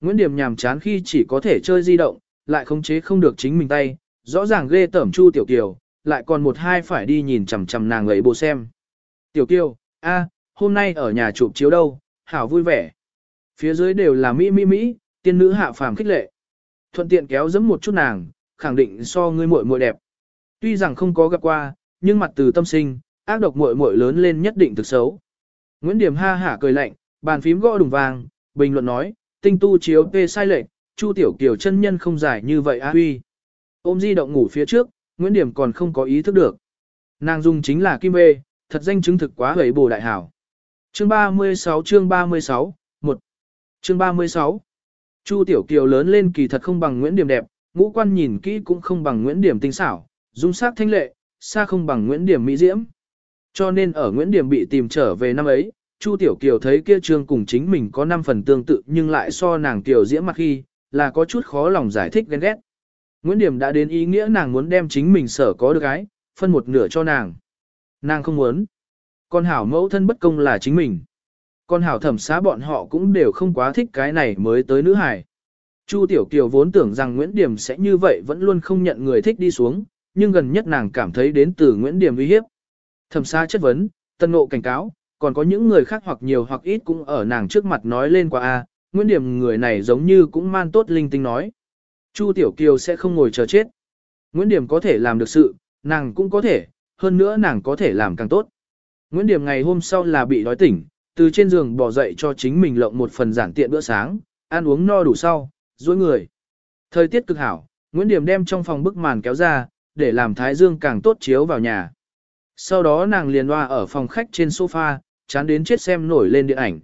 Nguyễn Điểm nhàm chán khi chỉ có thể chơi di động, lại khống chế không được chính mình tay, rõ ràng ghê tẩm Chu Tiểu Kiều, lại còn một hai phải đi nhìn chằm chằm nàng ấy bộ xem. Tiểu Kiều, a, hôm nay ở nhà chụp chiếu đâu, hảo vui vẻ. Phía dưới đều là mỹ mỹ mỹ, tiên nữ hạ phàm khích lệ. Thuận tiện kéo dẫm một chút nàng, khẳng định so ngươi muội muội đẹp. Tuy rằng không có gặp qua, nhưng mặt từ tâm sinh, ác độc muội muội lớn lên nhất định thực xấu. Nguyễn Điểm ha hả cười lạnh, bàn phím gõ đùng vàng, bình luận nói, tinh tu chiếu tê sai lệch, Chu Tiểu Kiều chân nhân không giải như vậy a huy. Ôm di động ngủ phía trước, Nguyễn Điểm còn không có ý thức được. Nàng dùng chính là kim bê, thật danh chứng thực quá hầy bồ đại hảo. Chương 36 chương 36, 1. Chương 36. Chu Tiểu Kiều lớn lên kỳ thật không bằng Nguyễn Điểm đẹp, ngũ quan nhìn kỹ cũng không bằng Nguyễn Điểm tinh xảo, dung sắc thanh lệ, xa không bằng Nguyễn Điểm mỹ diễm. Cho nên ở Nguyễn Điểm bị tìm trở về năm ấy, Chu Tiểu Kiều thấy kia trương cùng chính mình có 5 phần tương tự nhưng lại so nàng Kiều diễm mặt khi, là có chút khó lòng giải thích ghen ghét. Nguyễn Điểm đã đến ý nghĩa nàng muốn đem chính mình sở có được ái, phân một nửa cho nàng. Nàng không muốn. Con hảo mẫu thân bất công là chính mình. Con hảo thẩm xá bọn họ cũng đều không quá thích cái này mới tới nữ hải. Chu Tiểu Kiều vốn tưởng rằng Nguyễn Điểm sẽ như vậy vẫn luôn không nhận người thích đi xuống, nhưng gần nhất nàng cảm thấy đến từ Nguyễn Điểm uy hiếp. Thẩm xá chất vấn, tân ngộ cảnh cáo, còn có những người khác hoặc nhiều hoặc ít cũng ở nàng trước mặt nói lên qua a Nguyễn Điểm người này giống như cũng man tốt linh tinh nói. Chu Tiểu Kiều sẽ không ngồi chờ chết. Nguyễn Điểm có thể làm được sự, nàng cũng có thể, hơn nữa nàng có thể làm càng tốt. Nguyễn Điểm ngày hôm sau là bị đói tỉnh, từ trên giường bỏ dậy cho chính mình lộng một phần giản tiện bữa sáng, ăn uống no đủ sau, dối người. Thời tiết cực hảo, Nguyễn Điểm đem trong phòng bức màn kéo ra, để làm thái dương càng tốt chiếu vào nhà. Sau đó nàng liền loa ở phòng khách trên sofa, chán đến chết xem nổi lên điện ảnh.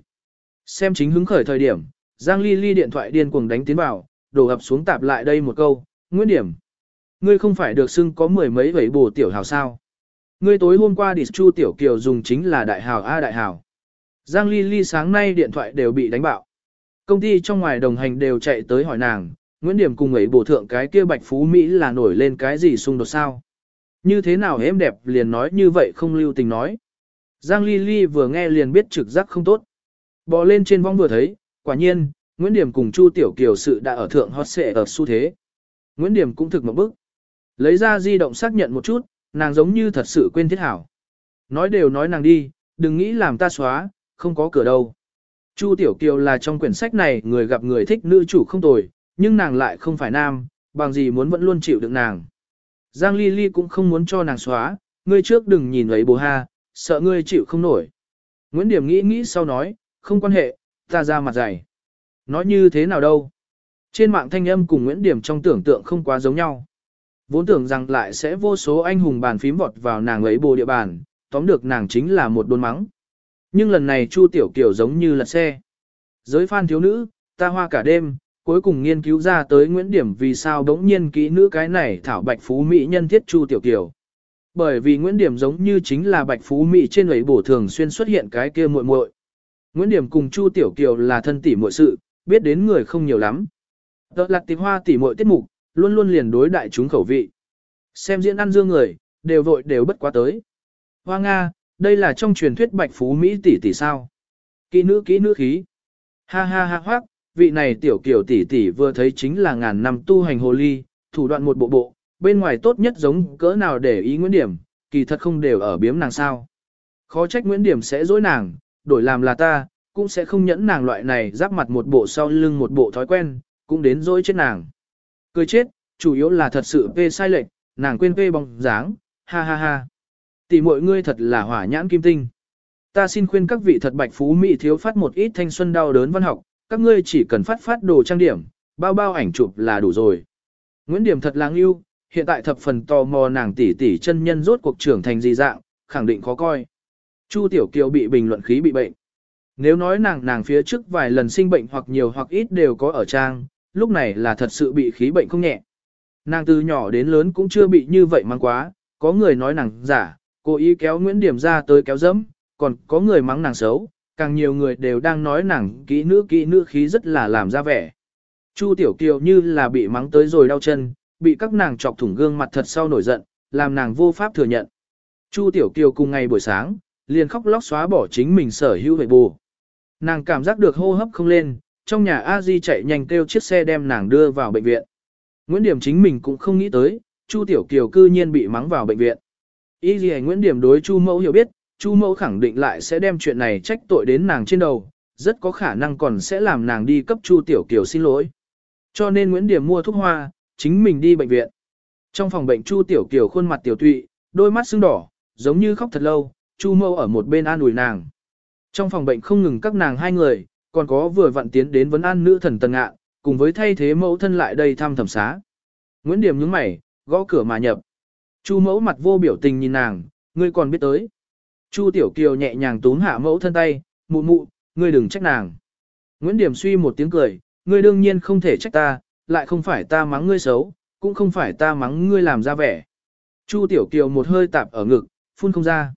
Xem chính hứng khởi thời điểm, Giang Ly Ly điện thoại điên cuồng đánh tiến vào, đổ ập xuống tạp lại đây một câu, Nguyễn Điểm. Ngươi không phải được xưng có mười mấy vẩy bổ tiểu hào sao. Ngươi tối hôm qua đi Chu Tiểu Kiều dùng chính là đại hào A đại hào. Giang Ly Ly sáng nay điện thoại đều bị đánh bạo. Công ty trong ngoài đồng hành đều chạy tới hỏi nàng, Nguyễn Điểm cùng ấy bổ thượng cái kia bạch phú Mỹ là nổi lên cái gì xung đột sao. Như thế nào em đẹp liền nói như vậy không lưu tình nói. Giang Ly Ly vừa nghe liền biết trực giác không tốt. Bò lên trên vong vừa thấy, quả nhiên, Nguyễn Điểm cùng Chu Tiểu Kiều sự đã ở thượng hot xệ ở xu thế. Nguyễn Điểm cũng thực một bức. Lấy ra di động xác nhận một chút, nàng giống như thật sự quên thiết hảo. Nói đều nói nàng đi, đừng nghĩ làm ta xóa, không có cửa đâu. Chu Tiểu Kiều là trong quyển sách này người gặp người thích nữ chủ không tồi, nhưng nàng lại không phải nam, bằng gì muốn vẫn luôn chịu đựng nàng. Giang Ly Ly cũng không muốn cho nàng xóa, ngươi trước đừng nhìn ấy bố ha, sợ ngươi chịu không nổi. Nguyễn Điểm nghĩ nghĩ sau nói, không quan hệ, ta ra mặt dày. Nói như thế nào đâu? Trên mạng thanh âm cùng Nguyễn Điểm trong tưởng tượng không quá giống nhau. Vốn tưởng rằng lại sẽ vô số anh hùng bàn phím vọt vào nàng ấy bồ địa bàn, tóm được nàng chính là một đôn mắng. Nhưng lần này Chu Tiểu Kiều giống như lật xe. Giới fan thiếu nữ, ta hoa cả đêm, cuối cùng nghiên cứu ra tới Nguyễn Điểm vì sao đống nhiên kỹ nữ cái này thảo bạch phú mỹ nhân thiết Chu Tiểu Kiều. Bởi vì Nguyễn Điểm giống như chính là bạch phú mỹ trên ấy bổ thường xuyên xuất hiện cái kia muội muội. Nguyễn Điểm cùng Chu Tiểu Kiều là thân tỷ muội sự, biết đến người không nhiều lắm. Đợt lạc tìm hoa tỷ muội tiết mục, luôn luôn liền đối đại chúng khẩu vị. Xem diễn ăn dương người, đều vội đều bất quá tới. Hoa Nga, đây là trong truyền thuyết bạch phú Mỹ tỷ tỷ sao. Kỹ nữ kỹ nữ khí. Ha ha ha hoác, vị này tiểu Kiều tỷ tỷ vừa thấy chính là ngàn năm tu hành hồ ly, thủ đoạn một bộ bộ, bên ngoài tốt nhất giống cỡ nào để ý Nguyễn Điểm, kỳ thật không đều ở biếm nàng sao. Khó trách Nguyễn Điểm sẽ dối nàng, đổi làm là ta, cũng sẽ không nhẫn nàng loại này giáp mặt một bộ sau lưng một bộ thói quen, cũng đến dối chết nàng. Cười chết, chủ yếu là thật sự vê sai lệch, nàng quên vê bóng dáng, ha ha ha. Tỷ mọi ngươi thật là hỏa nhãn kim tinh. Ta xin khuyên các vị thật bạch phú mỹ thiếu phát một ít thanh xuân đau đớn văn học, các ngươi chỉ cần phát phát đồ trang điểm, bao bao ảnh chụp là đủ rồi. Nguyễn Điểm thật lãng ưu, hiện tại thập phần tò mò nàng tỷ tỷ chân nhân rốt cuộc trưởng thành gì dạng, khẳng định khó coi. Chu Tiểu Kiều bị bình luận khí bị bệnh. Nếu nói nàng nàng phía trước vài lần sinh bệnh hoặc nhiều hoặc ít đều có ở trang, lúc này là thật sự bị khí bệnh không nhẹ. Nàng từ nhỏ đến lớn cũng chưa bị như vậy mang quá, có người nói nàng giả, cố ý kéo Nguyễn Điểm ra tới kéo dẫm, còn có người mắng nàng xấu, càng nhiều người đều đang nói nàng kỹ nữ kỹ nữ khí rất là làm ra vẻ. Chu Tiểu Kiều như là bị mắng tới rồi đau chân, bị các nàng chọc thủng gương mặt thật sau nổi giận, làm nàng vô pháp thừa nhận. Chu Tiểu Kiều cùng ngày buổi sáng, liền khóc lóc xóa bỏ chính mình sở hữu về bù. Nàng cảm giác được hô hấp không lên, trong nhà A Di chạy nhanh kêu chiếc xe đem nàng đưa vào bệnh viện. Nguyễn Điểm chính mình cũng không nghĩ tới, Chu Tiểu Kiều cư nhiên bị mắng vào bệnh viện. Y Di Nguyễn Điểm đối Chu Mẫu hiểu biết, Chu Mẫu khẳng định lại sẽ đem chuyện này trách tội đến nàng trên đầu, rất có khả năng còn sẽ làm nàng đi cấp Chu Tiểu Kiều xin lỗi. Cho nên Nguyễn Điểm mua thuốc hoa, chính mình đi bệnh viện. Trong phòng bệnh Chu Tiểu Kiều khuôn mặt tiểu tụy, đôi mắt sưng đỏ, giống như khóc thật lâu, Chu Mâu ở một bên an ủi nàng. Trong phòng bệnh không ngừng các nàng hai người, còn có vừa vặn tiến đến vấn an nữ thần Tần Ngạn, cùng với thay thế mẫu thân lại đây thăm thẩm xá. Nguyễn Điểm nhướng mày, gõ cửa mà nhập. Chu mẫu mặt vô biểu tình nhìn nàng, ngươi còn biết tới. Chu Tiểu Kiều nhẹ nhàng túm hạ mẫu thân tay, mụ mụ, ngươi đừng trách nàng. Nguyễn Điểm suy một tiếng cười, ngươi đương nhiên không thể trách ta, lại không phải ta mắng ngươi xấu, cũng không phải ta mắng ngươi làm ra vẻ. Chu Tiểu Kiều một hơi tạp ở ngực, phun không ra.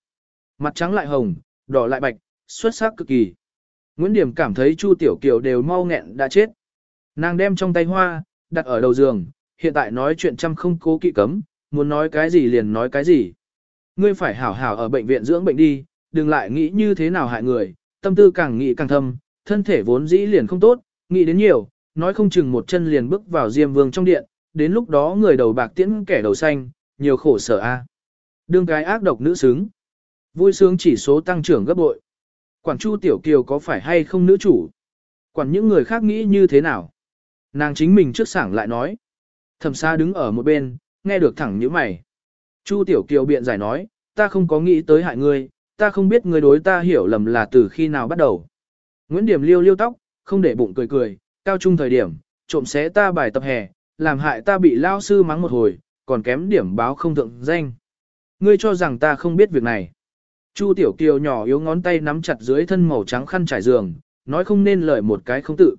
Mặt trắng lại hồng, đỏ lại bạch, xuất sắc cực kỳ. Nguyễn Điểm cảm thấy Chu Tiểu Kiều đều mau nghẹn đã chết. Nàng đem trong tay hoa, đặt ở đầu giường, hiện tại nói chuyện trăm không cố kỵ cấm, muốn nói cái gì liền nói cái gì. Ngươi phải hảo hảo ở bệnh viện dưỡng bệnh đi, đừng lại nghĩ như thế nào hại người, tâm tư càng nghĩ càng thâm, thân thể vốn dĩ liền không tốt, nghĩ đến nhiều, nói không chừng một chân liền bước vào Diêm Vương trong điện, đến lúc đó người đầu bạc tiễn kẻ đầu xanh, nhiều khổ sở a. Đương cái ác độc nữ xứng. Vui sướng chỉ số tăng trưởng gấp bội. Quản Chu Tiểu Kiều có phải hay không nữ chủ? Quản những người khác nghĩ như thế nào? Nàng chính mình trước sảng lại nói. Thẩm xa đứng ở một bên, nghe được thẳng như mày. Chu Tiểu Kiều biện giải nói, ta không có nghĩ tới hại ngươi, ta không biết ngươi đối ta hiểu lầm là từ khi nào bắt đầu. Nguyễn Điểm liêu liêu tóc, không để bụng cười cười, cao trung thời điểm, trộm xé ta bài tập hè, làm hại ta bị lao sư mắng một hồi, còn kém điểm báo không thượng danh. Ngươi cho rằng ta không biết việc này. Chu Tiểu Kiều nhỏ yếu ngón tay nắm chặt dưới thân màu trắng khăn trải giường, nói không nên lời một cái không tự.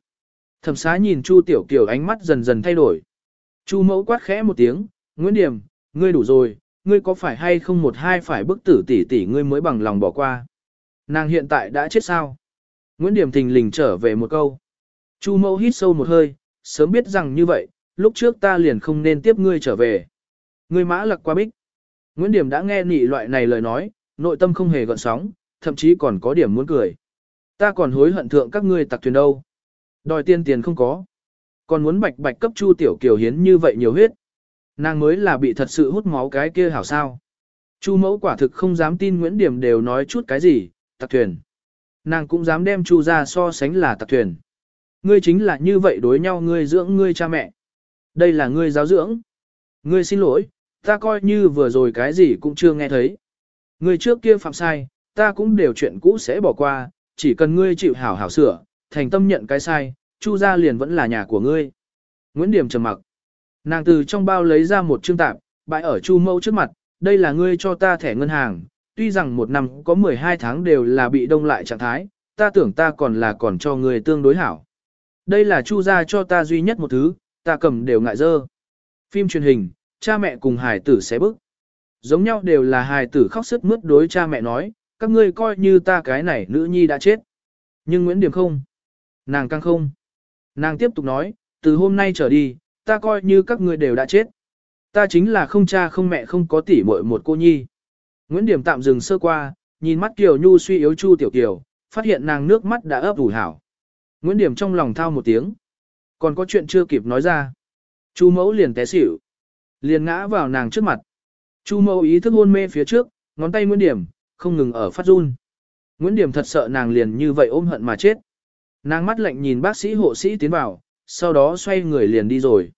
Thẩm xá nhìn Chu Tiểu Kiều ánh mắt dần dần thay đổi. Chu mẫu quát khẽ một tiếng, Nguyễn Điểm, ngươi đủ rồi, ngươi có phải hay không một hai phải bức tử tỷ tỷ ngươi mới bằng lòng bỏ qua. Nàng hiện tại đã chết sao? Nguyễn Điểm thình lình trở về một câu. Chu mẫu hít sâu một hơi, sớm biết rằng như vậy, lúc trước ta liền không nên tiếp ngươi trở về. Ngươi mã lặc qua bích. Nguyễn Điểm đã nghe nị loại này lời nói, nội tâm không hề gợn sóng, thậm chí còn có điểm muốn cười. Ta còn hối hận thượng các ngươi tặc thuyền đâu. Đòi tiền tiền không có. Còn muốn bạch bạch cấp Chu Tiểu Kiều hiến như vậy nhiều huyết. Nàng mới là bị thật sự hút máu cái kia hảo sao. Chu mẫu quả thực không dám tin Nguyễn Điểm đều nói chút cái gì, tặc thuyền. Nàng cũng dám đem Chu ra so sánh là tặc thuyền. Ngươi chính là như vậy đối nhau ngươi dưỡng ngươi cha mẹ. Đây là ngươi giáo dưỡng. Ngươi xin lỗi, ta coi như vừa rồi cái gì cũng chưa nghe thấy. Ngươi trước kia phạm sai, ta cũng đều chuyện cũ sẽ bỏ qua, chỉ cần ngươi chịu hảo hảo sửa, thành tâm nhận cái sai, Chu gia liền vẫn là nhà của ngươi. Nguyễn Điểm trầm mặc. Nàng từ trong bao lấy ra một chương tạp, bãi ở Chu Mẫu trước mặt, đây là ngươi cho ta thẻ ngân hàng, tuy rằng một năm có 12 tháng đều là bị đông lại trạng thái, ta tưởng ta còn là còn cho ngươi tương đối hảo. Đây là Chu gia cho ta duy nhất một thứ, ta cầm đều ngại dơ. Phim truyền hình, cha mẹ cùng hài tử xé bức. Giống nhau đều là hài tử khóc sức mướt đối cha mẹ nói, các ngươi coi như ta cái này nữ nhi đã chết. Nhưng Nguyễn Điểm không. Nàng càng không. Nàng tiếp tục nói, từ hôm nay trở đi, ta coi như các ngươi đều đã chết. Ta chính là không cha không mẹ không có tỷ muội một cô nhi. Nguyễn Điểm tạm dừng sơ qua, nhìn mắt Kiều Nhu suy yếu Chu Tiểu Kiều, phát hiện nàng nước mắt đã ấp ủ hảo. Nguyễn Điểm trong lòng thao một tiếng. Còn có chuyện chưa kịp nói ra. Chu mẫu liền té xỉu. Liền ngã vào nàng trước mặt. Chu mẫu ý thức hôn mê phía trước, ngón tay Nguyễn Điểm, không ngừng ở phát run. Nguyễn Điểm thật sợ nàng liền như vậy ôm hận mà chết. Nàng mắt lạnh nhìn bác sĩ hộ sĩ tiến vào, sau đó xoay người liền đi rồi.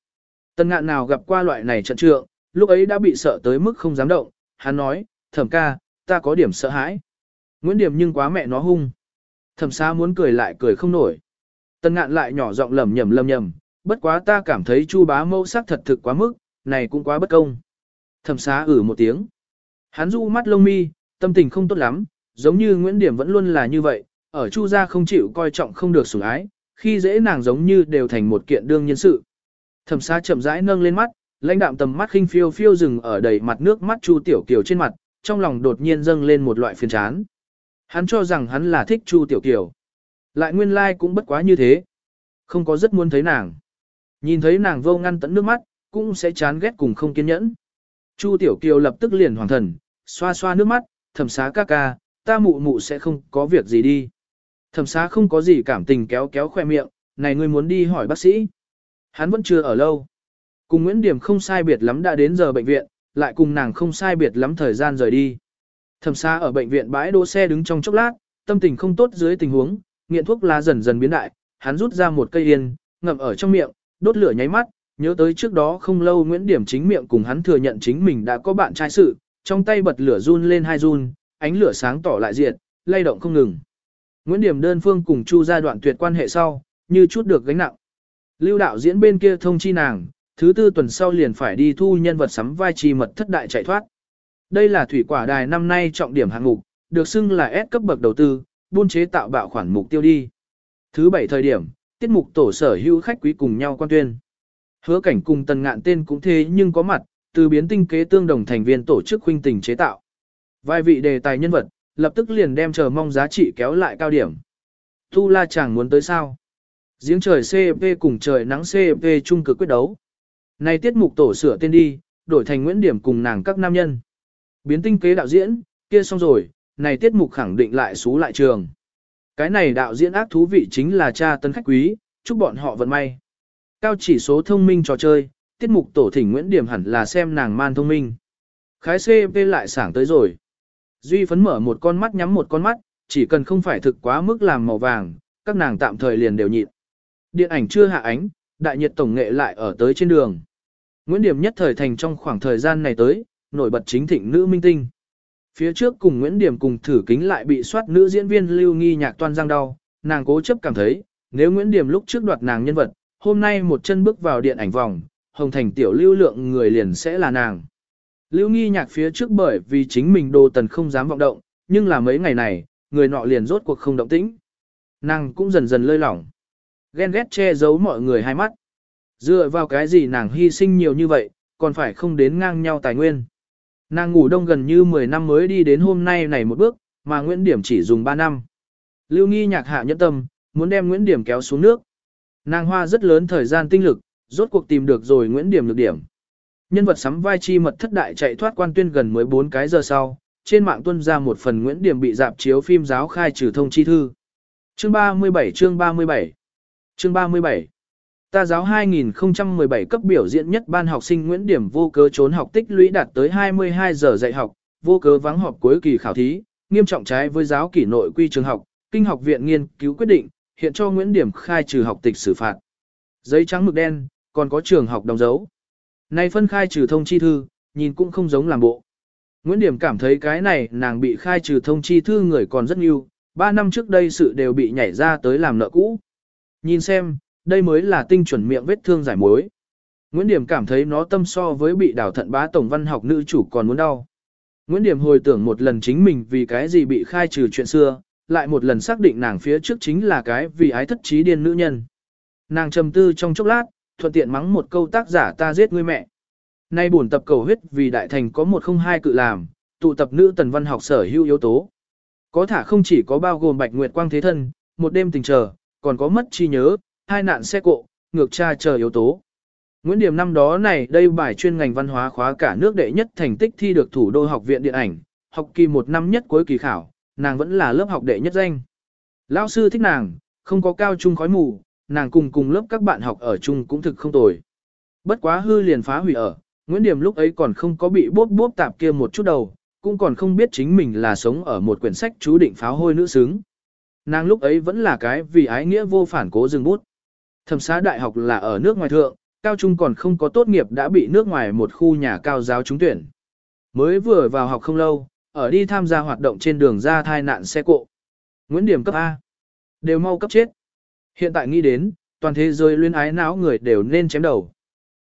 Tân ngạn nào gặp qua loại này trận trượng, lúc ấy đã bị sợ tới mức không dám động, hắn nói, thẩm ca, ta có điểm sợ hãi. Nguyễn Điểm nhưng quá mẹ nó hung. Thẩm xa muốn cười lại cười không nổi. Tần ngạn lại nhỏ giọng lầm nhầm lầm nhầm, bất quá ta cảm thấy chu bá mẫu sắc thật thực quá mức, này cũng quá bất công. Thẩm xá ử một tiếng. Hắn du mắt lông mi, tâm tình không tốt lắm, giống như Nguyễn Điểm vẫn luôn là như vậy, ở chu gia không chịu coi trọng không được sủng ái, khi dễ nàng giống như đều thành một kiện đương nhân sự. Thẩm xá chậm rãi nâng lên mắt, lãnh đạm tầm mắt khinh phiêu phiêu dừng ở đầy mặt nước mắt Chu Tiểu Kiều trên mặt, trong lòng đột nhiên dâng lên một loại phiền chán. Hắn cho rằng hắn là thích Chu Tiểu Kiều. Lại nguyên lai like cũng bất quá như thế. Không có rất muốn thấy nàng. Nhìn thấy nàng vô ngăn tận nước mắt, cũng sẽ chán ghét cùng không kiên nhẫn. Chu Tiểu Kiều lập tức liền hoàng thần, xoa xoa nước mắt, thẩm xá ca ca, ta mụ mụ sẽ không có việc gì đi. Thẩm xá không có gì cảm tình kéo kéo khoe miệng, này ngươi muốn đi hỏi bác sĩ. Hắn vẫn chưa ở lâu. Cùng Nguyễn Điểm không sai biệt lắm đã đến giờ bệnh viện, lại cùng nàng không sai biệt lắm thời gian rời đi. Thẩm xá ở bệnh viện bãi đỗ xe đứng trong chốc lát, tâm tình không tốt dưới tình huống, nghiện thuốc lá dần dần biến đại, hắn rút ra một cây yên, ngậm ở trong miệng, đốt lửa nháy mắt, nhớ tới trước đó không lâu Nguyễn Điểm chính miệng cùng hắn thừa nhận chính mình đã có bạn trai sự, trong tay bật lửa run lên hai run, ánh lửa sáng tỏ lại diệt, lay động không ngừng. Nguyễn Điểm đơn phương cùng Chu gia đoạn tuyệt quan hệ sau, như chút được gánh nặng. Lưu đạo diễn bên kia thông chi nàng, thứ tư tuần sau liền phải đi thu nhân vật sắm vai trì mật thất đại chạy thoát. Đây là thủy quả đài năm nay trọng điểm hạng mục, được xưng là S cấp bậc đầu tư, buôn chế tạo bạo khoản mục tiêu đi. Thứ bảy thời điểm, tiết mục tổ sở hữu khách quý cùng nhau quan tuyên. Hứa cảnh cùng tần ngạn tên cũng thế nhưng có mặt, từ biến tinh kế tương đồng thành viên tổ chức huynh tình chế tạo. Vài vị đề tài nhân vật, lập tức liền đem chờ mong giá trị kéo lại cao điểm. Tu La chẳng muốn tới sao? Giếng trời CP cùng trời nắng CP chung cực quyết đấu. Này tiết mục tổ sửa tên đi, đổi thành Nguyễn Điểm cùng nàng các nam nhân. Biến tinh kế đạo diễn, kia xong rồi, này tiết mục khẳng định lại xú lại trường. Cái này đạo diễn ác thú vị chính là cha tân khách quý, chúc bọn họ vận may. Cao chỉ số thông minh trò chơi, tiết mục tổ thỉnh Nguyễn Điểm hẳn là xem nàng man thông minh. Khái CP lại sảng tới rồi. Duy phấn mở một con mắt nhắm một con mắt, chỉ cần không phải thực quá mức làm màu vàng, các nàng tạm thời liền đều nhịn. Điện ảnh chưa hạ ánh, đại nhiệt tổng nghệ lại ở tới trên đường. Nguyễn Điểm nhất thời thành trong khoảng thời gian này tới, nổi bật chính thịnh nữ minh tinh. Phía trước cùng Nguyễn Điểm cùng thử kính lại bị soát nữ diễn viên lưu nghi nhạc toan giang đau, nàng cố chấp cảm thấy, nếu Nguyễn Điểm lúc trước đoạt nàng nhân vật, hôm nay một chân bước vào điện ảnh vòng, hồng thành tiểu lưu lượng người liền sẽ là nàng. Lưu nghi nhạc phía trước bởi vì chính mình đồ tần không dám vọng động, nhưng là mấy ngày này, người nọ liền rốt cuộc không động tĩnh. Nàng cũng dần dần lơi lỏng. Ghen ghét che giấu mọi người hai mắt. Dựa vào cái gì nàng hy sinh nhiều như vậy, còn phải không đến ngang nhau tài nguyên. Nàng ngủ đông gần như 10 năm mới đi đến hôm nay này một bước, mà Nguyễn Điểm chỉ dùng 3 năm. Lưu nghi nhạc hạ nhẫn tâm, muốn đem Nguyễn Điểm kéo xuống nước. Nàng hoa rất lớn thời gian tinh lực, rốt cuộc tìm được rồi Nguyễn Điểm lực điểm. Nhân vật sắm vai chi mật thất đại chạy thoát quan tuyên gần 14 cái giờ sau, trên mạng tuân ra một phần Nguyễn Điểm bị dạp chiếu phim giáo khai trừ thông chi thư. Chương 37 chương 37 Chương 37 Ta giáo 2017 cấp biểu diễn nhất ban học sinh Nguyễn Điểm vô cớ trốn học tích lũy đạt tới 22 giờ dạy học, vô cớ vắng họp cuối kỳ khảo thí, nghiêm trọng trái với giáo kỷ nội quy trường học, kinh học viện nghiên cứu quyết định, hiện cho Nguyễn Điểm khai trừ học tịch xử phạt. Giấy trắng mực đen, còn có trường học đóng dấu. Này phân khai trừ thông chi thư, nhìn cũng không giống làm bộ. Nguyễn Điểm cảm thấy cái này nàng bị khai trừ thông chi thư người còn rất nhiều, 3 năm trước đây sự đều bị nhảy ra tới làm nợ cũ. Nhìn xem, đây mới là tinh chuẩn miệng vết thương giải mối. Nguyễn Điểm cảm thấy nó tâm so với bị đào thận bá tổng văn học nữ chủ còn muốn đau. Nguyễn Điểm hồi tưởng một lần chính mình vì cái gì bị khai trừ chuyện xưa, lại một lần xác định nàng phía trước chính là cái vì ái thất trí điên nữ nhân. Nàng trầm tư trong chốc lát, thuận tiện mắng một câu tác giả ta giết ngươi mẹ. Nay buồn tập cầu huyết vì đại thành có một không hai cự làm, tụ tập nữ tần văn học sở hữu yếu tố. Có thả không chỉ có bao gồm bạch nguyệt quang thế thân, một đêm tình chờ, còn có mất chi nhớ, hai nạn xe cộ, ngược tra chờ yếu tố. Nguyễn Điểm năm đó này đây bài chuyên ngành văn hóa khóa cả nước đệ nhất thành tích thi được thủ đô học viện điện ảnh, học kỳ một năm nhất cuối kỳ khảo, nàng vẫn là lớp học đệ nhất danh. Lão sư thích nàng, không có cao trung khói mù, nàng cùng cùng lớp các bạn học ở chung cũng thực không tồi. Bất quá hư liền phá hủy ở, Nguyễn Điểm lúc ấy còn không có bị bốp bốp tạp kia một chút đầu, cũng còn không biết chính mình là sống ở một quyển sách chú định pháo hôi nữ xứng. Nàng lúc ấy vẫn là cái vì ái nghĩa vô phản cố dừng bút. Thẩm xá đại học là ở nước ngoài thượng, cao trung còn không có tốt nghiệp đã bị nước ngoài một khu nhà cao giáo trúng tuyển. Mới vừa vào học không lâu, ở đi tham gia hoạt động trên đường ra thai nạn xe cộ. Nguyễn Điểm cấp A. Đều mau cấp chết. Hiện tại nghĩ đến, toàn thế giới luyến ái não người đều nên chém đầu.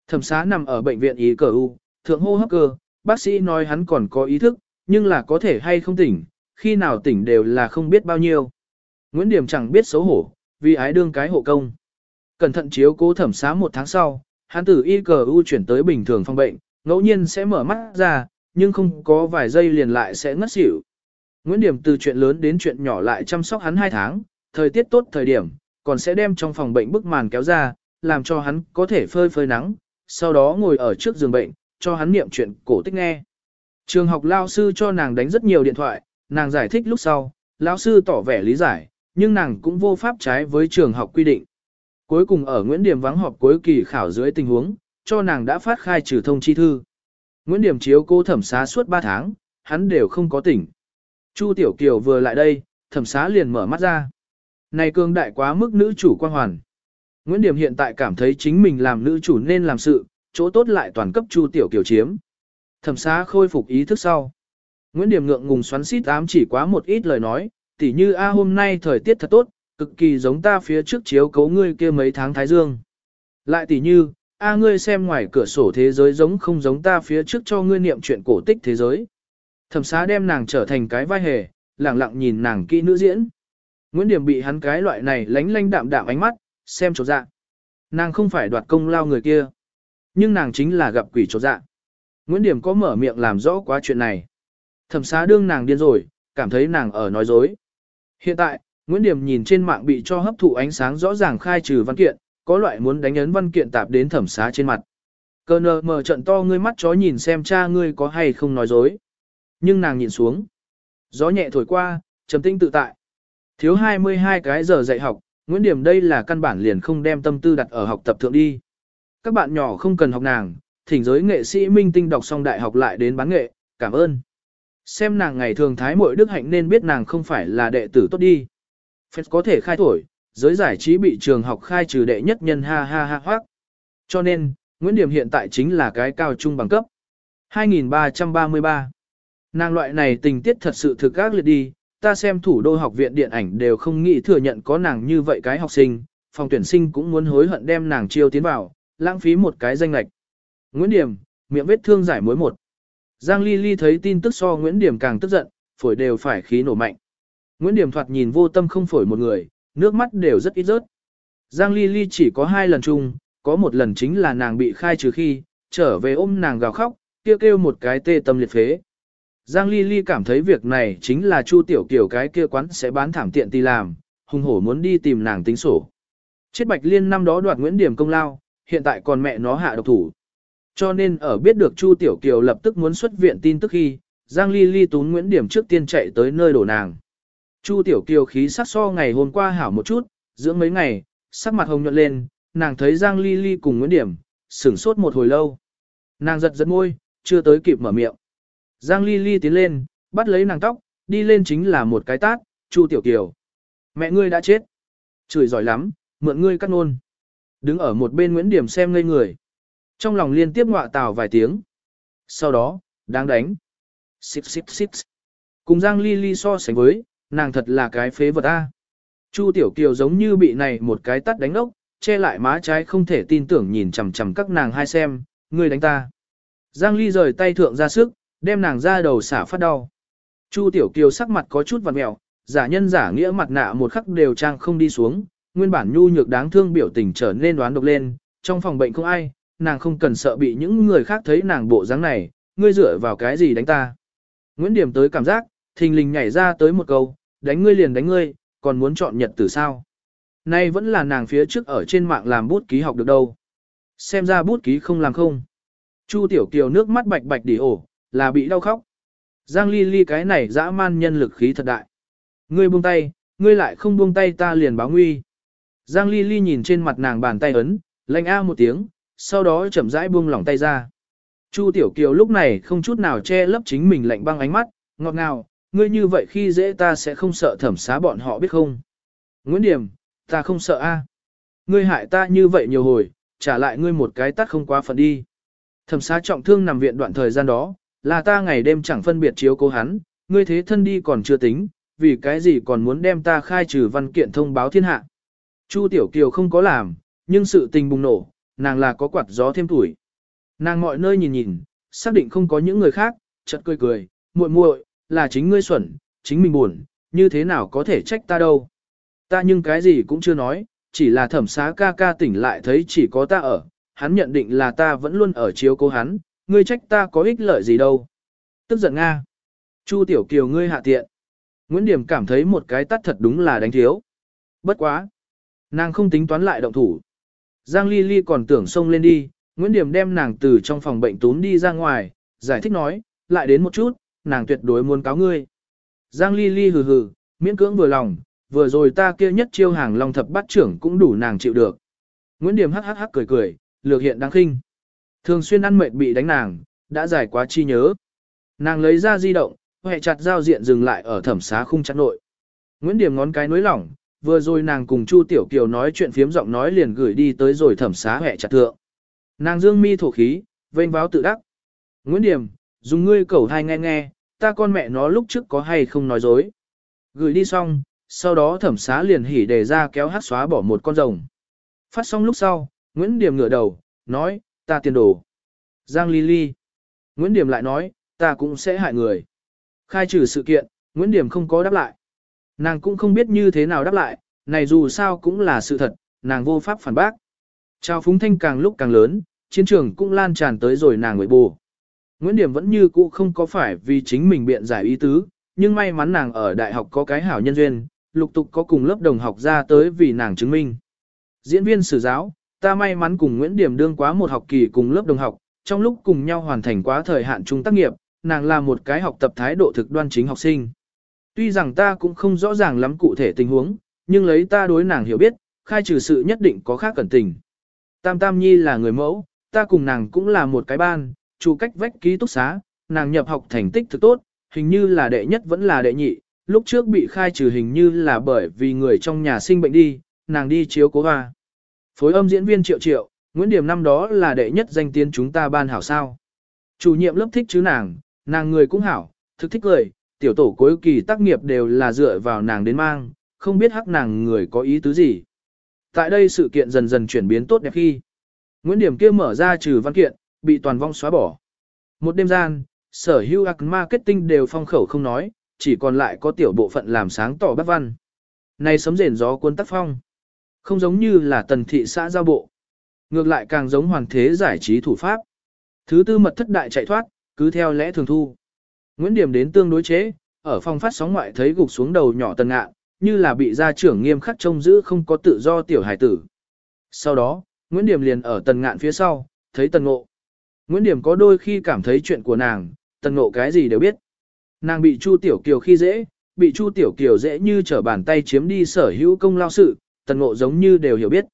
Thẩm xá nằm ở bệnh viện ý cờ U, thượng hô hấp cơ, bác sĩ nói hắn còn có ý thức, nhưng là có thể hay không tỉnh, khi nào tỉnh đều là không biết bao nhiêu. Nguyễn Điểm chẳng biết xấu hổ, vì ái đương cái hộ công. Cẩn thận chiếu cố thẩm xá một tháng sau, hắn từ y cờ u chuyển tới bình thường phòng bệnh, ngẫu nhiên sẽ mở mắt ra, nhưng không có vài giây liền lại sẽ ngất xỉu. Nguyễn Điểm từ chuyện lớn đến chuyện nhỏ lại chăm sóc hắn hai tháng, thời tiết tốt thời điểm, còn sẽ đem trong phòng bệnh bức màn kéo ra, làm cho hắn có thể phơi phơi nắng, sau đó ngồi ở trước giường bệnh, cho hắn niệm chuyện cổ tích nghe. Trường học lao sư cho nàng đánh rất nhiều điện thoại, nàng giải thích lúc sau, lao sư tỏ vẻ lý giải, nhưng nàng cũng vô pháp trái với trường học quy định. Cuối cùng ở Nguyễn Điểm vắng họp cuối kỳ khảo dưới tình huống, cho nàng đã phát khai trừ thông chi thư. Nguyễn Điểm chiếu cô thẩm xá suốt 3 tháng, hắn đều không có tỉnh. Chu Tiểu Kiều vừa lại đây, thẩm xá liền mở mắt ra. Này cương đại quá mức nữ chủ quan hoàn. Nguyễn Điểm hiện tại cảm thấy chính mình làm nữ chủ nên làm sự, chỗ tốt lại toàn cấp Chu Tiểu Kiều chiếm. Thẩm xá khôi phục ý thức sau. Nguyễn Điểm ngượng ngùng xoắn xít ám chỉ quá một ít lời nói, tỉ như A hôm nay thời tiết thật tốt, cực kỳ giống ta phía trước chiếu cấu ngươi kia mấy tháng thái dương. Lại tỉ như, A ngươi xem ngoài cửa sổ thế giới giống không giống ta phía trước cho ngươi niệm chuyện cổ tích thế giới. Thẩm xá đem nàng trở thành cái vai hề, lẳng lặng nhìn nàng kỹ nữ diễn. Nguyễn Điểm bị hắn cái loại này lánh lánh đạm đạm ánh mắt, xem chỗ dạ. Nàng không phải đoạt công lao người kia, nhưng nàng chính là gặp quỷ chỗ dạ. Nguyễn Điểm có mở miệng làm rõ quá chuyện này. Thẩm xá đương nàng điên rồi, cảm thấy nàng ở nói dối. Hiện tại, Nguyễn Điểm nhìn trên mạng bị cho hấp thụ ánh sáng rõ ràng khai trừ văn kiện, có loại muốn đánh ấn văn kiện tạp đến thẩm xá trên mặt. Cơ nờ mở trận to ngươi mắt chó nhìn xem cha ngươi có hay không nói dối. Nhưng nàng nhìn xuống. Gió nhẹ thổi qua, trầm tinh tự tại. Thiếu 22 cái giờ dạy học, Nguyễn Điểm đây là căn bản liền không đem tâm tư đặt ở học tập thượng đi. Các bạn nhỏ không cần học nàng, thỉnh giới nghệ sĩ minh tinh đọc xong đại học lại đến bán nghệ, cảm ơn. Xem nàng ngày thường thái mội đức hạnh nên biết nàng không phải là đệ tử tốt đi. Phép có thể khai thổi, giới giải trí bị trường học khai trừ đệ nhất nhân ha ha ha hoác. Cho nên, Nguyễn Điểm hiện tại chính là cái cao trung bằng cấp. 2333 Nàng loại này tình tiết thật sự thực ác liệt đi, ta xem thủ đô học viện điện ảnh đều không nghĩ thừa nhận có nàng như vậy cái học sinh, phòng tuyển sinh cũng muốn hối hận đem nàng chiêu tiến vào, lãng phí một cái danh lệch. Nguyễn Điểm, miệng vết thương giải mối một. Giang Ly Ly thấy tin tức so Nguyễn Điểm càng tức giận, phổi đều phải khí nổ mạnh. Nguyễn Điểm thoạt nhìn vô tâm không phổi một người, nước mắt đều rất ít rớt. Giang Ly Ly chỉ có hai lần chung, có một lần chính là nàng bị khai trừ khi, trở về ôm nàng gào khóc, kêu kêu một cái tê tâm liệt phế. Giang Ly Ly cảm thấy việc này chính là Chu Tiểu Kiều cái kia quán sẽ bán thảm tiện ti làm, hung hổ muốn đi tìm nàng tính sổ. Chết Bạch Liên năm đó đoạt Nguyễn Điểm công lao, hiện tại còn mẹ nó hạ độc thủ. Cho nên ở biết được Chu Tiểu Kiều lập tức muốn xuất viện tin tức khi, Giang Ly Ly tún Nguyễn Điểm trước tiên chạy tới nơi đổ nàng. Chu Tiểu Kiều khí sắc so ngày hôm qua hảo một chút, dưỡng mấy ngày, sắc mặt hồng nhuận lên, nàng thấy Giang Ly Ly cùng Nguyễn Điểm, sửng sốt một hồi lâu. Nàng giật giật môi, chưa tới kịp mở miệng. Giang Ly Ly tiến lên, bắt lấy nàng tóc, đi lên chính là một cái tát, Chu Tiểu Kiều. Mẹ ngươi đã chết. Chửi giỏi lắm, mượn ngươi cắt nôn. Đứng ở một bên Nguyễn Điểm xem ngây người. Trong lòng liên tiếp ngọa tào vài tiếng. Sau đó, đáng đánh. xịt xịt xịt, Cùng Giang Ly Ly so sánh với, nàng thật là cái phế vật A. Chu Tiểu Kiều giống như bị này một cái tắt đánh ốc, che lại má trái không thể tin tưởng nhìn chằm chằm các nàng hai xem, ngươi đánh ta. Giang Ly rời tay thượng ra sức, đem nàng ra đầu xả phát đau. Chu Tiểu Kiều sắc mặt có chút vặn mẹo, giả nhân giả nghĩa mặt nạ một khắc đều trang không đi xuống, nguyên bản nhu nhược đáng thương biểu tình trở nên đoán độc lên, trong phòng bệnh không ai, nàng không cần sợ bị những người khác thấy nàng bộ dáng này, ngươi dựa vào cái gì đánh ta. Nguyễn Điểm tới cảm giác, thình lình nhảy ra tới một câu, đánh ngươi liền đánh ngươi, còn muốn chọn nhật tử sao. Nay vẫn là nàng phía trước ở trên mạng làm bút ký học được đâu. Xem ra bút ký không làm không. Chu Tiểu Kiều nước mắt bạch bạch đi ổ, là bị đau khóc. Giang Ly Ly cái này dã man nhân lực khí thật đại. Ngươi buông tay, ngươi lại không buông tay ta liền báo nguy. Giang Ly Ly nhìn trên mặt nàng bàn tay ấn, lạnh a một tiếng, sau đó chậm rãi buông lỏng tay ra. Chu Tiểu Kiều lúc này không chút nào che lấp chính mình lạnh băng ánh mắt, ngọt ngào, ngươi như vậy khi dễ ta sẽ không sợ thẩm xá bọn họ biết không. Nguyễn Điểm, ta không sợ a. Ngươi hại ta như vậy nhiều hồi, trả lại ngươi một cái tắt không quá phần đi. Thẩm xá trọng thương nằm viện đoạn thời gian đó, là ta ngày đêm chẳng phân biệt chiếu cố hắn, ngươi thế thân đi còn chưa tính, vì cái gì còn muốn đem ta khai trừ văn kiện thông báo thiên hạ. Chu Tiểu Kiều không có làm, nhưng sự tình bùng nổ, nàng là có quạt gió thêm tuổi. Nàng mọi nơi nhìn nhìn, xác định không có những người khác, chợt cười cười, muội muội, là chính ngươi xuẩn, chính mình buồn, như thế nào có thể trách ta đâu. Ta nhưng cái gì cũng chưa nói, chỉ là thẩm xá ca ca tỉnh lại thấy chỉ có ta ở, hắn nhận định là ta vẫn luôn ở chiếu cố hắn, ngươi trách ta có ích lợi gì đâu. Tức giận Nga. Chu Tiểu Kiều ngươi hạ tiện. Nguyễn Điểm cảm thấy một cái tắt thật đúng là đánh thiếu. Bất quá. Nàng không tính toán lại động thủ. Giang Ly Ly còn tưởng xông lên đi, Nguyễn Điểm đem nàng từ trong phòng bệnh tún đi ra ngoài, giải thích nói, lại đến một chút, nàng tuyệt đối muốn cáo ngươi. Giang Ly Ly hừ hừ, miễn cưỡng vừa lòng, vừa rồi ta kia nhất chiêu hàng long thập bát trưởng cũng đủ nàng chịu được. Nguyễn Điểm hắc hắc hắc cười cười, lược hiện đáng khinh. Thường xuyên ăn mệt bị đánh nàng, đã giải quá chi nhớ. Nàng lấy ra di động, hệ chặt giao diện dừng lại ở thẩm xá khung chặt nội. Nguyễn Điểm ngón cái nối lỏng, vừa rồi nàng cùng Chu Tiểu Kiều nói chuyện phiếm giọng nói liền gửi đi tới rồi thẩm xá hệ chặt thượng. Nàng dương mi thổ khí, vênh báo tự đắc. Nguyễn Điểm, dùng ngươi cẩu hai nghe nghe, ta con mẹ nó lúc trước có hay không nói dối. Gửi đi xong, sau đó thẩm xá liền hỉ đề ra kéo hát xóa bỏ một con rồng. Phát xong lúc sau, Nguyễn Điểm ngửa đầu, nói, ta tiền đồ. Giang Ly Ly. Nguyễn Điểm lại nói, ta cũng sẽ hại người. Khai trừ sự kiện, Nguyễn Điểm không có đáp lại. Nàng cũng không biết như thế nào đáp lại, này dù sao cũng là sự thật, nàng vô pháp phản bác. Trao phúng thanh càng lúc càng lớn, chiến trường cũng lan tràn tới rồi nàng người bù. Nguyễn Điểm vẫn như cũ không có phải vì chính mình biện giải ý tứ, nhưng may mắn nàng ở đại học có cái hảo nhân duyên, lục tục có cùng lớp đồng học ra tới vì nàng chứng minh. Diễn viên sử giáo, ta may mắn cùng Nguyễn Điểm đương quá một học kỳ cùng lớp đồng học, trong lúc cùng nhau hoàn thành quá thời hạn chung tác nghiệp, nàng là một cái học tập thái độ thực đoan chính học sinh. Tuy rằng ta cũng không rõ ràng lắm cụ thể tình huống, nhưng lấy ta đối nàng hiểu biết, khai trừ sự nhất định có khác cẩn tình. Tam Tam Nhi là người mẫu, ta cùng nàng cũng là một cái ban, trụ cách vách ký túc xá, nàng nhập học thành tích thực tốt, hình như là đệ nhất vẫn là đệ nhị, lúc trước bị khai trừ hình như là bởi vì người trong nhà sinh bệnh đi, nàng đi chiếu cố hoa. Phối âm diễn viên triệu triệu, Nguyễn Điểm năm đó là đệ nhất danh tiến chúng ta ban hảo sao. Chủ nhiệm lớp thích chứ nàng, nàng người cũng hảo, thực thích cười, tiểu tổ cuối kỳ tác nghiệp đều là dựa vào nàng đến mang, không biết hắc nàng người có ý tứ gì. Tại đây sự kiện dần dần chuyển biến tốt đẹp khi. Nguyễn Điểm kia mở ra trừ văn kiện, bị toàn vong xóa bỏ. Một đêm gian, sở hữu ạc marketing đều phong khẩu không nói, chỉ còn lại có tiểu bộ phận làm sáng tỏ bác văn. Này sấm rền gió cuốn tác phong. Không giống như là tần thị xã giao bộ. Ngược lại càng giống hoàng thế giải trí thủ pháp. Thứ tư mật thất đại chạy thoát, cứ theo lẽ thường thu. Nguyễn Điểm đến tương đối chế, ở phòng phát sóng ngoại thấy gục xuống đầu nhỏ tần ngạn, như là bị gia trưởng nghiêm khắc trông giữ không có tự do tiểu hải tử. Sau đó, Nguyễn Điểm liền ở tần ngạn phía sau, thấy tần ngộ. Nguyễn Điểm có đôi khi cảm thấy chuyện của nàng, tần ngộ cái gì đều biết. Nàng bị Chu Tiểu Kiều khi dễ, bị Chu Tiểu Kiều dễ như trở bàn tay chiếm đi sở hữu công lao sự, tần ngộ giống như đều hiểu biết.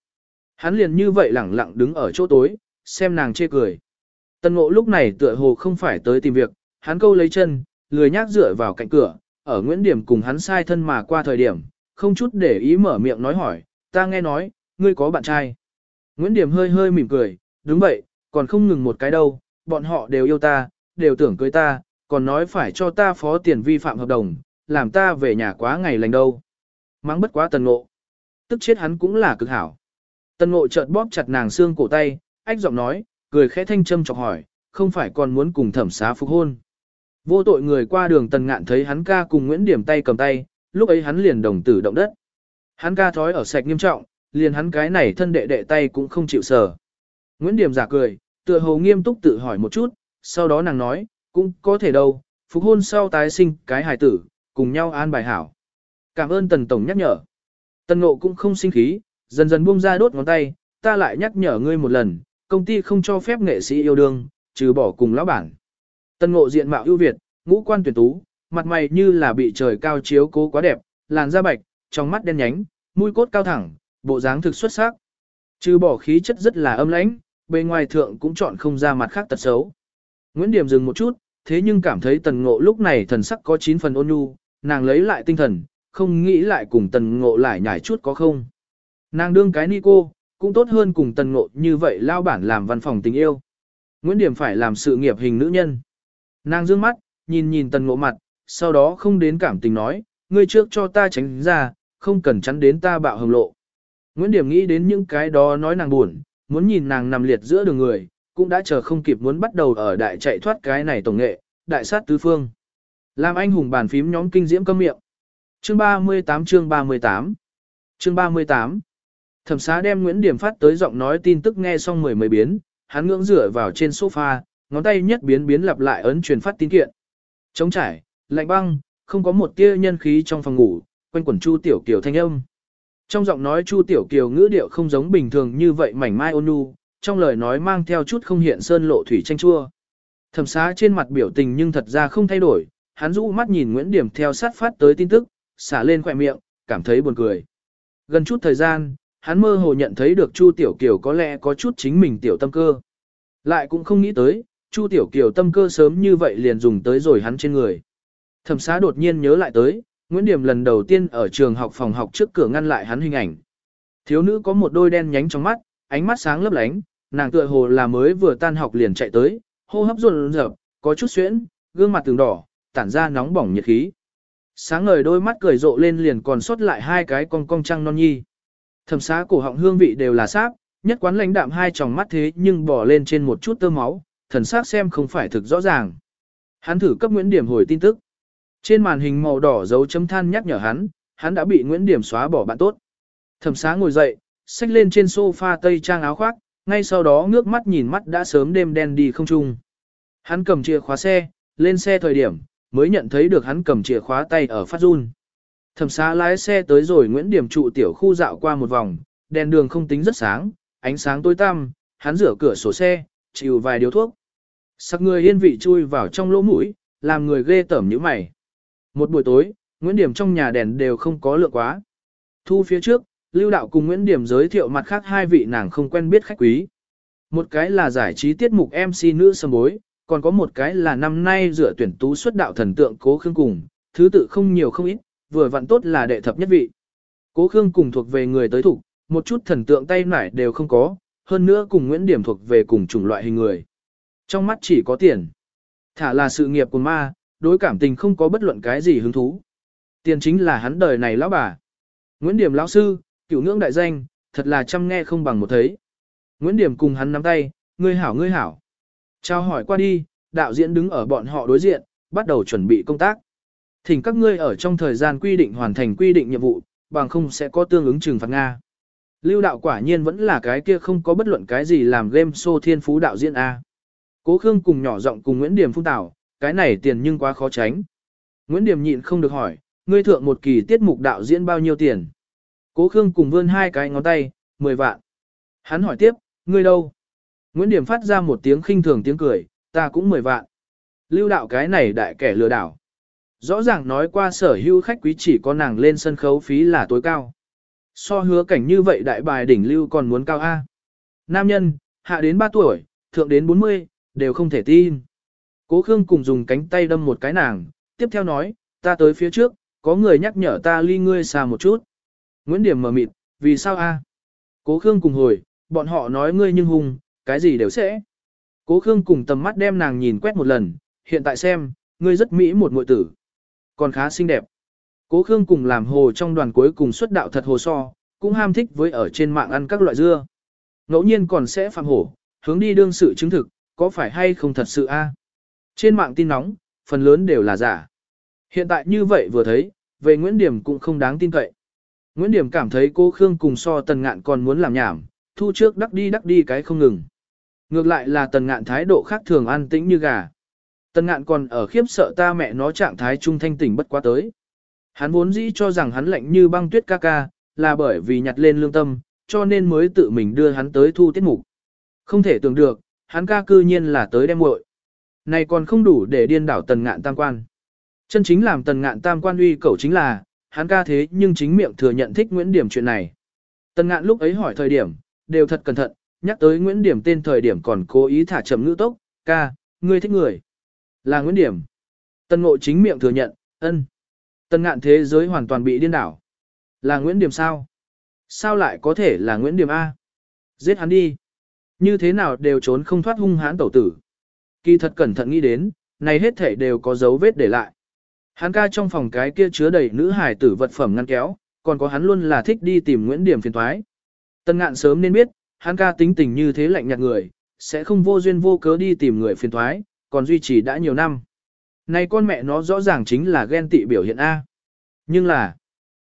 Hắn liền như vậy lẳng lặng đứng ở chỗ tối, xem nàng chê cười. Tần ngộ lúc này tựa hồ không phải tới tìm việc, hắn câu lấy chân, lười nhác dựa vào cạnh cửa, ở Nguyễn Điểm cùng hắn sai thân mà qua thời điểm, không chút để ý mở miệng nói hỏi, ta nghe nói, ngươi có bạn trai. Nguyễn Điểm hơi hơi mỉm cười, đúng vậy, còn không ngừng một cái đâu, bọn họ đều yêu ta, đều tưởng cưới ta, còn nói phải cho ta phó tiền vi phạm hợp đồng, làm ta về nhà quá ngày lành đâu. Mắng bất quá tần ngộ. Tức chết hắn cũng là cực hảo. Tần ngộ chợt bóp chặt nàng xương cổ tay, ách giọng nói, cười khẽ thanh châm chọc hỏi, không phải còn muốn cùng thẩm xá phục hôn. Vô tội người qua đường tần ngạn thấy hắn ca cùng Nguyễn Điểm tay cầm tay, lúc ấy hắn liền đồng tử động đất. Hắn ca thói ở sạch nghiêm trọng, liền hắn cái này thân đệ đệ tay cũng không chịu sở. Nguyễn Điểm giả cười, tựa hồ nghiêm túc tự hỏi một chút, sau đó nàng nói, cũng có thể đâu, phục hôn sau tái sinh cái hài tử, cùng nhau an bài hảo. Cảm ơn Tần Tổng nhắc nhở. Tần Ngộ cũng không sinh khí, dần dần buông ra đốt ngón tay, ta lại nhắc nhở ngươi một lần, công ty không cho phép nghệ sĩ yêu đương, trừ bỏ cùng lão bản. Tần Ngộ diện mạo ưu việt, ngũ quan tuyển tú, mặt mày như là bị trời cao chiếu cố quá đẹp, làn da bạch, trong mắt đen nhánh, mũi cốt cao thẳng, bộ dáng thực xuất sắc. Trừ bỏ khí chất rất là âm lãnh, bề ngoài thượng cũng chọn không ra mặt khác tật xấu. Nguyễn Điểm dừng một chút, thế nhưng cảm thấy tần ngộ lúc này thần sắc có 9 phần ôn nhu, nàng lấy lại tinh thần, không nghĩ lại cùng tần ngộ lại nhảy chút có không. Nàng đương cái ni cô, cũng tốt hơn cùng tần ngộ như vậy lao bản làm văn phòng tình yêu. Nguyễn Điểm phải làm sự nghiệp hình nữ nhân. Nàng dương mắt, nhìn nhìn tần ngộ mặt, sau đó không đến cảm tình nói, ngươi trước cho ta tránh ra, không cần chắn đến ta bạo hồng lộ. Nguyễn Điểm nghĩ đến những cái đó nói nàng buồn, muốn nhìn nàng nằm liệt giữa đường người, cũng đã chờ không kịp muốn bắt đầu ở đại chạy thoát cái này tổng nghệ, đại sát tứ phương. Làm anh hùng bàn phím nhóm kinh diễm câm miệng. Chương 38 chương 38 Chương 38 Thẩm xá đem Nguyễn Điểm phát tới giọng nói tin tức nghe xong mười mấy biến, hắn ngưỡng rửa vào trên sofa, ngón tay nhất biến biến lặp lại ấn truyền phát tin kiện. Chống trải, lạnh băng, không có một tia nhân khí trong phòng ngủ, quanh quẩn Chu Tiểu kiểu thanh âm. Trong giọng nói Chu Tiểu Kiều ngữ điệu không giống bình thường như vậy mảnh mai ôn nhu, trong lời nói mang theo chút không hiện sơn lộ thủy tranh chua. Thẩm xá trên mặt biểu tình nhưng thật ra không thay đổi, hắn rũ mắt nhìn Nguyễn Điểm theo sát phát tới tin tức, xả lên khỏe miệng, cảm thấy buồn cười. Gần chút thời gian, hắn mơ hồ nhận thấy được Chu Tiểu Kiều có lẽ có chút chính mình tiểu tâm cơ. Lại cũng không nghĩ tới, Chu Tiểu Kiều tâm cơ sớm như vậy liền dùng tới rồi hắn trên người. Thẩm xá đột nhiên nhớ lại tới, Nguyễn Điểm lần đầu tiên ở trường học phòng học trước cửa ngăn lại hắn hình ảnh. Thiếu nữ có một đôi đen nhánh trong mắt, ánh mắt sáng lấp lánh, nàng tựa hồ là mới vừa tan học liền chạy tới, hô hấp run rợn, có chút xuyễn, gương mặt từng đỏ, tản ra nóng bỏng nhiệt khí. Sáng ngời đôi mắt cười rộ lên liền còn sót lại hai cái con cong trăng non nhi. Thẩm xá cổ họng hương vị đều là sáp, nhất quán lãnh đạm hai tròng mắt thế nhưng bỏ lên trên một chút tơ máu, thần sắc xem không phải thực rõ ràng. Hắn thử cấp Nguyễn Điểm hồi tin tức. Trên màn hình màu đỏ dấu chấm than nhắc nhở hắn, hắn đã bị Nguyễn Điểm xóa bỏ bạn tốt. Thẩm xá ngồi dậy, xách lên trên sofa tây trang áo khoác, ngay sau đó ngước mắt nhìn mắt đã sớm đêm đen đi không trung. Hắn cầm chìa khóa xe, lên xe thời điểm, mới nhận thấy được hắn cầm chìa khóa tay ở phát run. Thẩm xá lái xe tới rồi Nguyễn Điểm trụ tiểu khu dạo qua một vòng, đèn đường không tính rất sáng, ánh sáng tối tăm, hắn rửa cửa sổ xe, chịu vài điếu thuốc. Sắc người yên vị chui vào trong lỗ mũi, làm người ghê tởm như mày. Một buổi tối, Nguyễn Điểm trong nhà đèn đều không có lượng quá. Thu phía trước, Lưu Đạo cùng Nguyễn Điểm giới thiệu mặt khác hai vị nàng không quen biết khách quý. Một cái là giải trí tiết mục MC nữ sâm bối, còn có một cái là năm nay dựa tuyển tú xuất đạo thần tượng Cố Khương cùng, thứ tự không nhiều không ít, vừa vặn tốt là đệ thập nhất vị. Cố Khương cùng thuộc về người tới thủ, một chút thần tượng tay nải đều không có, hơn nữa cùng Nguyễn Điểm thuộc về cùng chủng loại hình người. Trong mắt chỉ có tiền. Thả là sự nghiệp của ma, đối cảm tình không có bất luận cái gì hứng thú. Tiền chính là hắn đời này lão bà. Nguyễn Điểm lão sư, cửu ngưỡng đại danh, thật là chăm nghe không bằng một thấy. Nguyễn Điểm cùng hắn nắm tay, ngươi hảo ngươi hảo. Chào hỏi qua đi, đạo diễn đứng ở bọn họ đối diện, bắt đầu chuẩn bị công tác. Thỉnh các ngươi ở trong thời gian quy định hoàn thành quy định nhiệm vụ, bằng không sẽ có tương ứng trừng phạt Nga. Lưu đạo quả nhiên vẫn là cái kia không có bất luận cái gì làm game show thiên phú đạo diễn A. Cố Khương cùng nhỏ giọng cùng Nguyễn Điểm phun tảo, cái này tiền nhưng quá khó tránh. Nguyễn Điểm nhịn không được hỏi, ngươi thượng một kỳ tiết mục đạo diễn bao nhiêu tiền? Cố Khương cùng vươn hai cái ngón tay, 10 vạn. Hắn hỏi tiếp, ngươi đâu? Nguyễn Điểm phát ra một tiếng khinh thường tiếng cười, ta cũng 10 vạn. Lưu đạo cái này đại kẻ lừa đảo. Rõ ràng nói qua sở hữu khách quý chỉ có nàng lên sân khấu phí là tối cao. So hứa cảnh như vậy đại bài đỉnh lưu còn muốn cao A. Nam nhân, hạ đến 3 tuổi, thượng đến 40, đều không thể tin. Cố Khương cùng dùng cánh tay đâm một cái nàng, tiếp theo nói, ta tới phía trước, có người nhắc nhở ta ly ngươi xa một chút. Nguyễn Điểm mở mịt, vì sao a? Cố Khương cùng hồi, bọn họ nói ngươi nhưng hung, cái gì đều sẽ. Cố Khương cùng tầm mắt đem nàng nhìn quét một lần, hiện tại xem, ngươi rất mỹ một muội tử. Còn khá xinh đẹp. Cố Khương cùng làm hồ trong đoàn cuối cùng xuất đạo thật hồ so, cũng ham thích với ở trên mạng ăn các loại dưa. Ngẫu nhiên còn sẽ phạm hổ, hướng đi đương sự chứng thực, có phải hay không thật sự a? Trên mạng tin nóng, phần lớn đều là giả. Hiện tại như vậy vừa thấy, về Nguyễn Điểm cũng không đáng tin cậy. Nguyễn Điểm cảm thấy cô Khương cùng so tần ngạn còn muốn làm nhảm, thu trước đắc đi đắc đi cái không ngừng. Ngược lại là tần ngạn thái độ khác thường an tĩnh như gà. Tần ngạn còn ở khiếp sợ ta mẹ nó trạng thái trung thanh tỉnh bất quá tới. Hắn vốn dĩ cho rằng hắn lạnh như băng tuyết ca ca, là bởi vì nhặt lên lương tâm, cho nên mới tự mình đưa hắn tới thu tiết mục. Không thể tưởng được, hắn ca cư nhiên là tới đem muội. Này còn không đủ để điên đảo tần ngạn tam quan. Chân chính làm tần ngạn tam quan uy cầu chính là, hắn ca thế nhưng chính miệng thừa nhận thích Nguyễn Điểm chuyện này. Tần ngạn lúc ấy hỏi thời điểm, đều thật cẩn thận, nhắc tới Nguyễn Điểm tên thời điểm còn cố ý thả chậm ngữ tốc, ca, ngươi thích người. Là Nguyễn Điểm. Tần ngộ chính miệng thừa nhận, ân. Tần ngạn thế giới hoàn toàn bị điên đảo. Là Nguyễn Điểm sao? Sao lại có thể là Nguyễn Điểm A? Giết hắn đi. Như thế nào đều trốn không thoát hung hãn tẩu tử. Kỳ thật cẩn thận nghĩ đến, này hết thể đều có dấu vết để lại. Hắn ca trong phòng cái kia chứa đầy nữ hải tử vật phẩm ngăn kéo, còn có hắn luôn là thích đi tìm Nguyễn Điểm phiền thoái. Tân ngạn sớm nên biết, hắn ca tính tình như thế lạnh nhạt người, sẽ không vô duyên vô cớ đi tìm người phiền thoái, còn duy trì đã nhiều năm. Này con mẹ nó rõ ràng chính là ghen tị biểu hiện A. Nhưng là,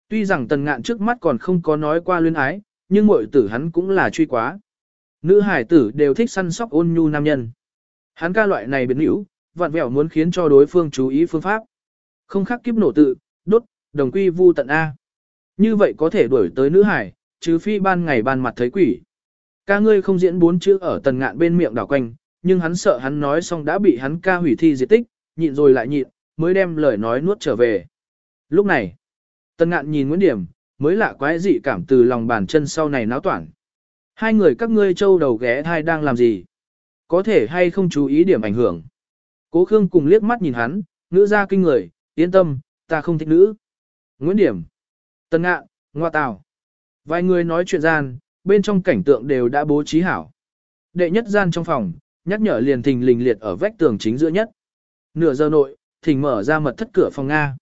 tuy rằng tần ngạn trước mắt còn không có nói qua luyến ái, nhưng muội tử hắn cũng là truy quá. Nữ hải tử đều thích săn sóc ôn nhu nam nhân. Hắn ca loại này biến hữu, vặn vẹo muốn khiến cho đối phương chú ý phương pháp. Không khắc kiếp nổ tự, đốt, đồng quy vu tận A. Như vậy có thể đuổi tới nữ hải, chứ phi ban ngày ban mặt thấy quỷ. Ca ngươi không diễn bốn chữ ở tần ngạn bên miệng đảo quanh, nhưng hắn sợ hắn nói xong đã bị hắn ca hủy thi diệt tích, nhịn rồi lại nhịn, mới đem lời nói nuốt trở về. Lúc này, tần ngạn nhìn Nguyễn Điểm, mới lạ quái dị cảm từ lòng bàn chân sau này náo toản. Hai người các ngươi trâu đầu ghé thai đang làm gì? Có thể hay không chú ý điểm ảnh hưởng? Cố Khương cùng liếc mắt nhìn hắn, nữ ra kinh người, yên tâm, ta không thích nữ. Nguyễn Điểm, Tân Ngạ, Ngoa Tào. Vài người nói chuyện gian, bên trong cảnh tượng đều đã bố trí hảo. Đệ nhất gian trong phòng, nhắc nhở liền thình lình liệt ở vách tường chính giữa nhất. Nửa giờ nội, thỉnh mở ra mật thất cửa phòng Nga.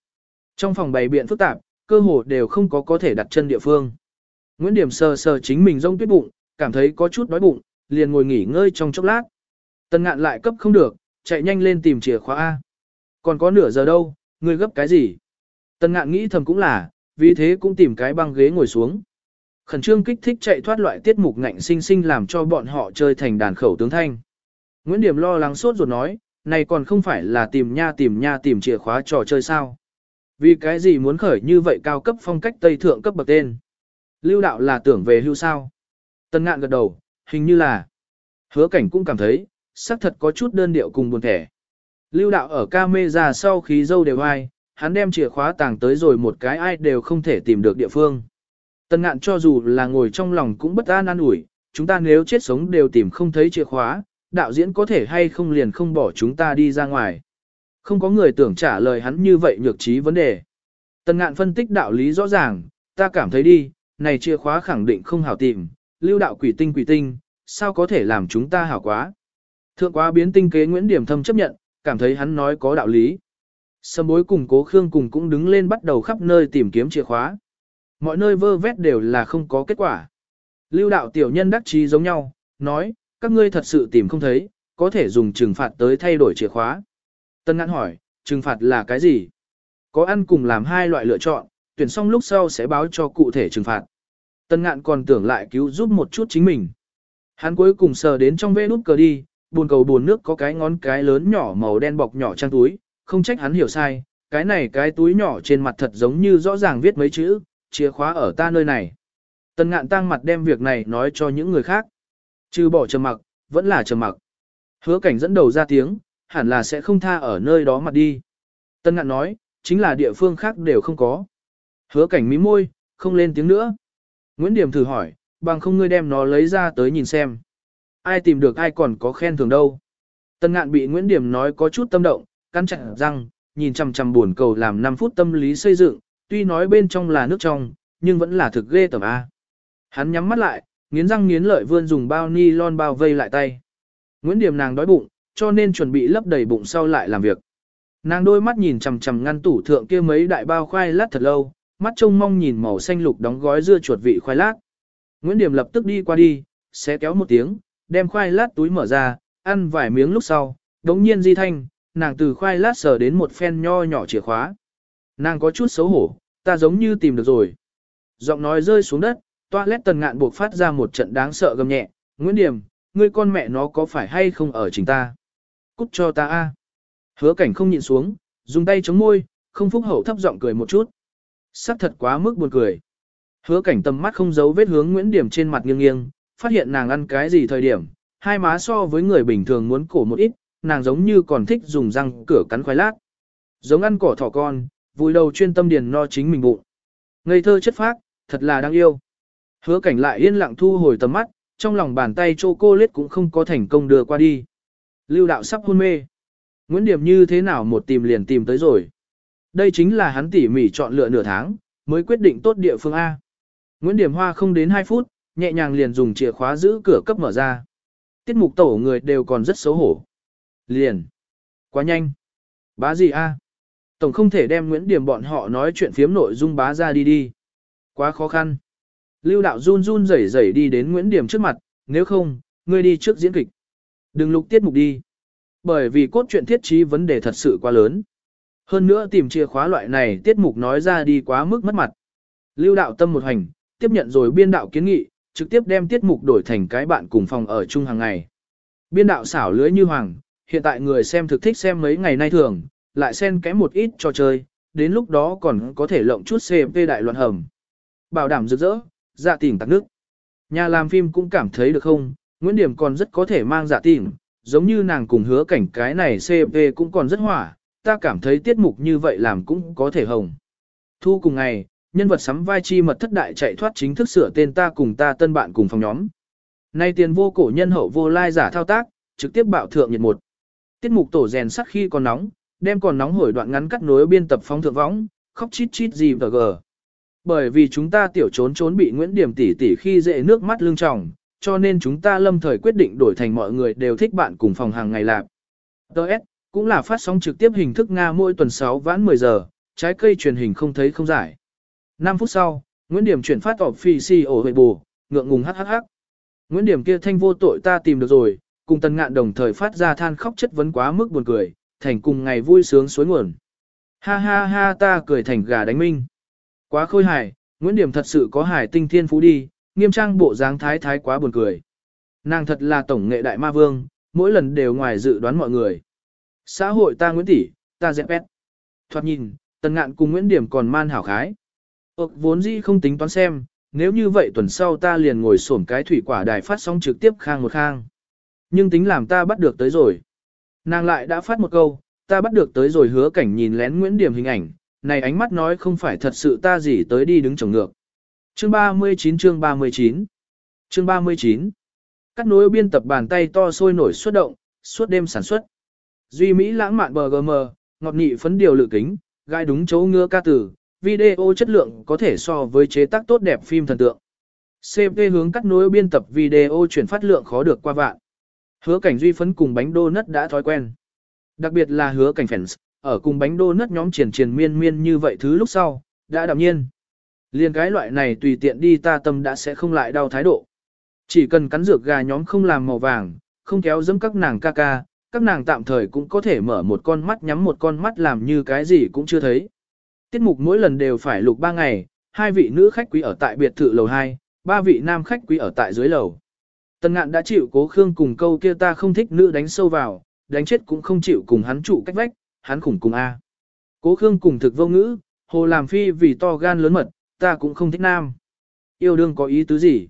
Trong phòng bày biện phức tạp, cơ hồ đều không có có thể đặt chân địa phương. Nguyễn Điểm sờ sờ chính mình rông tuyết bụng, cảm thấy có chút đói bụng, liền ngồi nghỉ ngơi trong chốc lát. Tân ngạn lại cấp không được, chạy nhanh lên tìm chìa khóa A. Còn có nửa giờ đâu, ngươi gấp cái gì? Tân ngạn nghĩ thầm cũng là, vì thế cũng tìm cái băng ghế ngồi xuống. Khẩn trương kích thích chạy thoát loại tiết mục ngạnh sinh sinh làm cho bọn họ chơi thành đàn khẩu tướng thanh. Nguyễn Điểm lo lắng sốt ruột nói, này còn không phải là tìm nha tìm nha tìm chìa khóa trò chơi sao. Vì cái gì muốn khởi như vậy cao cấp phong cách Tây Thượng cấp bậc tên. Lưu đạo là tưởng về hưu sao. Tân ngạn gật đầu, hình như là. Hứa cảnh cũng cảm thấy, xác thật có chút đơn điệu cùng buồn thẻ. Lưu đạo ở ca mê ra sau khí dâu đều ai, hắn đem chìa khóa tàng tới rồi một cái ai đều không thể tìm được địa phương. Tân ngạn cho dù là ngồi trong lòng cũng bất an an ủi, chúng ta nếu chết sống đều tìm không thấy chìa khóa, đạo diễn có thể hay không liền không bỏ chúng ta đi ra ngoài. Không có người tưởng trả lời hắn như vậy nhược trí vấn đề. Tân ngạn phân tích đạo lý rõ ràng, ta cảm thấy đi, này chìa khóa khẳng định không hảo tìm, lưu đạo quỷ tinh quỷ tinh, sao có thể làm chúng ta hảo quá. Thượng quá biến tinh kế Nguyễn Điểm Thâm chấp nhận, cảm thấy hắn nói có đạo lý. Sâm bối cùng cố Khương cùng cũng đứng lên bắt đầu khắp nơi tìm kiếm chìa khóa. Mọi nơi vơ vét đều là không có kết quả. Lưu đạo tiểu nhân đắc trí giống nhau, nói, các ngươi thật sự tìm không thấy, có thể dùng trừng phạt tới thay đổi chìa khóa. Tân ngạn hỏi, trừng phạt là cái gì? Có ăn cùng làm hai loại lựa chọn, tuyển xong lúc sau sẽ báo cho cụ thể trừng phạt. Tân ngạn còn tưởng lại cứu giúp một chút chính mình. Hắn cuối cùng sờ đến trong vê nút cờ đi, buồn cầu buồn nước có cái ngón cái lớn nhỏ màu đen bọc nhỏ trang túi, không trách hắn hiểu sai, cái này cái túi nhỏ trên mặt thật giống như rõ ràng viết mấy chữ, chìa khóa ở ta nơi này. Tần ngạn tăng mặt đem việc này nói cho những người khác. Trừ bỏ trầm mặc, vẫn là trầm mặc. Hứa cảnh dẫn đầu ra tiếng, hẳn là sẽ không tha ở nơi đó mặt đi. Tân ngạn nói, chính là địa phương khác đều không có. Hứa cảnh mí môi, không lên tiếng nữa. Nguyễn Điểm thử hỏi, bằng không ngươi đem nó lấy ra tới nhìn xem. Ai tìm được ai còn có khen thường đâu. Tân ngạn bị Nguyễn Điểm nói có chút tâm động, cắn chặt răng, nhìn chằm chằm buồn cầu làm 5 phút tâm lý xây dựng, tuy nói bên trong là nước trong, nhưng vẫn là thực ghê tởm A. Hắn nhắm mắt lại, nghiến răng nghiến lợi vươn dùng bao ni lon bao vây lại tay. Nguyễn Điểm nàng đói bụng, cho nên chuẩn bị lấp đầy bụng sau lại làm việc. Nàng đôi mắt nhìn chằm chằm ngăn tủ thượng kia mấy đại bao khoai lát thật lâu, mắt trông mong nhìn màu xanh lục đóng gói dưa chuột vị khoai lát. Nguyễn Điểm lập tức đi qua đi, xé kéo một tiếng, đem khoai lát túi mở ra, ăn vài miếng lúc sau, đống nhiên di thanh, nàng từ khoai lát sờ đến một phen nho nhỏ chìa khóa. Nàng có chút xấu hổ, ta giống như tìm được rồi. Giọng nói rơi xuống đất, toa lét tần ngạn buộc phát ra một trận đáng sợ gầm nhẹ, Nguyễn Điểm, ngươi con mẹ nó có phải hay không ở chính ta? Cút cho ta a. Hứa cảnh không nhịn xuống, dùng tay chống môi, không phúc hậu thấp giọng cười một chút. Sắc thật quá mức buồn cười. Hứa cảnh tầm mắt không giấu vết hướng Nguyễn Điểm trên mặt nghiêng nghiêng, phát hiện nàng ăn cái gì thời điểm, hai má so với người bình thường muốn cổ một ít, nàng giống như còn thích dùng răng cửa cắn khoai lát. Giống ăn cỏ thỏ con, vùi đầu chuyên tâm điền no chính mình bụng. Ngây thơ chất phác, thật là đáng yêu. Hứa cảnh lại yên lặng thu hồi tầm mắt, trong lòng bàn tay chỗ cô lết cũng không có thành công đưa qua đi. Lưu đạo sắp hôn mê. Nguyễn Điểm như thế nào một tìm liền tìm tới rồi. Đây chính là hắn tỉ mỉ chọn lựa nửa tháng, mới quyết định tốt địa phương A. Nguyễn Điểm Hoa không đến 2 phút, nhẹ nhàng liền dùng chìa khóa giữ cửa cấp mở ra. Tiết mục tổ người đều còn rất xấu hổ. Liền. Quá nhanh. Bá gì A? Tổng không thể đem Nguyễn Điểm bọn họ nói chuyện phiếm nội dung bá ra đi đi. Quá khó khăn. Lưu đạo run run rẩy rẩy đi đến Nguyễn Điểm trước mặt, nếu không, ngươi đi trước diễn kịch. Đừng lục tiết mục đi. Bởi vì cốt truyện thiết trí vấn đề thật sự quá lớn. Hơn nữa tìm chìa khóa loại này tiết mục nói ra đi quá mức mất mặt. Lưu đạo tâm một hành, tiếp nhận rồi biên đạo kiến nghị, trực tiếp đem tiết mục đổi thành cái bạn cùng phòng ở chung hàng ngày. Biên đạo xảo lưới như hoàng, hiện tại người xem thực thích xem mấy ngày nay thường, lại xen kẽ một ít cho chơi, đến lúc đó còn có thể lộng chút CP đại loạn hầm. Bảo đảm rực rỡ, dạ tỉnh tạc nước. Nhà làm phim cũng cảm thấy được không, Nguyễn Điểm còn rất có thể mang dạ tỉnh, giống như nàng cùng hứa cảnh cái này CP cũng còn rất hỏa, ta cảm thấy tiết mục như vậy làm cũng có thể hồng. Thu cùng ngày, nhân vật sắm vai chi mật thất đại chạy thoát chính thức sửa tên ta cùng ta tân bạn cùng phòng nhóm. Nay tiền vô cổ nhân hậu vô lai giả thao tác, trực tiếp bạo thượng nhiệt một. Tiết mục tổ rèn sắt khi còn nóng, đem còn nóng hổi đoạn ngắn cắt nối biên tập phóng thượng võng, khóc chít chít gì gờ gờ. Bởi vì chúng ta tiểu trốn trốn bị Nguyễn Điểm tỷ tỷ khi dễ nước mắt lưng tròng, cho nên chúng ta lâm thời quyết định đổi thành mọi người đều thích bạn cùng phòng hàng ngày lạc. Đợt, cũng là phát sóng trực tiếp hình thức Nga mỗi tuần 6 vãn 10 giờ, trái cây truyền hình không thấy không giải. 5 phút sau, Nguyễn Điểm chuyển phát ọp phi si ổ hệ bù, ngượng ngùng hắc hắc hắc. Nguyễn Điểm kia thanh vô tội ta tìm được rồi, cùng tần ngạn đồng thời phát ra than khóc chất vấn quá mức buồn cười, thành cùng ngày vui sướng suối nguồn. Ha ha ha ta cười thành gà đánh minh. Quá khôi hài, Nguyễn Điểm thật sự có hài tinh thiên phú đi, nghiêm trang bộ dáng thái thái quá buồn cười. Nàng thật là tổng nghệ đại ma vương, mỗi lần đều ngoài dự đoán mọi người. Xã hội ta Nguyễn Tỷ, ta dẹp bét. Thoạt nhìn, tần ngạn cùng Nguyễn Điểm còn man hảo khái. Ốc vốn dĩ không tính toán xem, nếu như vậy tuần sau ta liền ngồi sổm cái thủy quả đài phát sóng trực tiếp khang một khang. Nhưng tính làm ta bắt được tới rồi. Nàng lại đã phát một câu, ta bắt được tới rồi hứa cảnh nhìn lén Nguyễn Điểm hình ảnh, này ánh mắt nói không phải thật sự ta gì tới đi đứng chồng ngược. Chương 39 chương 39 Chương 39 Cắt nối biên tập bàn tay to sôi nổi xuất động, suốt đêm sản xuất. Duy Mỹ lãng mạn BGM, ngọt nị phấn điều lự kính, gai đúng chỗ ngứa ca tử, video chất lượng có thể so với chế tác tốt đẹp phim thần tượng. CP hướng cắt nối biên tập video chuyển phát lượng khó được qua vạn. Hứa cảnh duy phấn cùng bánh đô nất đã thói quen. Đặc biệt là hứa cảnh fans, ở cùng bánh đô nất nhóm triển triển miên miên như vậy thứ lúc sau, đã đạm nhiên. Liên cái loại này tùy tiện đi ta tâm đã sẽ không lại đau thái độ. Chỉ cần cắn dược gà nhóm không làm màu vàng, không kéo dẫm các nàng ca ca, các nàng tạm thời cũng có thể mở một con mắt nhắm một con mắt làm như cái gì cũng chưa thấy. Tiết mục mỗi lần đều phải lục ba ngày, hai vị nữ khách quý ở tại biệt thự lầu 2, ba vị nam khách quý ở tại dưới lầu. Tần ngạn đã chịu cố khương cùng câu kia ta không thích nữ đánh sâu vào, đánh chết cũng không chịu cùng hắn trụ cách vách, hắn khủng cùng A. Cố khương cùng thực vô ngữ, hồ làm phi vì to gan lớn mật, ta cũng không thích nam. Yêu đương có ý tứ gì?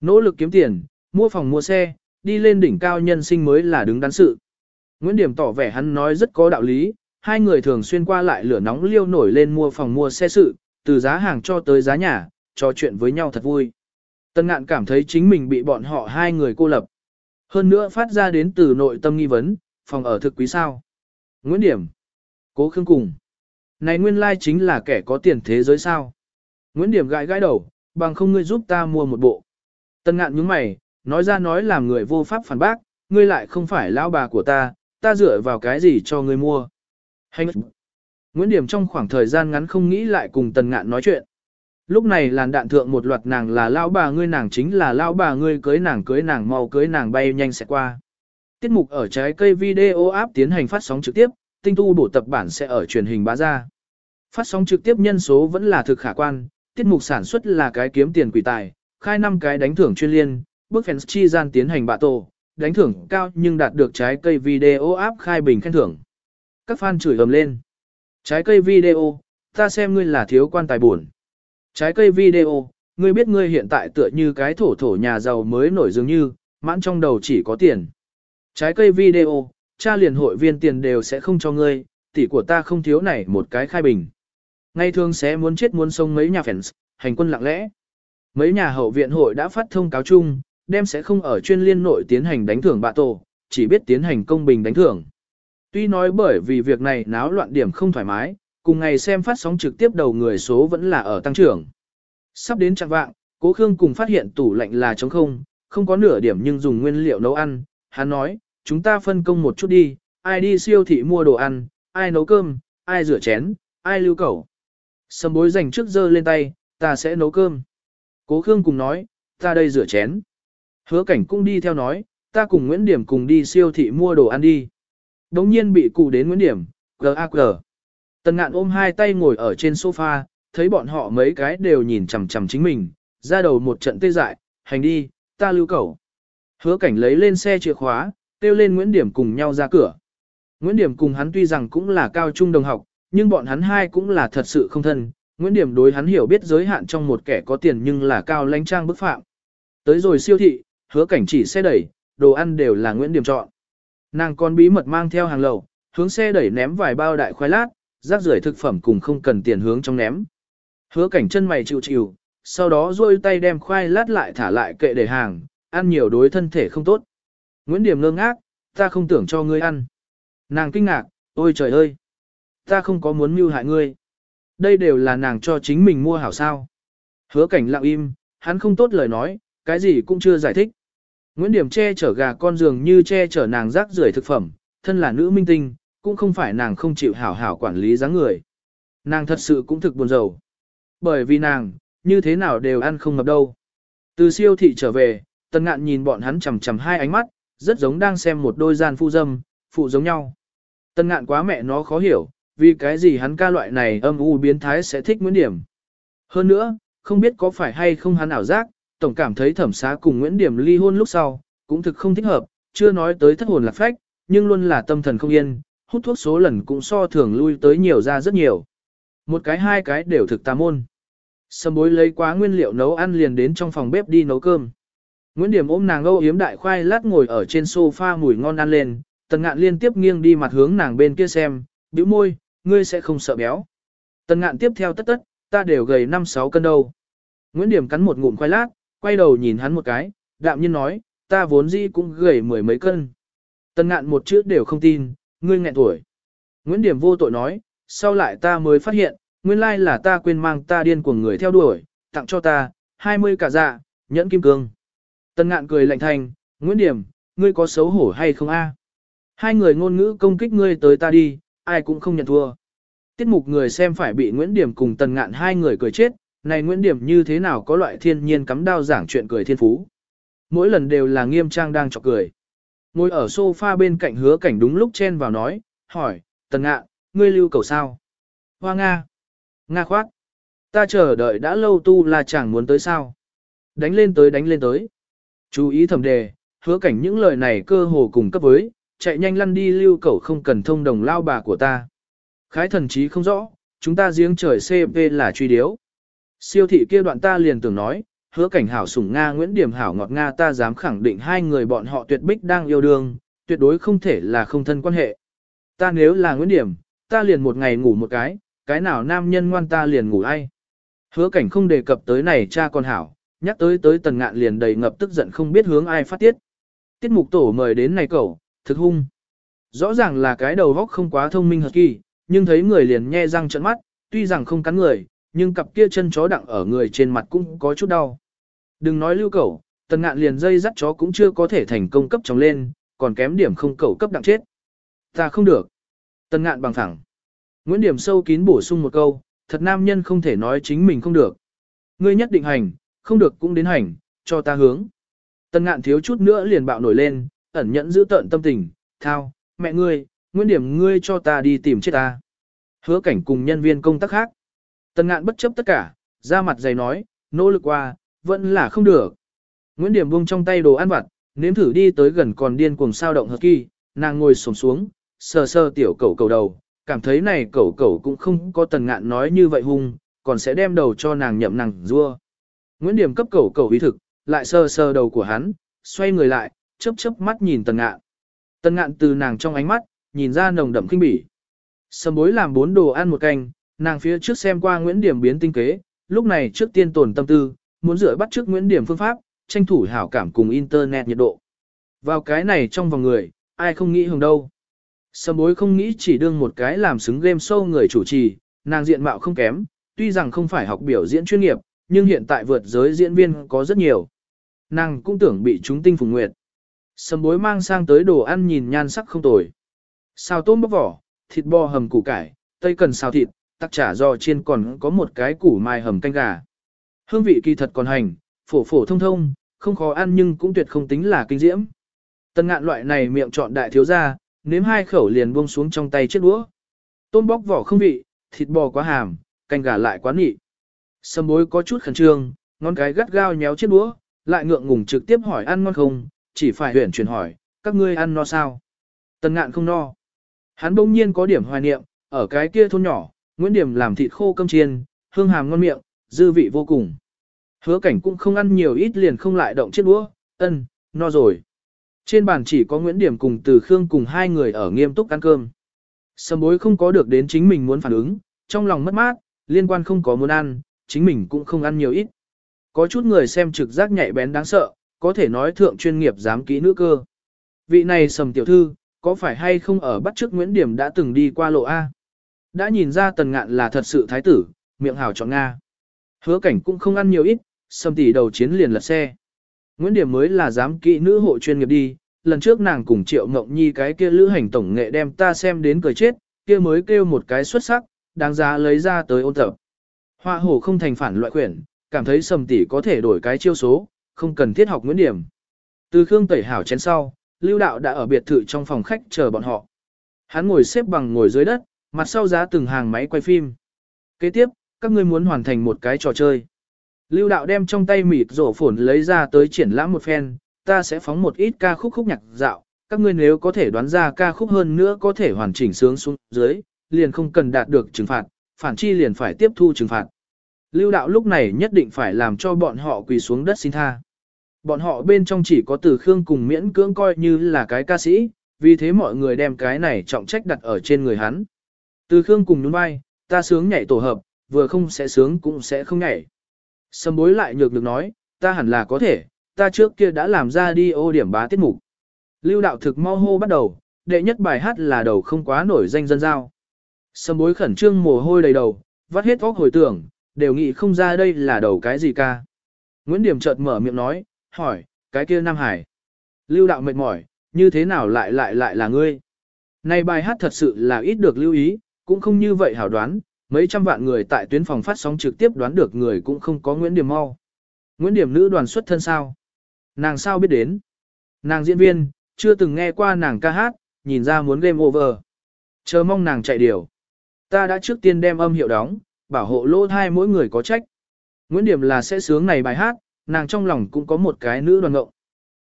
Nỗ lực kiếm tiền, mua phòng mua xe, đi lên đỉnh cao nhân sinh mới là đứng đắn sự. Nguyễn Điểm tỏ vẻ hắn nói rất có đạo lý, hai người thường xuyên qua lại lửa nóng liêu nổi lên mua phòng mua xe sự, từ giá hàng cho tới giá nhà, trò chuyện với nhau thật vui. Tân ngạn cảm thấy chính mình bị bọn họ hai người cô lập. Hơn nữa phát ra đến từ nội tâm nghi vấn, phòng ở thực quý sao. Nguyễn Điểm. Cố Khương cùng. Này nguyên lai chính là kẻ có tiền thế giới sao. Nguyễn Điểm gãi gãi đầu, bằng không ngươi giúp ta mua một bộ. Tân ngạn nhướng mày, nói ra nói làm người vô pháp phản bác, ngươi lại không phải lão bà của ta, ta dựa vào cái gì cho ngươi mua. Hành Nguyễn Điểm trong khoảng thời gian ngắn không nghĩ lại cùng Tần Ngạn nói chuyện. Lúc này làn đạn thượng một loạt nàng là lão bà ngươi nàng chính là lão bà ngươi cưới nàng cưới nàng mau cưới nàng bay nhanh sẽ qua. Tiết mục ở trái cây video áp tiến hành phát sóng trực tiếp, tinh tu bổ tập bản sẽ ở truyền hình bá ra. Phát sóng trực tiếp nhân số vẫn là thực khả quan, tiết mục sản xuất là cái kiếm tiền quỷ tài, khai năm cái đánh thưởng chuyên liên, bước fans chi gian tiến hành bạ tổ, đánh thưởng cao nhưng đạt được trái cây video áp khai bình khen thưởng. Các fan chửi ầm lên. Trái cây video, ta xem ngươi là thiếu quan tài buồn. Trái cây video, ngươi biết ngươi hiện tại tựa như cái thổ thổ nhà giàu mới nổi dường như, mãn trong đầu chỉ có tiền. Trái cây video, cha liền hội viên tiền đều sẽ không cho ngươi, tỷ của ta không thiếu này một cái khai bình. Ngay thường sẽ muốn chết muốn sống mấy nhà fans, hành quân lặng lẽ. Mấy nhà hậu viện hội đã phát thông cáo chung, đem sẽ không ở chuyên liên nội tiến hành đánh thưởng bạ tổ, chỉ biết tiến hành công bình đánh thưởng. Tuy nói bởi vì việc này náo loạn điểm không thoải mái, cùng ngày xem phát sóng trực tiếp đầu người số vẫn là ở tăng trưởng. Sắp đến trạng vạng, cố Khương cùng phát hiện tủ lạnh là trống không, không có nửa điểm nhưng dùng nguyên liệu nấu ăn. Hắn nói, chúng ta phân công một chút đi, ai đi siêu thị mua đồ ăn, ai nấu cơm, ai rửa chén, ai lưu cẩu. Sầm bối dành trước dơ lên tay, ta sẽ nấu cơm. Cố Khương cùng nói, ta đây rửa chén. Hứa cảnh cũng đi theo nói, ta cùng Nguyễn Điểm cùng đi siêu thị mua đồ ăn đi. Đống nhiên bị cụ đến Nguyễn Điểm, G.A.G. Tần ngạn ôm hai tay ngồi ở trên sofa, thấy bọn họ mấy cái đều nhìn chằm chằm chính mình, ra đầu một trận tê dại, hành đi, ta lưu cầu. Hứa cảnh lấy lên xe chìa khóa, kêu lên Nguyễn Điểm cùng nhau ra cửa. Nguyễn Điểm cùng hắn tuy rằng cũng là cao trung đồng học, nhưng bọn hắn hai cũng là thật sự không thân. Nguyễn Điểm đối hắn hiểu biết giới hạn trong một kẻ có tiền nhưng là cao lãnh trang bức phạm. Tới rồi siêu thị, hứa cảnh chỉ xe đẩy, đồ ăn đều là Nguyễn Điểm chọn. Nàng còn bí mật mang theo hàng lầu, hướng xe đẩy ném vài bao đại khoai lát, rác rưởi thực phẩm cùng không cần tiền hướng trong ném. Hứa cảnh chân mày chịu chịu, sau đó duỗi tay đem khoai lát lại thả lại kệ để hàng, ăn nhiều đối thân thể không tốt. Nguyễn Điểm ngơ ngác, ta không tưởng cho ngươi ăn. Nàng kinh ngạc, ôi trời ơi, ta không có muốn mưu hại ngươi. Đây đều là nàng cho chính mình mua hảo sao. Hứa cảnh lặng im, hắn không tốt lời nói, cái gì cũng chưa giải thích. Nguyễn Điểm che chở gà con giường như che chở nàng rác rưởi thực phẩm, thân là nữ minh tinh, cũng không phải nàng không chịu hảo hảo quản lý dáng người. Nàng thật sự cũng thực buồn rầu. Bởi vì nàng, như thế nào đều ăn không ngập đâu. Từ siêu thị trở về, tần ngạn nhìn bọn hắn chằm chằm hai ánh mắt, rất giống đang xem một đôi gian phu dâm, phụ giống nhau. Tần ngạn quá mẹ nó khó hiểu, vì cái gì hắn ca loại này âm u biến thái sẽ thích Nguyễn Điểm. Hơn nữa, không biết có phải hay không hắn ảo giác, tổng cảm thấy thẩm xá cùng Nguyễn Điểm ly hôn lúc sau, cũng thực không thích hợp, chưa nói tới thất hồn lạc phách, nhưng luôn là tâm thần không yên, hút thuốc số lần cũng so thường lui tới nhiều ra rất nhiều. Một cái hai cái đều thực tà môn. Sâm bối lấy quá nguyên liệu nấu ăn liền đến trong phòng bếp đi nấu cơm. Nguyễn Điểm ôm nàng âu yếm đại khoai lát ngồi ở trên sofa mùi ngon ăn lên, tần ngạn liên tiếp nghiêng đi mặt hướng nàng bên kia xem, bĩu môi, ngươi sẽ không sợ béo. Tần ngạn tiếp theo tất tất, ta đều gầy 5-6 cân đâu. Nguyễn Điểm cắn một ngụm khoai lát, quay đầu nhìn hắn một cái, đạm nhiên nói, ta vốn dĩ cũng gầy mười mấy cân. Tần ngạn một chữ đều không tin, ngươi nghẹn tuổi. Nguyễn Điểm vô tội nói, sau lại ta mới phát hiện, nguyên lai là ta quên mang ta điên của người theo đuổi, tặng cho ta, 20 cả dạ, nhẫn kim cương. Tần ngạn cười lạnh thành, Nguyễn Điểm, ngươi có xấu hổ hay không a? Hai người ngôn ngữ công kích ngươi tới ta đi, ai cũng không nhận thua. Tiết mục người xem phải bị Nguyễn Điểm cùng Tần Ngạn hai người cười chết, này Nguyễn Điểm như thế nào có loại thiên nhiên cắm đao giảng chuyện cười thiên phú. Mỗi lần đều là nghiêm trang đang chọc cười. Ngồi ở sofa bên cạnh hứa cảnh đúng lúc chen vào nói, hỏi, Tần ngạ ngươi lưu cầu sao? Hoa Nga. Nga khoát. Ta chờ đợi đã lâu tu là chẳng muốn tới sao. Đánh lên tới đánh lên tới. Chú ý thẩm đề, hứa cảnh những lời này cơ hồ cùng cấp với, chạy nhanh lăn đi lưu cầu không cần thông đồng lao bà của ta. Khái thần chí không rõ, chúng ta giếng trời CP là truy điếu. Siêu thị kia đoạn ta liền tưởng nói, hứa cảnh hảo sủng Nga Nguyễn Điểm hảo ngọt Nga ta dám khẳng định hai người bọn họ tuyệt bích đang yêu đương, tuyệt đối không thể là không thân quan hệ. Ta nếu là Nguyễn Điểm, ta liền một ngày ngủ một cái, cái nào nam nhân ngoan ta liền ngủ ai. Hứa cảnh không đề cập tới này cha con hảo, nhắc tới tới tần ngạn liền đầy ngập tức giận không biết hướng ai phát tiết. Tiết mục tổ mời đến này cậu, thực hung. Rõ ràng là cái đầu góc không quá thông minh hợp kỳ, nhưng thấy người liền nhe răng trợn mắt, tuy rằng không cắn người, nhưng cặp kia chân chó đặng ở người trên mặt cũng có chút đau. Đừng nói lưu cẩu, tần ngạn liền dây dắt chó cũng chưa có thể thành công cấp chồng lên, còn kém điểm không cẩu cấp đặng chết. Ta không được. Tần ngạn bằng thẳng. Nguyễn Điểm sâu kín bổ sung một câu, thật nam nhân không thể nói chính mình không được. Ngươi nhất định hành, không được cũng đến hành, cho ta hướng. Tần ngạn thiếu chút nữa liền bạo nổi lên, ẩn nhẫn giữ tận tâm tình, thao, mẹ ngươi, Nguyễn Điểm ngươi cho ta đi tìm chết ta. Hứa cảnh cùng nhân viên công tác khác. Tần ngạn bất chấp tất cả, ra mặt dày nói, nỗ lực qua, vẫn là không được. Nguyễn Điểm buông trong tay đồ ăn vặt, nếm thử đi tới gần còn điên cuồng sao động hợp kỳ, nàng ngồi xổm xuống, sờ sờ tiểu cẩu cầu đầu, cảm thấy này cẩu cẩu cũng không có tần ngạn nói như vậy hung, còn sẽ đem đầu cho nàng nhậm nàng rua. Nguyễn Điểm cấp cẩu cẩu ý thực, lại sờ sờ đầu của hắn, xoay người lại, chớp chớp mắt nhìn tần ngạn. Tần ngạn từ nàng trong ánh mắt, nhìn ra nồng đậm kinh bỉ. Sầm bối làm bốn đồ ăn một canh, nàng phía trước xem qua Nguyễn Điểm biến tinh kế, lúc này trước tiên tồn tâm tư, muốn rửa bắt trước Nguyễn Điểm phương pháp, tranh thủ hảo cảm cùng internet nhiệt độ. Vào cái này trong vòng người, ai không nghĩ hưởng đâu. Sầm bối không nghĩ chỉ đương một cái làm xứng game show người chủ trì, nàng diện mạo không kém, tuy rằng không phải học biểu diễn chuyên nghiệp, nhưng hiện tại vượt giới diễn viên có rất nhiều. Nàng cũng tưởng bị chúng tinh phùng nguyệt. Sầm bối mang sang tới đồ ăn nhìn nhan sắc không tồi. Xào tôm bóc vỏ, thịt bò hầm củ cải, tây cần xào thịt, tắc chả giò chiên còn có một cái củ mai hầm canh gà. Hương vị kỳ thật còn hành, phổ phổ thông thông, không khó ăn nhưng cũng tuyệt không tính là kinh diễm. Tân ngạn loại này miệng chọn đại thiếu gia, nếm hai khẩu liền buông xuống trong tay chiếc đũa. Tôm bóc vỏ không vị, thịt bò quá hàm, canh gà lại quá nị. Sâm bối có chút khẩn trương, ngón cái gắt gao nhéo chiếc đũa, lại ngượng ngùng trực tiếp hỏi ăn ngon không, chỉ phải huyển chuyển hỏi, các ngươi ăn no sao? Tần ngạn không no. Hắn bỗng nhiên có điểm hoài niệm, ở cái kia thôn nhỏ, Nguyễn Điểm làm thịt khô cơm chiên, hương hàm ngon miệng, dư vị vô cùng. Hứa cảnh cũng không ăn nhiều ít liền không lại động chiếc đũa, ân, no rồi. Trên bàn chỉ có Nguyễn Điểm cùng Từ Khương cùng hai người ở nghiêm túc ăn cơm. Sầm bối không có được đến chính mình muốn phản ứng, trong lòng mất mát, liên quan không có muốn ăn, chính mình cũng không ăn nhiều ít. Có chút người xem trực giác nhạy bén đáng sợ, có thể nói thượng chuyên nghiệp dám kỹ nữ cơ. Vị này sầm tiểu thư, có phải hay không ở bắt trước Nguyễn Điểm đã từng đi qua lộ A? Đã nhìn ra tần ngạn là thật sự thái tử, miệng hào chọn Nga. Hứa cảnh cũng không ăn nhiều ít, sầm tỷ đầu chiến liền lật xe. Nguyễn Điểm mới là giám kỹ nữ hộ chuyên nghiệp đi, lần trước nàng cùng Triệu Ngộng Nhi cái kia lữ hành tổng nghệ đem ta xem đến cười chết, kia mới kêu một cái xuất sắc, đáng giá lấy ra tới ôn tập. Hoa hổ không thành phản loại quyển, cảm thấy sầm tỷ có thể đổi cái chiêu số, không cần thiết học Nguyễn Điểm. Từ Khương Tẩy Hảo chén sau, Lưu Đạo đã ở biệt thự trong phòng khách chờ bọn họ. Hắn ngồi xếp bằng ngồi dưới đất, mặt sau giá từng hàng máy quay phim. Kế tiếp, các ngươi muốn hoàn thành một cái trò chơi. Lưu đạo đem trong tay mịt rổ phổn lấy ra tới triển lãm một phen, ta sẽ phóng một ít ca khúc khúc nhạc dạo, các ngươi nếu có thể đoán ra ca khúc hơn nữa có thể hoàn chỉnh sướng xuống dưới, liền không cần đạt được trừng phạt, phản chi liền phải tiếp thu trừng phạt. Lưu đạo lúc này nhất định phải làm cho bọn họ quỳ xuống đất xin tha. Bọn họ bên trong chỉ có từ Khương cùng miễn cưỡng coi như là cái ca sĩ, vì thế mọi người đem cái này trọng trách đặt ở trên người hắn. Từ Khương cùng nhún vai, ta sướng nhảy tổ hợp, vừa không sẽ sướng cũng sẽ không nhảy. Sâm bối lại nhược được nói, ta hẳn là có thể, ta trước kia đã làm ra đi ô điểm bá tiết mục. Lưu đạo thực mau hô bắt đầu, đệ nhất bài hát là đầu không quá nổi danh dân giao. Sâm bối khẩn trương mồ hôi đầy đầu, vắt hết óc hồi tưởng, đều nghĩ không ra đây là đầu cái gì ca. Nguyễn Điểm chợt mở miệng nói, hỏi, cái kia Nam Hải. Lưu đạo mệt mỏi, như thế nào lại lại lại là ngươi? Này bài hát thật sự là ít được lưu ý, cũng không như vậy hảo đoán, mấy trăm vạn người tại tuyến phòng phát sóng trực tiếp đoán được người cũng không có Nguyễn Điểm mau. Nguyễn Điểm nữ đoàn xuất thân sao? Nàng sao biết đến? Nàng diễn viên, chưa từng nghe qua nàng ca hát, nhìn ra muốn game over. Chờ mong nàng chạy điều. Ta đã trước tiên đem âm hiệu đóng, bảo hộ lỗ thai mỗi người có trách. Nguyễn Điểm là sẽ sướng này bài hát, nàng trong lòng cũng có một cái nữ đoàn ngộng.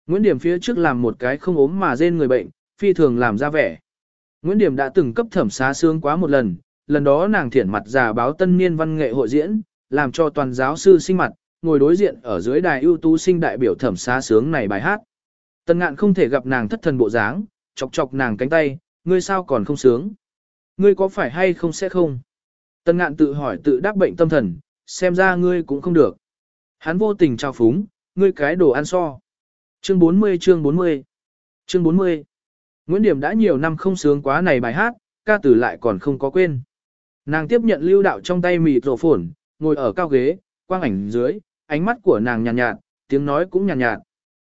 Nguyễn Điểm phía trước làm một cái không ốm mà rên người bệnh, phi thường làm ra vẻ. Nguyễn Điểm đã từng cấp thẩm xá sướng quá một lần, lần đó nàng thiển mặt giả báo tân niên văn nghệ hội diễn, làm cho toàn giáo sư sinh mặt, ngồi đối diện ở dưới đài ưu tú sinh đại biểu thẩm xá sướng này bài hát. Tân ngạn không thể gặp nàng thất thần bộ dáng, chọc chọc nàng cánh tay, ngươi sao còn không sướng? Ngươi có phải hay không sẽ không? Tân ngạn tự hỏi tự đáp bệnh tâm thần, xem ra ngươi cũng không được. Hắn vô tình trao phúng, ngươi cái đồ ăn so. Chương 40 chương 40 Chương 40 Nguyễn Điểm đã nhiều năm không sướng quá này bài hát, ca tử lại còn không có quên. Nàng tiếp nhận lưu đạo trong tay mịt rổ phồn, ngồi ở cao ghế, quang ảnh dưới, ánh mắt của nàng nhàn nhạt, nhạt, tiếng nói cũng nhàn nhạt, nhạt.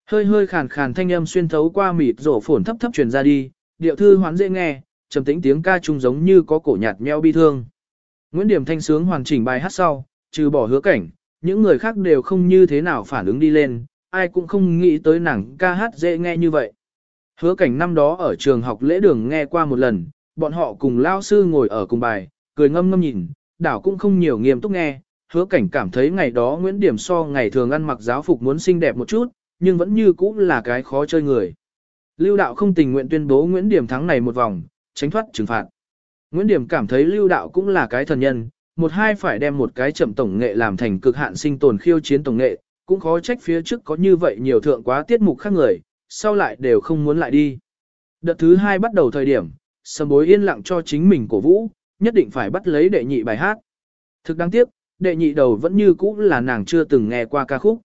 Hơi hơi khàn khàn thanh âm xuyên thấu qua mịt rổ phồn thấp thấp truyền ra đi, điệu thư hoán dễ nghe, trầm tĩnh tiếng ca trung giống như có cổ nhạt meo bi thương. Nguyễn Điểm thanh sướng hoàn chỉnh bài hát sau, trừ bỏ hứa cảnh, những người khác đều không như thế nào phản ứng đi lên, ai cũng không nghĩ tới nàng ca hát dễ nghe như vậy. Hứa cảnh năm đó ở trường học lễ đường nghe qua một lần, bọn họ cùng lao sư ngồi ở cùng bài, cười ngâm ngâm nhìn, đảo cũng không nhiều nghiêm túc nghe, hứa cảnh cảm thấy ngày đó Nguyễn Điểm so ngày thường ăn mặc giáo phục muốn xinh đẹp một chút, nhưng vẫn như cũ là cái khó chơi người. Lưu đạo không tình nguyện tuyên bố Nguyễn Điểm thắng này một vòng, tránh thoát trừng phạt. Nguyễn Điểm cảm thấy lưu đạo cũng là cái thần nhân, một hai phải đem một cái chậm tổng nghệ làm thành cực hạn sinh tồn khiêu chiến tổng nghệ, cũng khó trách phía trước có như vậy nhiều thượng quá tiết mục khác người, sau lại đều không muốn lại đi. Đợt thứ hai bắt đầu thời điểm, sầm bối yên lặng cho chính mình cổ vũ, nhất định phải bắt lấy đệ nhị bài hát. Thực đáng tiếc, đệ nhị đầu vẫn như cũ là nàng chưa từng nghe qua ca khúc.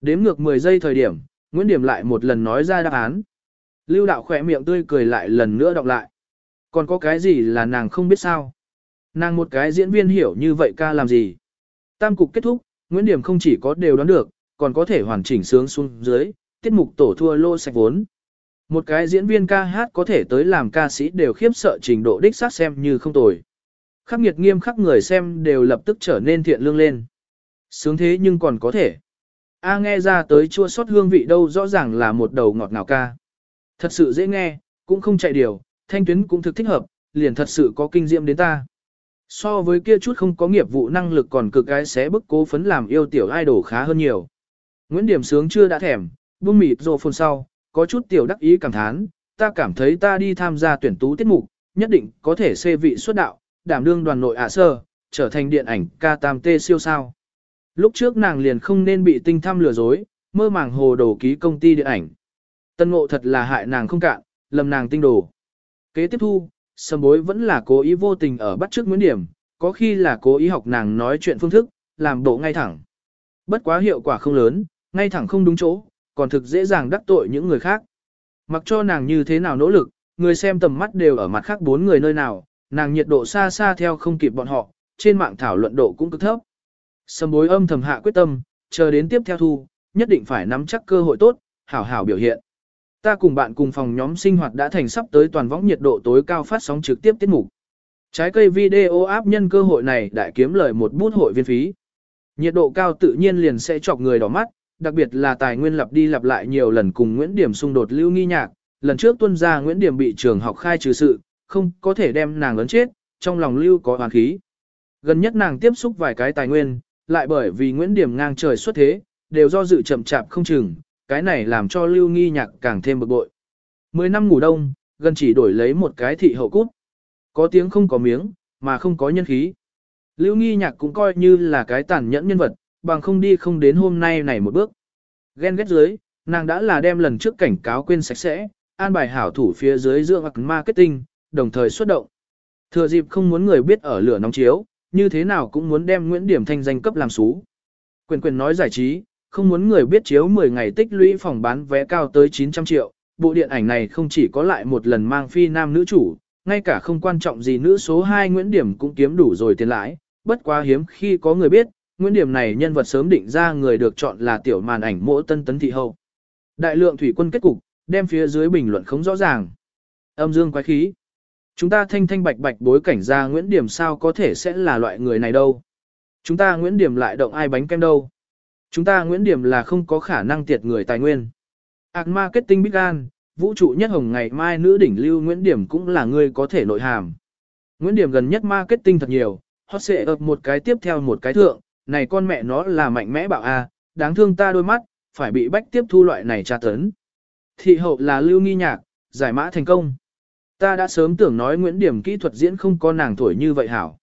Đếm ngược 10 giây thời điểm, Nguyễn Điểm lại một lần nói ra đáp án. Lưu đạo khỏe miệng tươi cười lại lần nữa đọc lại. Còn có cái gì là nàng không biết sao? Nàng một cái diễn viên hiểu như vậy ca làm gì? Tam cục kết thúc, Nguyễn Điểm không chỉ có đều đoán được, còn có thể hoàn chỉnh sướng xuống dưới, tiết mục tổ thua lô sạch vốn. Một cái diễn viên ca hát có thể tới làm ca sĩ đều khiếp sợ trình độ đích xác xem như không tồi. Khắc nghiệt nghiêm khắc người xem đều lập tức trở nên thiện lương lên. Sướng thế nhưng còn có thể. A nghe ra tới chua sót hương vị đâu rõ ràng là một đầu ngọt ngào ca. Thật sự dễ nghe, cũng không chạy điều, thanh tuyến cũng thực thích hợp, liền thật sự có kinh diệm đến ta. So với kia chút không có nghiệp vụ năng lực còn cực cái xé bức cố phấn làm yêu tiểu idol khá hơn nhiều. Nguyễn Điểm Sướng chưa đã thèm, buông mịt rồ phồn sau, có chút tiểu đắc ý cảm thán, ta cảm thấy ta đi tham gia tuyển tú tiết mục, nhất định có thể xê vị xuất đạo, đảm đương đoàn nội ạ sơ, trở thành điện ảnh ca tam tê siêu sao. Lúc trước nàng liền không nên bị tinh thăm lừa dối, mơ màng hồ đồ ký công ty điện ảnh. Tân ngộ thật là hại nàng không cạn, lầm nàng tinh đồ. Kế tiếp thu, sầm bối vẫn là cố ý vô tình ở bắt trước Nguyễn Điểm, có khi là cố ý học nàng nói chuyện phương thức, làm bộ ngay thẳng. Bất quá hiệu quả không lớn, ngay thẳng không đúng chỗ, còn thực dễ dàng đắc tội những người khác. Mặc cho nàng như thế nào nỗ lực, người xem tầm mắt đều ở mặt khác bốn người nơi nào, nàng nhiệt độ xa xa theo không kịp bọn họ, trên mạng thảo luận độ cũng cực thấp. Sầm bối âm thầm hạ quyết tâm, chờ đến tiếp theo thu, nhất định phải nắm chắc cơ hội tốt, hảo hảo biểu hiện. Ta cùng bạn cùng phòng nhóm sinh hoạt đã thành sắp tới toàn võng nhiệt độ tối cao phát sóng trực tiếp tiết mục. Trái cây video áp nhân cơ hội này đại kiếm lời một bút hội viên phí. Nhiệt độ cao tự nhiên liền sẽ chọc người đỏ mắt, đặc biệt là tài nguyên lặp đi lặp lại nhiều lần cùng Nguyễn Điểm xung đột lưu nghi nhạc, lần trước tuân ra Nguyễn Điểm bị trường học khai trừ sự, không có thể đem nàng lớn chết, trong lòng lưu có hoàn khí. Gần nhất nàng tiếp xúc vài cái tài nguyên, lại bởi vì Nguyễn Điểm ngang trời xuất thế, đều do dự chậm chạp không chừng, cái này làm cho lưu nghi nhạc càng thêm bực bội. Mười năm ngủ đông, gần chỉ đổi lấy một cái thị hậu cút. Có tiếng không có miếng, mà không có nhân khí. Lưu nghi nhạc cũng coi như là cái tàn nhẫn nhân vật, bằng không đi không đến hôm nay này một bước. Ghen ghét dưới, nàng đã là đem lần trước cảnh cáo quên sạch sẽ, an bài hảo thủ phía dưới dưỡng hoặc marketing, đồng thời xuất động. Thừa dịp không muốn người biết ở lửa nóng chiếu, như thế nào cũng muốn đem Nguyễn Điểm thanh danh cấp làm xú. Quyền quyền nói giải trí, không muốn người biết chiếu 10 ngày tích lũy phòng bán vé cao tới 900 triệu. Bộ điện ảnh này không chỉ có lại một lần mang phi nam nữ chủ, ngay cả không quan trọng gì nữ số 2 Nguyễn Điểm cũng kiếm đủ rồi tiền lãi, bất quá hiếm khi có người biết, Nguyễn Điểm này nhân vật sớm định ra người được chọn là tiểu màn ảnh mỗ tân tấn thị hậu. Đại lượng thủy quân kết cục, đem phía dưới bình luận không rõ ràng. Âm dương quái khí. Chúng ta thanh thanh bạch bạch bối cảnh ra Nguyễn Điểm sao có thể sẽ là loại người này đâu. Chúng ta Nguyễn Điểm lại động ai bánh kem đâu. Chúng ta Nguyễn Điểm là không có khả năng tiệt người tài nguyên. Ác marketing big gan, vũ trụ nhất hồng ngày mai nữ đỉnh lưu Nguyễn Điểm cũng là người có thể nội hàm. Nguyễn Điểm gần nhất marketing thật nhiều, hot sẽ ập một cái tiếp theo một cái thượng, này con mẹ nó là mạnh mẽ bảo a, đáng thương ta đôi mắt, phải bị bách tiếp thu loại này tra tấn. Thị hậu là lưu nghi nhạc, giải mã thành công. Ta đã sớm tưởng nói Nguyễn Điểm kỹ thuật diễn không có nàng tuổi như vậy hảo.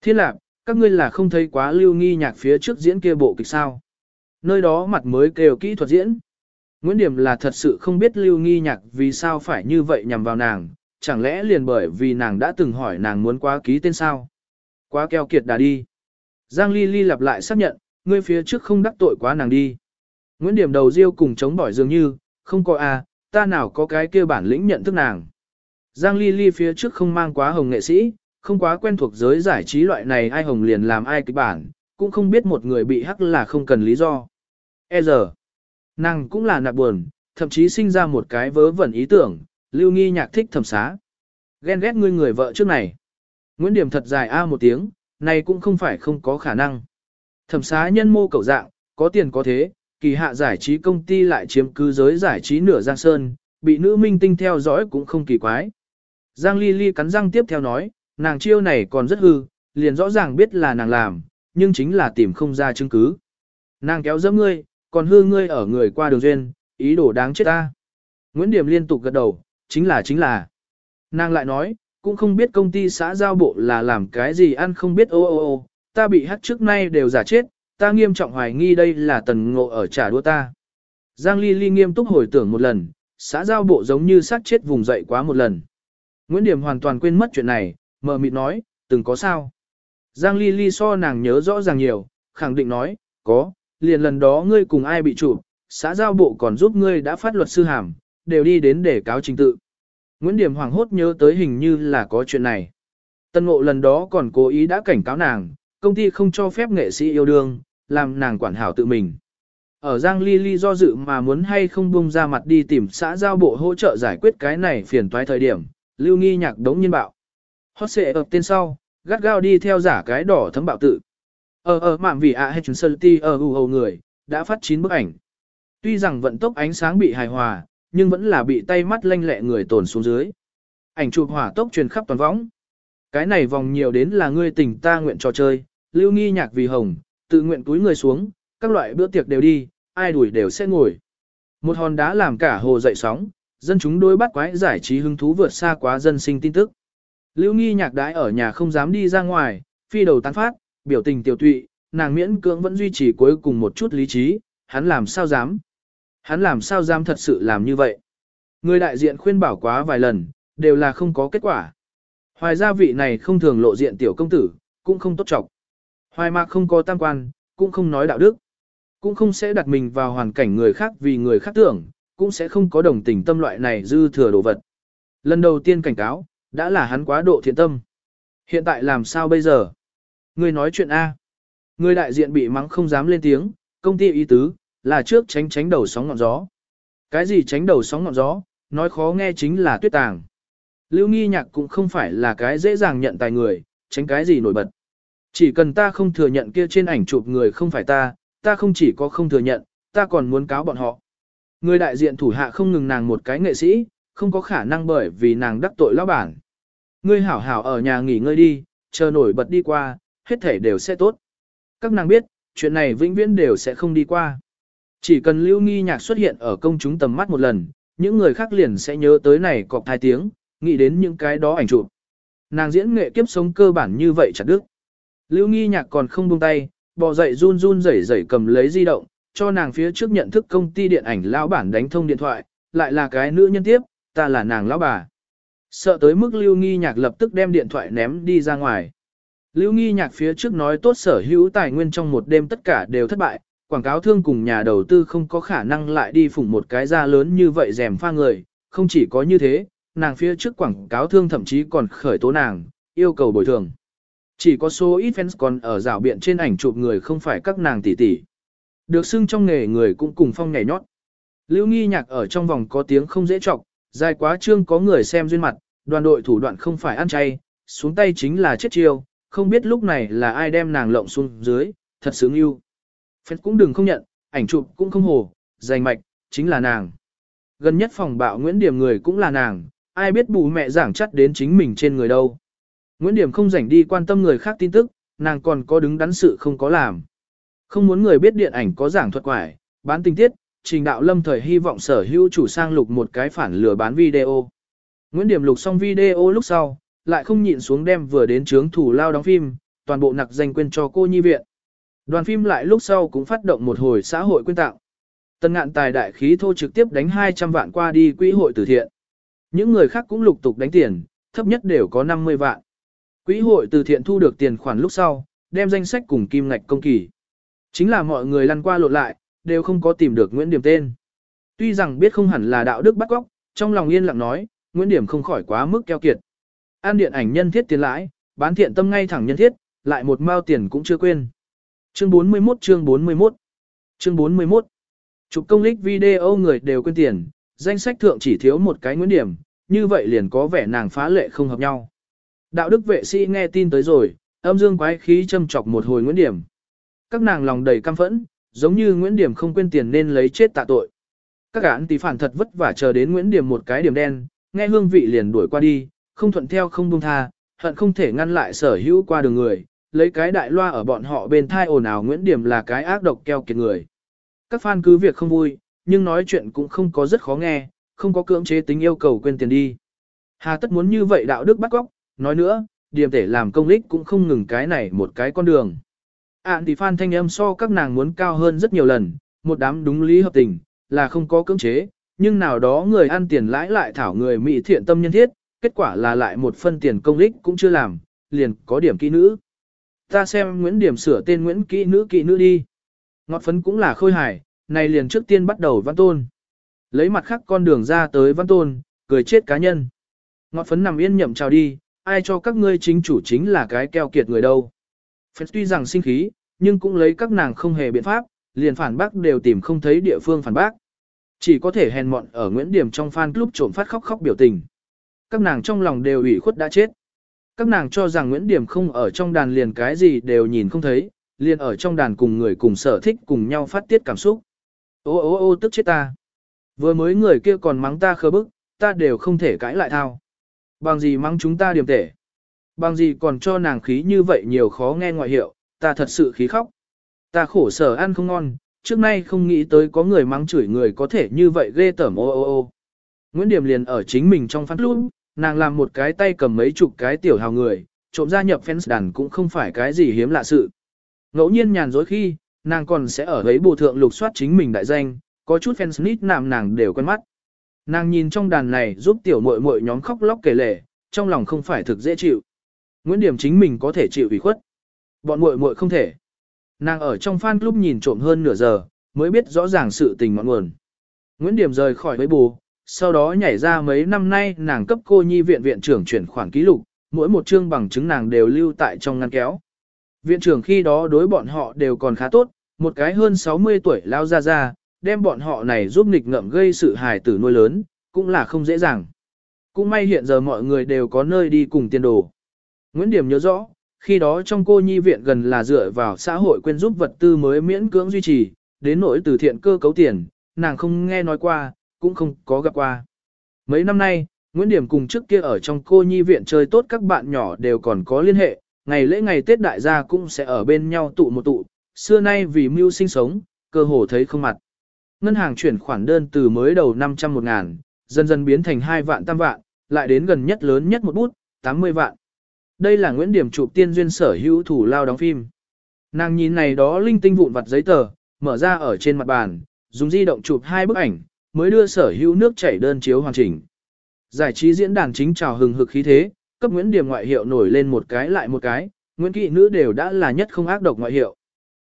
Thiên lạc, các ngươi là không thấy quá lưu nghi nhạc phía trước diễn kia bộ kịch sao. Nơi đó mặt mới kêu kỹ thuật diễn. Nguyễn Điểm là thật sự không biết lưu nghi nhạc vì sao phải như vậy nhằm vào nàng, chẳng lẽ liền bởi vì nàng đã từng hỏi nàng muốn quá ký tên sao. Quá keo kiệt đã đi. Giang Ly Ly lặp lại xác nhận, ngươi phía trước không đắc tội quá nàng đi. Nguyễn Điểm đầu riêu cùng chống bỏi dường như, không có a, ta nào có cái kia bản lĩnh nhận thức nàng. Giang Ly Ly phía trước không mang quá hồng nghệ sĩ, không quá quen thuộc giới giải trí loại này ai hồng liền làm ai kịch bản, cũng không biết một người bị hắc là không cần lý do. E giờ, nàng cũng là nạp buồn, thậm chí sinh ra một cái vớ vẩn ý tưởng, lưu nghi nhạc thích thầm xá. Ghen ghét ngươi người vợ trước này. Nguyễn Điểm thật dài a một tiếng, này cũng không phải không có khả năng. Thẩm xá nhân mô cầu dạng, có tiền có thế, kỳ hạ giải trí công ty lại chiếm cứ giới giải trí nửa giang sơn, bị nữ minh tinh theo dõi cũng không kỳ quái. Giang Ly Ly cắn răng tiếp theo nói, nàng chiêu này còn rất hư, liền rõ ràng biết là nàng làm, nhưng chính là tìm không ra chứng cứ. Nàng kéo dẫm ngươi, còn hư ngươi ở người qua đường duyên, ý đồ đáng chết ta. Nguyễn Điểm liên tục gật đầu, chính là chính là. Nàng lại nói, cũng không biết công ty xã giao bộ là làm cái gì ăn không biết ô ô ô, ta bị hắt trước nay đều giả chết, ta nghiêm trọng hoài nghi đây là tần ngộ ở trả đua ta. Giang Ly Ly nghiêm túc hồi tưởng một lần, xã giao bộ giống như sát chết vùng dậy quá một lần. Nguyễn Điểm hoàn toàn quên mất chuyện này, mờ mịt nói, từng có sao. Giang Ly Ly so nàng nhớ rõ ràng nhiều, khẳng định nói, có, liền lần đó ngươi cùng ai bị chụp, xã giao bộ còn giúp ngươi đã phát luật sư hàm, đều đi đến để cáo trình tự. Nguyễn Điểm hoảng hốt nhớ tới hình như là có chuyện này. Tân ngộ lần đó còn cố ý đã cảnh cáo nàng, công ty không cho phép nghệ sĩ yêu đương, làm nàng quản hảo tự mình. Ở Giang Ly Ly do dự mà muốn hay không bung ra mặt đi tìm xã giao bộ hỗ trợ giải quyết cái này phiền toái thời điểm, lưu nghi nhạc đống nhiên bạo. Hót xệ ập tên sau, gắt gao đi theo giả cái đỏ thấm bạo tự. Ờ, ờ, ở ở mạng vì ạ hay sơn ti ở hù hầu người, đã phát chín bức ảnh. Tuy rằng vận tốc ánh sáng bị hài hòa, nhưng vẫn là bị tay mắt lanh lẹ người tồn xuống dưới. Ảnh chụp hỏa tốc truyền khắp toàn võng. Cái này vòng nhiều đến là ngươi tình ta nguyện trò chơi, lưu nghi nhạc vì hồng, tự nguyện túi người xuống, các loại bữa tiệc đều đi, ai đuổi đều sẽ ngồi. Một hòn đá làm cả hồ dậy sóng, dân chúng đối bắt quái giải trí hứng thú vượt xa quá dân sinh tin tức. Lưu nghi nhạc đãi ở nhà không dám đi ra ngoài, phi đầu tán phát, biểu tình tiểu tụy, nàng miễn cưỡng vẫn duy trì cuối cùng một chút lý trí, hắn làm sao dám. Hắn làm sao dám thật sự làm như vậy. Người đại diện khuyên bảo quá vài lần, đều là không có kết quả. Hoài gia vị này không thường lộ diện tiểu công tử, cũng không tốt trọng. Hoài mạc không có tam quan, cũng không nói đạo đức. Cũng không sẽ đặt mình vào hoàn cảnh người khác vì người khác tưởng, cũng sẽ không có đồng tình tâm loại này dư thừa đồ vật. Lần đầu tiên cảnh cáo, đã là hắn quá độ thiện tâm. Hiện tại làm sao bây giờ? Người nói chuyện A. Người đại diện bị mắng không dám lên tiếng, công ty ý tứ, là trước tránh tránh đầu sóng ngọn gió. Cái gì tránh đầu sóng ngọn gió, nói khó nghe chính là tuyết tàng. Lưu nghi nhạc cũng không phải là cái dễ dàng nhận tài người, tránh cái gì nổi bật. Chỉ cần ta không thừa nhận kia trên ảnh chụp người không phải ta, ta không chỉ có không thừa nhận, ta còn muốn cáo bọn họ. Người đại diện thủ hạ không ngừng nàng một cái nghệ sĩ, không có khả năng bởi vì nàng đắc tội lão bản. Ngươi hảo hảo ở nhà nghỉ ngơi đi, chờ nổi bật đi qua, hết thể đều sẽ tốt. Các nàng biết, chuyện này vĩnh viễn đều sẽ không đi qua. Chỉ cần lưu nghi nhạc xuất hiện ở công chúng tầm mắt một lần, những người khác liền sẽ nhớ tới này cọp thai tiếng, nghĩ đến những cái đó ảnh chụp. Nàng diễn nghệ kiếp sống cơ bản như vậy chặt đức. Lưu nghi nhạc còn không buông tay, bò dậy run run rẩy rẩy cầm lấy di động, cho nàng phía trước nhận thức công ty điện ảnh lão bản đánh thông điện thoại, lại là cái nữ nhân tiếp, ta là nàng lão bà. Sợ tới mức Lưu Nghi Nhạc lập tức đem điện thoại ném đi ra ngoài. Lưu Nghi Nhạc phía trước nói tốt sở hữu tài nguyên trong một đêm tất cả đều thất bại, quảng cáo thương cùng nhà đầu tư không có khả năng lại đi phủng một cái ra lớn như vậy rèm pha người, không chỉ có như thế, nàng phía trước quảng cáo thương thậm chí còn khởi tố nàng, yêu cầu bồi thường. Chỉ có số ít fans còn ở rào biện trên ảnh chụp người không phải các nàng tỷ tỷ. Được xưng trong nghề người cũng cùng phong nhảy nhót. Lưu nghi nhạc ở trong vòng có tiếng không dễ chọc, dài quá trương có người xem duyên mặt, đoàn đội thủ đoạn không phải ăn chay, xuống tay chính là chết chiêu, không biết lúc này là ai đem nàng lộng xuống dưới, thật sướng yêu. Phép cũng đừng không nhận, ảnh chụp cũng không hồ, giành mạch, chính là nàng. Gần nhất phòng bạo Nguyễn Điểm người cũng là nàng, ai biết bù mẹ giảng chắt đến chính mình trên người đâu. Nguyễn Điểm không rảnh đi quan tâm người khác tin tức, nàng còn có đứng đắn sự không có làm. Không muốn người biết điện ảnh có giảng thuật quải, bán tình tiết, trình đạo lâm thời hy vọng sở hữu chủ sang lục một cái phản lừa bán video. Nguyễn Điểm lục xong video lúc sau, lại không nhịn xuống đem vừa đến trướng thủ lao đóng phim, toàn bộ nặc danh quên cho cô nhi viện. Đoàn phim lại lúc sau cũng phát động một hồi xã hội quyên tặng. Tân ngạn tài đại khí thô trực tiếp đánh 200 vạn qua đi quỹ hội từ thiện. Những người khác cũng lục tục đánh tiền, thấp nhất đều có 50 vạn. Quỹ hội từ thiện thu được tiền khoản lúc sau, đem danh sách cùng kim ngạch công kỳ. Chính là mọi người lăn qua lộn lại, đều không có tìm được Nguyễn Điểm tên. Tuy rằng biết không hẳn là đạo đức bắt góc, trong lòng yên lặng nói, Nguyễn Điểm không khỏi quá mức keo kiệt. An điện ảnh nhân thiết tiền lãi, bán thiện tâm ngay thẳng nhân thiết, lại một mao tiền cũng chưa quên. Chương 41 chương 41 Chương 41 Chụp công lích video người đều quên tiền, danh sách thượng chỉ thiếu một cái Nguyễn Điểm, như vậy liền có vẻ nàng phá lệ không hợp nhau. Đạo đức vệ sĩ nghe tin tới rồi, âm dương quái khí châm chọc một hồi Nguyễn Điểm. Các nàng lòng đầy căm phẫn, giống như Nguyễn Điểm không quên tiền nên lấy chết tạ tội. Các án tỷ phản thật vất vả chờ đến Nguyễn Điểm một cái điểm đen, nghe hương vị liền đuổi qua đi, không thuận theo không buông tha, hận không thể ngăn lại sở hữu qua đường người, lấy cái đại loa ở bọn họ bên thai ồn ào Nguyễn Điểm là cái ác độc keo kiệt người. Các fan cứ việc không vui, nhưng nói chuyện cũng không có rất khó nghe, không có cưỡng chế tính yêu cầu quên tiền đi. Hà tất muốn như vậy đạo đức bắt góc, nói nữa, điểm thể làm công lích cũng không ngừng cái này một cái con đường. Ản thì fan thanh âm so các nàng muốn cao hơn rất nhiều lần, một đám đúng lý hợp tình, là không có cưỡng chế, nhưng nào đó người ăn tiền lãi lại thảo người mỹ thiện tâm nhân thiết, kết quả là lại một phân tiền công lích cũng chưa làm, liền có điểm kỹ nữ. Ta xem Nguyễn Điểm sửa tên Nguyễn kỹ nữ kỹ nữ đi. Ngọt phấn cũng là khôi hài, này liền trước tiên bắt đầu văn tôn. Lấy mặt khác con đường ra tới văn tôn, cười chết cá nhân. Ngọt phấn nằm yên nhậm chào đi, ai cho các ngươi chính chủ chính là cái keo kiệt người đâu. Phật tuy rằng sinh khí, nhưng cũng lấy các nàng không hề biện pháp, liền phản bác đều tìm không thấy địa phương phản bác. Chỉ có thể hèn mọn ở Nguyễn Điểm trong fan club trộm phát khóc khóc biểu tình. Các nàng trong lòng đều ủy khuất đã chết. Các nàng cho rằng Nguyễn Điểm không ở trong đàn liền cái gì đều nhìn không thấy, liền ở trong đàn cùng người cùng sở thích cùng nhau phát tiết cảm xúc. Ô ô ô tức chết ta. Vừa mới người kia còn mắng ta khờ bức, ta đều không thể cãi lại thao. Bằng gì mắng chúng ta điểm tể. Bằng gì còn cho nàng khí như vậy nhiều khó nghe ngoại hiệu, ta thật sự khí khóc. Ta khổ sở ăn không ngon, trước nay không nghĩ tới có người mắng chửi người có thể như vậy ghê tởm ô ô ô. Nguyễn Điểm liền ở chính mình trong phát luôn, nàng làm một cái tay cầm mấy chục cái tiểu hào người, trộm gia nhập fans đàn cũng không phải cái gì hiếm lạ sự. Ngẫu nhiên nhàn dối khi, nàng còn sẽ ở ấy bộ thượng lục soát chính mình đại danh, có chút fans nít nạm nàng đều quen mắt. Nàng nhìn trong đàn này giúp tiểu muội muội nhóm khóc lóc kể lể, trong lòng không phải thực dễ chịu. Nguyễn Điểm chính mình có thể chịu ủy khuất. Bọn muội muội không thể. Nàng ở trong fan club nhìn trộm hơn nửa giờ, mới biết rõ ràng sự tình ngọn nguồn. Nguyễn Điểm rời khỏi với bù, sau đó nhảy ra mấy năm nay nàng cấp cô nhi viện viện trưởng chuyển khoản ký lục, mỗi một chương bằng chứng nàng đều lưu tại trong ngăn kéo. Viện trưởng khi đó đối bọn họ đều còn khá tốt, một cái hơn 60 tuổi lao ra ra, đem bọn họ này giúp nghịch ngợm gây sự hài tử nuôi lớn, cũng là không dễ dàng. Cũng may hiện giờ mọi người đều có nơi đi cùng tiền đồ. Nguyễn Điểm nhớ rõ, khi đó trong cô nhi viện gần là dựa vào xã hội quên giúp vật tư mới miễn cưỡng duy trì, đến nỗi từ thiện cơ cấu tiền, nàng không nghe nói qua, cũng không có gặp qua. Mấy năm nay, Nguyễn Điểm cùng trước kia ở trong cô nhi viện chơi tốt các bạn nhỏ đều còn có liên hệ, ngày lễ ngày Tết đại gia cũng sẽ ở bên nhau tụ một tụ, xưa nay vì mưu sinh sống, cơ hồ thấy không mặt. Ngân hàng chuyển khoản đơn từ mới đầu 500 một ngàn, dần dần biến thành 2 vạn tam vạn, lại đến gần nhất lớn nhất một bút, 80 vạn. Đây là Nguyễn Điểm chụp tiên duyên sở hữu thủ lao đóng phim. Nàng nhìn này đó linh tinh vụn vặt giấy tờ, mở ra ở trên mặt bàn, dùng di động chụp hai bức ảnh, mới đưa sở hữu nước chảy đơn chiếu hoàn chỉnh. Giải trí diễn đàn chính trào hừng hực khí thế, cấp Nguyễn Điểm ngoại hiệu nổi lên một cái lại một cái, Nguyễn Kỵ nữ đều đã là nhất không ác độc ngoại hiệu.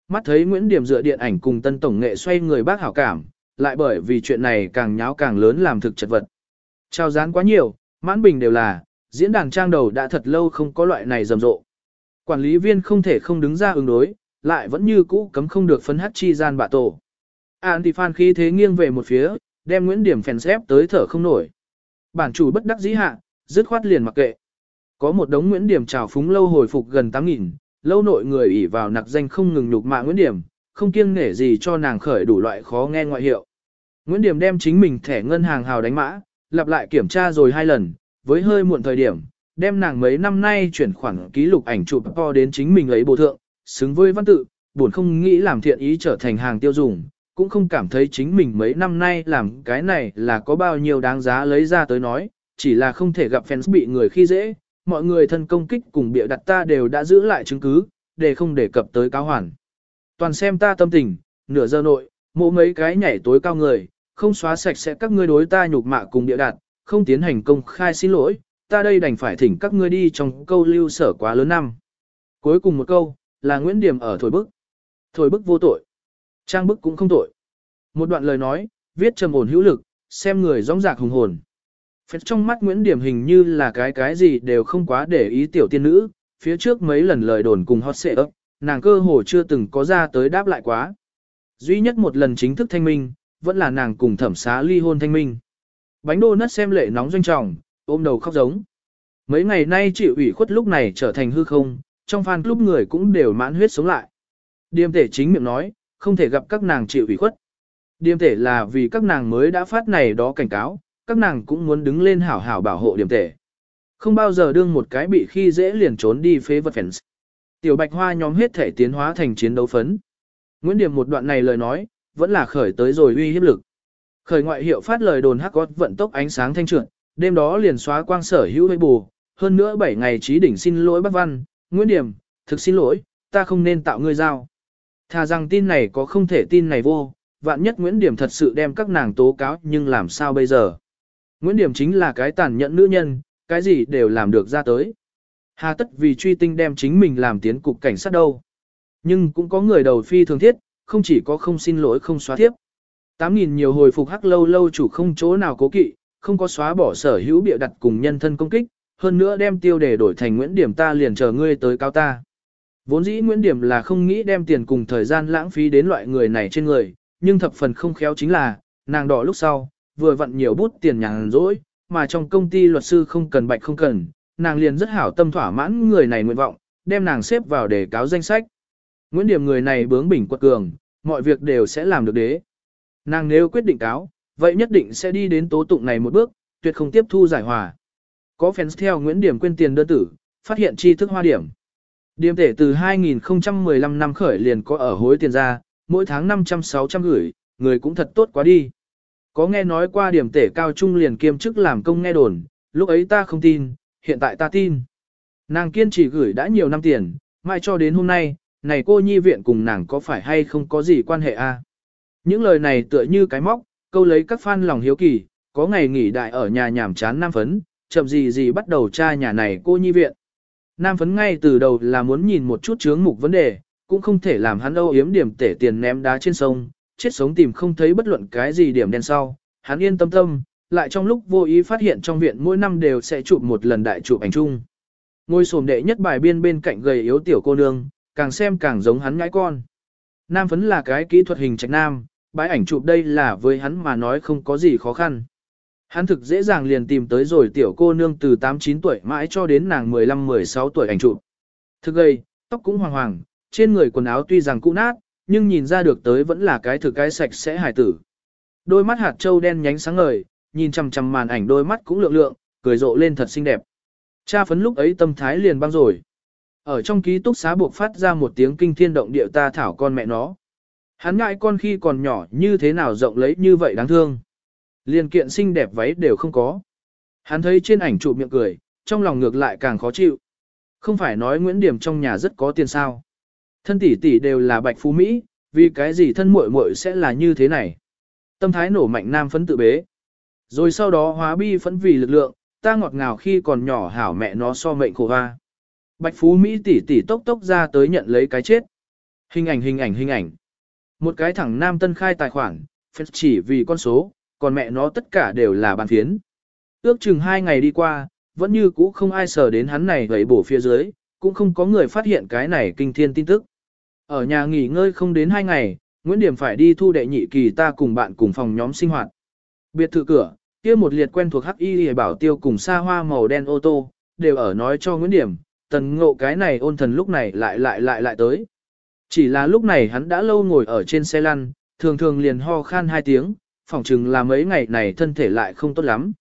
Mắt thấy Nguyễn Điểm dựa điện ảnh cùng tân tổng nghệ xoay người bác hảo cảm, lại bởi vì chuyện này càng nháo càng lớn làm thực chật vật. Trao dán quá nhiều, mãn bình đều là, diễn đàn trang đầu đã thật lâu không có loại này rầm rộ. Quản lý viên không thể không đứng ra ứng đối, lại vẫn như cũ cấm không được phấn hát chi gian bạ tổ. Antifan khí thế nghiêng về một phía, đem Nguyễn Điểm phèn xếp tới thở không nổi. Bản chủ bất đắc dĩ hạ, dứt khoát liền mặc kệ. Có một đống Nguyễn Điểm trào phúng lâu hồi phục gần 8.000, lâu nội người ỉ vào nặc danh không ngừng nhục mạ Nguyễn Điểm, không kiêng nể gì cho nàng khởi đủ loại khó nghe ngoại hiệu. Nguyễn Điểm đem chính mình thẻ ngân hàng hào đánh mã, lặp lại kiểm tra rồi hai lần, với hơi muộn thời điểm, đem nàng mấy năm nay chuyển khoản ký lục ảnh chụp to đến chính mình lấy bộ thượng, xứng với văn tự, buồn không nghĩ làm thiện ý trở thành hàng tiêu dùng, cũng không cảm thấy chính mình mấy năm nay làm cái này là có bao nhiêu đáng giá lấy ra tới nói, chỉ là không thể gặp fans bị người khi dễ, mọi người thân công kích cùng bịa đặt ta đều đã giữ lại chứng cứ, để không đề cập tới cáo hoàn. Toàn xem ta tâm tình, nửa giờ nội, mộ mấy cái nhảy tối cao người, không xóa sạch sẽ các ngươi đối ta nhục mạ cùng bịa đặt, không tiến hành công khai xin lỗi, ta đây đành phải thỉnh các ngươi đi trong câu lưu sở quá lớn năm. Cuối cùng một câu, là Nguyễn Điểm ở thổi bức. Thổi bức vô tội. Trang bức cũng không tội. Một đoạn lời nói, viết trầm ổn hữu lực, xem người rõng rạc hùng hồn. Phết trong mắt Nguyễn Điểm hình như là cái cái gì đều không quá để ý tiểu tiên nữ, phía trước mấy lần lời đồn cùng hot xệ ấp, nàng cơ hồ chưa từng có ra tới đáp lại quá. Duy nhất một lần chính thức thanh minh, vẫn là nàng cùng thẩm xá ly hôn thanh minh. Bánh đô nất xem lệ nóng doanh trọng, ôm đầu khóc giống. Mấy ngày nay chịu ủy khuất lúc này trở thành hư không, trong fan club người cũng đều mãn huyết sống lại. Điềm tể chính miệng nói, không thể gặp các nàng chịu ủy khuất. Điểm thể là vì các nàng mới đã phát này đó cảnh cáo, các nàng cũng muốn đứng lên hảo hảo bảo hộ điểm thể. Không bao giờ đương một cái bị khi dễ liền trốn đi phế vật fans. Tiểu bạch hoa nhóm hết thể tiến hóa thành chiến đấu phấn. Nguyễn Điểm một đoạn này lời nói, vẫn là khởi tới rồi uy hiếp lực. Khởi ngoại hiệu phát lời đồn hắc gót vận tốc ánh sáng thanh trượt, đêm đó liền xóa quang sở hữu hơi bù, hơn nữa 7 ngày trí đỉnh xin lỗi bác văn, Nguyễn Điểm, thực xin lỗi, ta không nên tạo ngươi giao. Thà rằng tin này có không thể tin này vô, vạn nhất Nguyễn Điểm thật sự đem các nàng tố cáo nhưng làm sao bây giờ. Nguyễn Điểm chính là cái tàn nhẫn nữ nhân, cái gì đều làm được ra tới. Hà tất vì truy tinh đem chính mình làm tiến cục cảnh sát đâu. Nhưng cũng có người đầu phi thường thiết, không chỉ có không xin lỗi không xóa tiếp. 8.000 nhiều hồi phục hắc lâu lâu chủ không chỗ nào cố kỵ, không có xóa bỏ sở hữu bịa đặt cùng nhân thân công kích, hơn nữa đem tiêu đề đổi thành Nguyễn Điểm ta liền chờ ngươi tới cao ta. Vốn dĩ Nguyễn Điểm là không nghĩ đem tiền cùng thời gian lãng phí đến loại người này trên người, nhưng thập phần không khéo chính là, nàng đỏ lúc sau, vừa vặn nhiều bút tiền nhàn rỗi, mà trong công ty luật sư không cần bạch không cần, nàng liền rất hảo tâm thỏa mãn người này nguyện vọng, đem nàng xếp vào để cáo danh sách. Nguyễn Điểm người này bướng bỉnh quật cường, mọi việc đều sẽ làm được đế. Nàng nếu quyết định cáo, vậy nhất định sẽ đi đến tố tụng này một bước, tuyệt không tiếp thu giải hòa. Có fans theo Nguyễn Điểm quên tiền đơn tử, phát hiện tri thức hoa điểm. Điểm tể từ 2015 năm khởi liền có ở hối tiền ra, mỗi tháng 500-600 gửi, người cũng thật tốt quá đi. Có nghe nói qua điểm tể cao trung liền kiêm chức làm công nghe đồn, lúc ấy ta không tin, hiện tại ta tin. Nàng kiên trì gửi đã nhiều năm tiền, mai cho đến hôm nay, này cô nhi viện cùng nàng có phải hay không có gì quan hệ a? Những lời này tựa như cái móc, câu lấy các fan lòng hiếu kỳ, có ngày nghỉ đại ở nhà nhảm chán năm phấn, chậm gì gì bắt đầu tra nhà này cô nhi viện. Nam phấn ngay từ đầu là muốn nhìn một chút chướng mục vấn đề, cũng không thể làm hắn âu yếm điểm tể tiền ném đá trên sông, chết sống tìm không thấy bất luận cái gì điểm đen sau. Hắn yên tâm tâm, lại trong lúc vô ý phát hiện trong viện mỗi năm đều sẽ chụp một lần đại chụp ảnh chung. Ngôi sồm đệ nhất bài biên bên cạnh gầy yếu tiểu cô nương, càng xem càng giống hắn ngãi con. Nam phấn là cái kỹ thuật hình trạch nam, bãi ảnh chụp đây là với hắn mà nói không có gì khó khăn. Hắn thực dễ dàng liền tìm tới rồi tiểu cô nương từ 8-9 tuổi mãi cho đến nàng 15-16 tuổi ảnh chụp. Thực gầy, tóc cũng hoàng hoàng, trên người quần áo tuy rằng cũ nát, nhưng nhìn ra được tới vẫn là cái thực cái sạch sẽ hài tử. Đôi mắt hạt trâu đen nhánh sáng ngời, nhìn chằm chằm màn ảnh đôi mắt cũng lượng lượng, cười rộ lên thật xinh đẹp. Cha phấn lúc ấy tâm thái liền băng rồi. Ở trong ký túc xá buộc phát ra một tiếng kinh thiên động địa ta thảo con mẹ nó. Hắn ngại con khi còn nhỏ như thế nào rộng lấy như vậy đáng thương. Liền kiện xinh đẹp váy đều không có. Hắn thấy trên ảnh chụp miệng cười, trong lòng ngược lại càng khó chịu. Không phải nói Nguyễn Điểm trong nhà rất có tiền sao. Thân tỷ tỷ đều là bạch phú Mỹ, vì cái gì thân muội muội sẽ là như thế này. Tâm thái nổ mạnh nam phấn tự bế. Rồi sau đó hóa bi phấn vì lực lượng, ta ngọt ngào khi còn nhỏ hảo mẹ nó so mệnh khổ hoa. Bạch phú Mỹ tỷ tỷ tốc tốc ra tới nhận lấy cái chết. Hình ảnh hình ảnh hình ảnh. Một cái thẳng nam tân khai tài khoản, phép chỉ vì con số, còn mẹ nó tất cả đều là bàn phiến. Ước chừng hai ngày đi qua, vẫn như cũ không ai sờ đến hắn này Vậy bổ phía dưới, cũng không có người phát hiện cái này kinh thiên tin tức. Ở nhà nghỉ ngơi không đến hai ngày, Nguyễn Điểm phải đi thu đệ nhị kỳ ta cùng bạn cùng phòng nhóm sinh hoạt. Biệt thự cửa, kia một liệt quen thuộc hắc y bảo tiêu cùng xa hoa màu đen ô tô, đều ở nói cho Nguyễn Điểm, tần ngộ cái này ôn thần lúc này lại lại lại lại tới. Chỉ là lúc này hắn đã lâu ngồi ở trên xe lăn, thường thường liền ho khan hai tiếng, phỏng chừng là mấy ngày này thân thể lại không tốt lắm.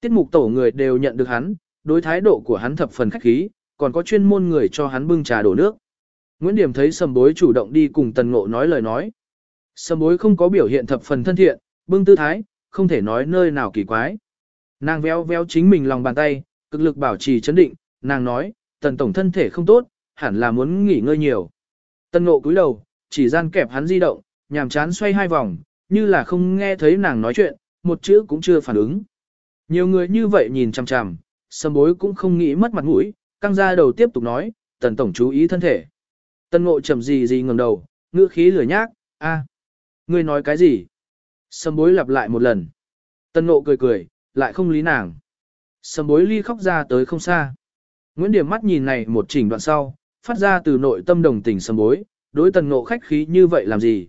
Tiết mục tổ người đều nhận được hắn, đối thái độ của hắn thập phần khách khí, còn có chuyên môn người cho hắn bưng trà đổ nước. Nguyễn Điểm thấy sầm bối chủ động đi cùng tần ngộ nói lời nói. Sầm bối không có biểu hiện thập phần thân thiện, bưng tư thái, không thể nói nơi nào kỳ quái. Nàng véo véo chính mình lòng bàn tay, cực lực bảo trì chấn định, nàng nói, tần tổng thân thể không tốt, hẳn là muốn nghỉ ngơi nhiều. Tần ngộ cúi đầu, chỉ gian kẹp hắn di động, nhàm chán xoay hai vòng, như là không nghe thấy nàng nói chuyện, một chữ cũng chưa phản ứng. Nhiều người như vậy nhìn chằm chằm, sầm bối cũng không nghĩ mất mặt mũi, căng ra đầu tiếp tục nói, tần tổng chú ý thân thể. Tần ngộ chậm gì gì ngẩng đầu, ngữ khí lười nhác, a, à, ngươi nói cái gì? Sầm bối lặp lại một lần. Tần ngộ cười cười, lại không lý nàng. Sầm bối ly khóc ra tới không xa. Nguyễn Điểm mắt nhìn này một chỉnh đoạn sau, phát ra từ nội tâm đồng tình sầm bối, đối tần ngộ khách khí như vậy làm gì?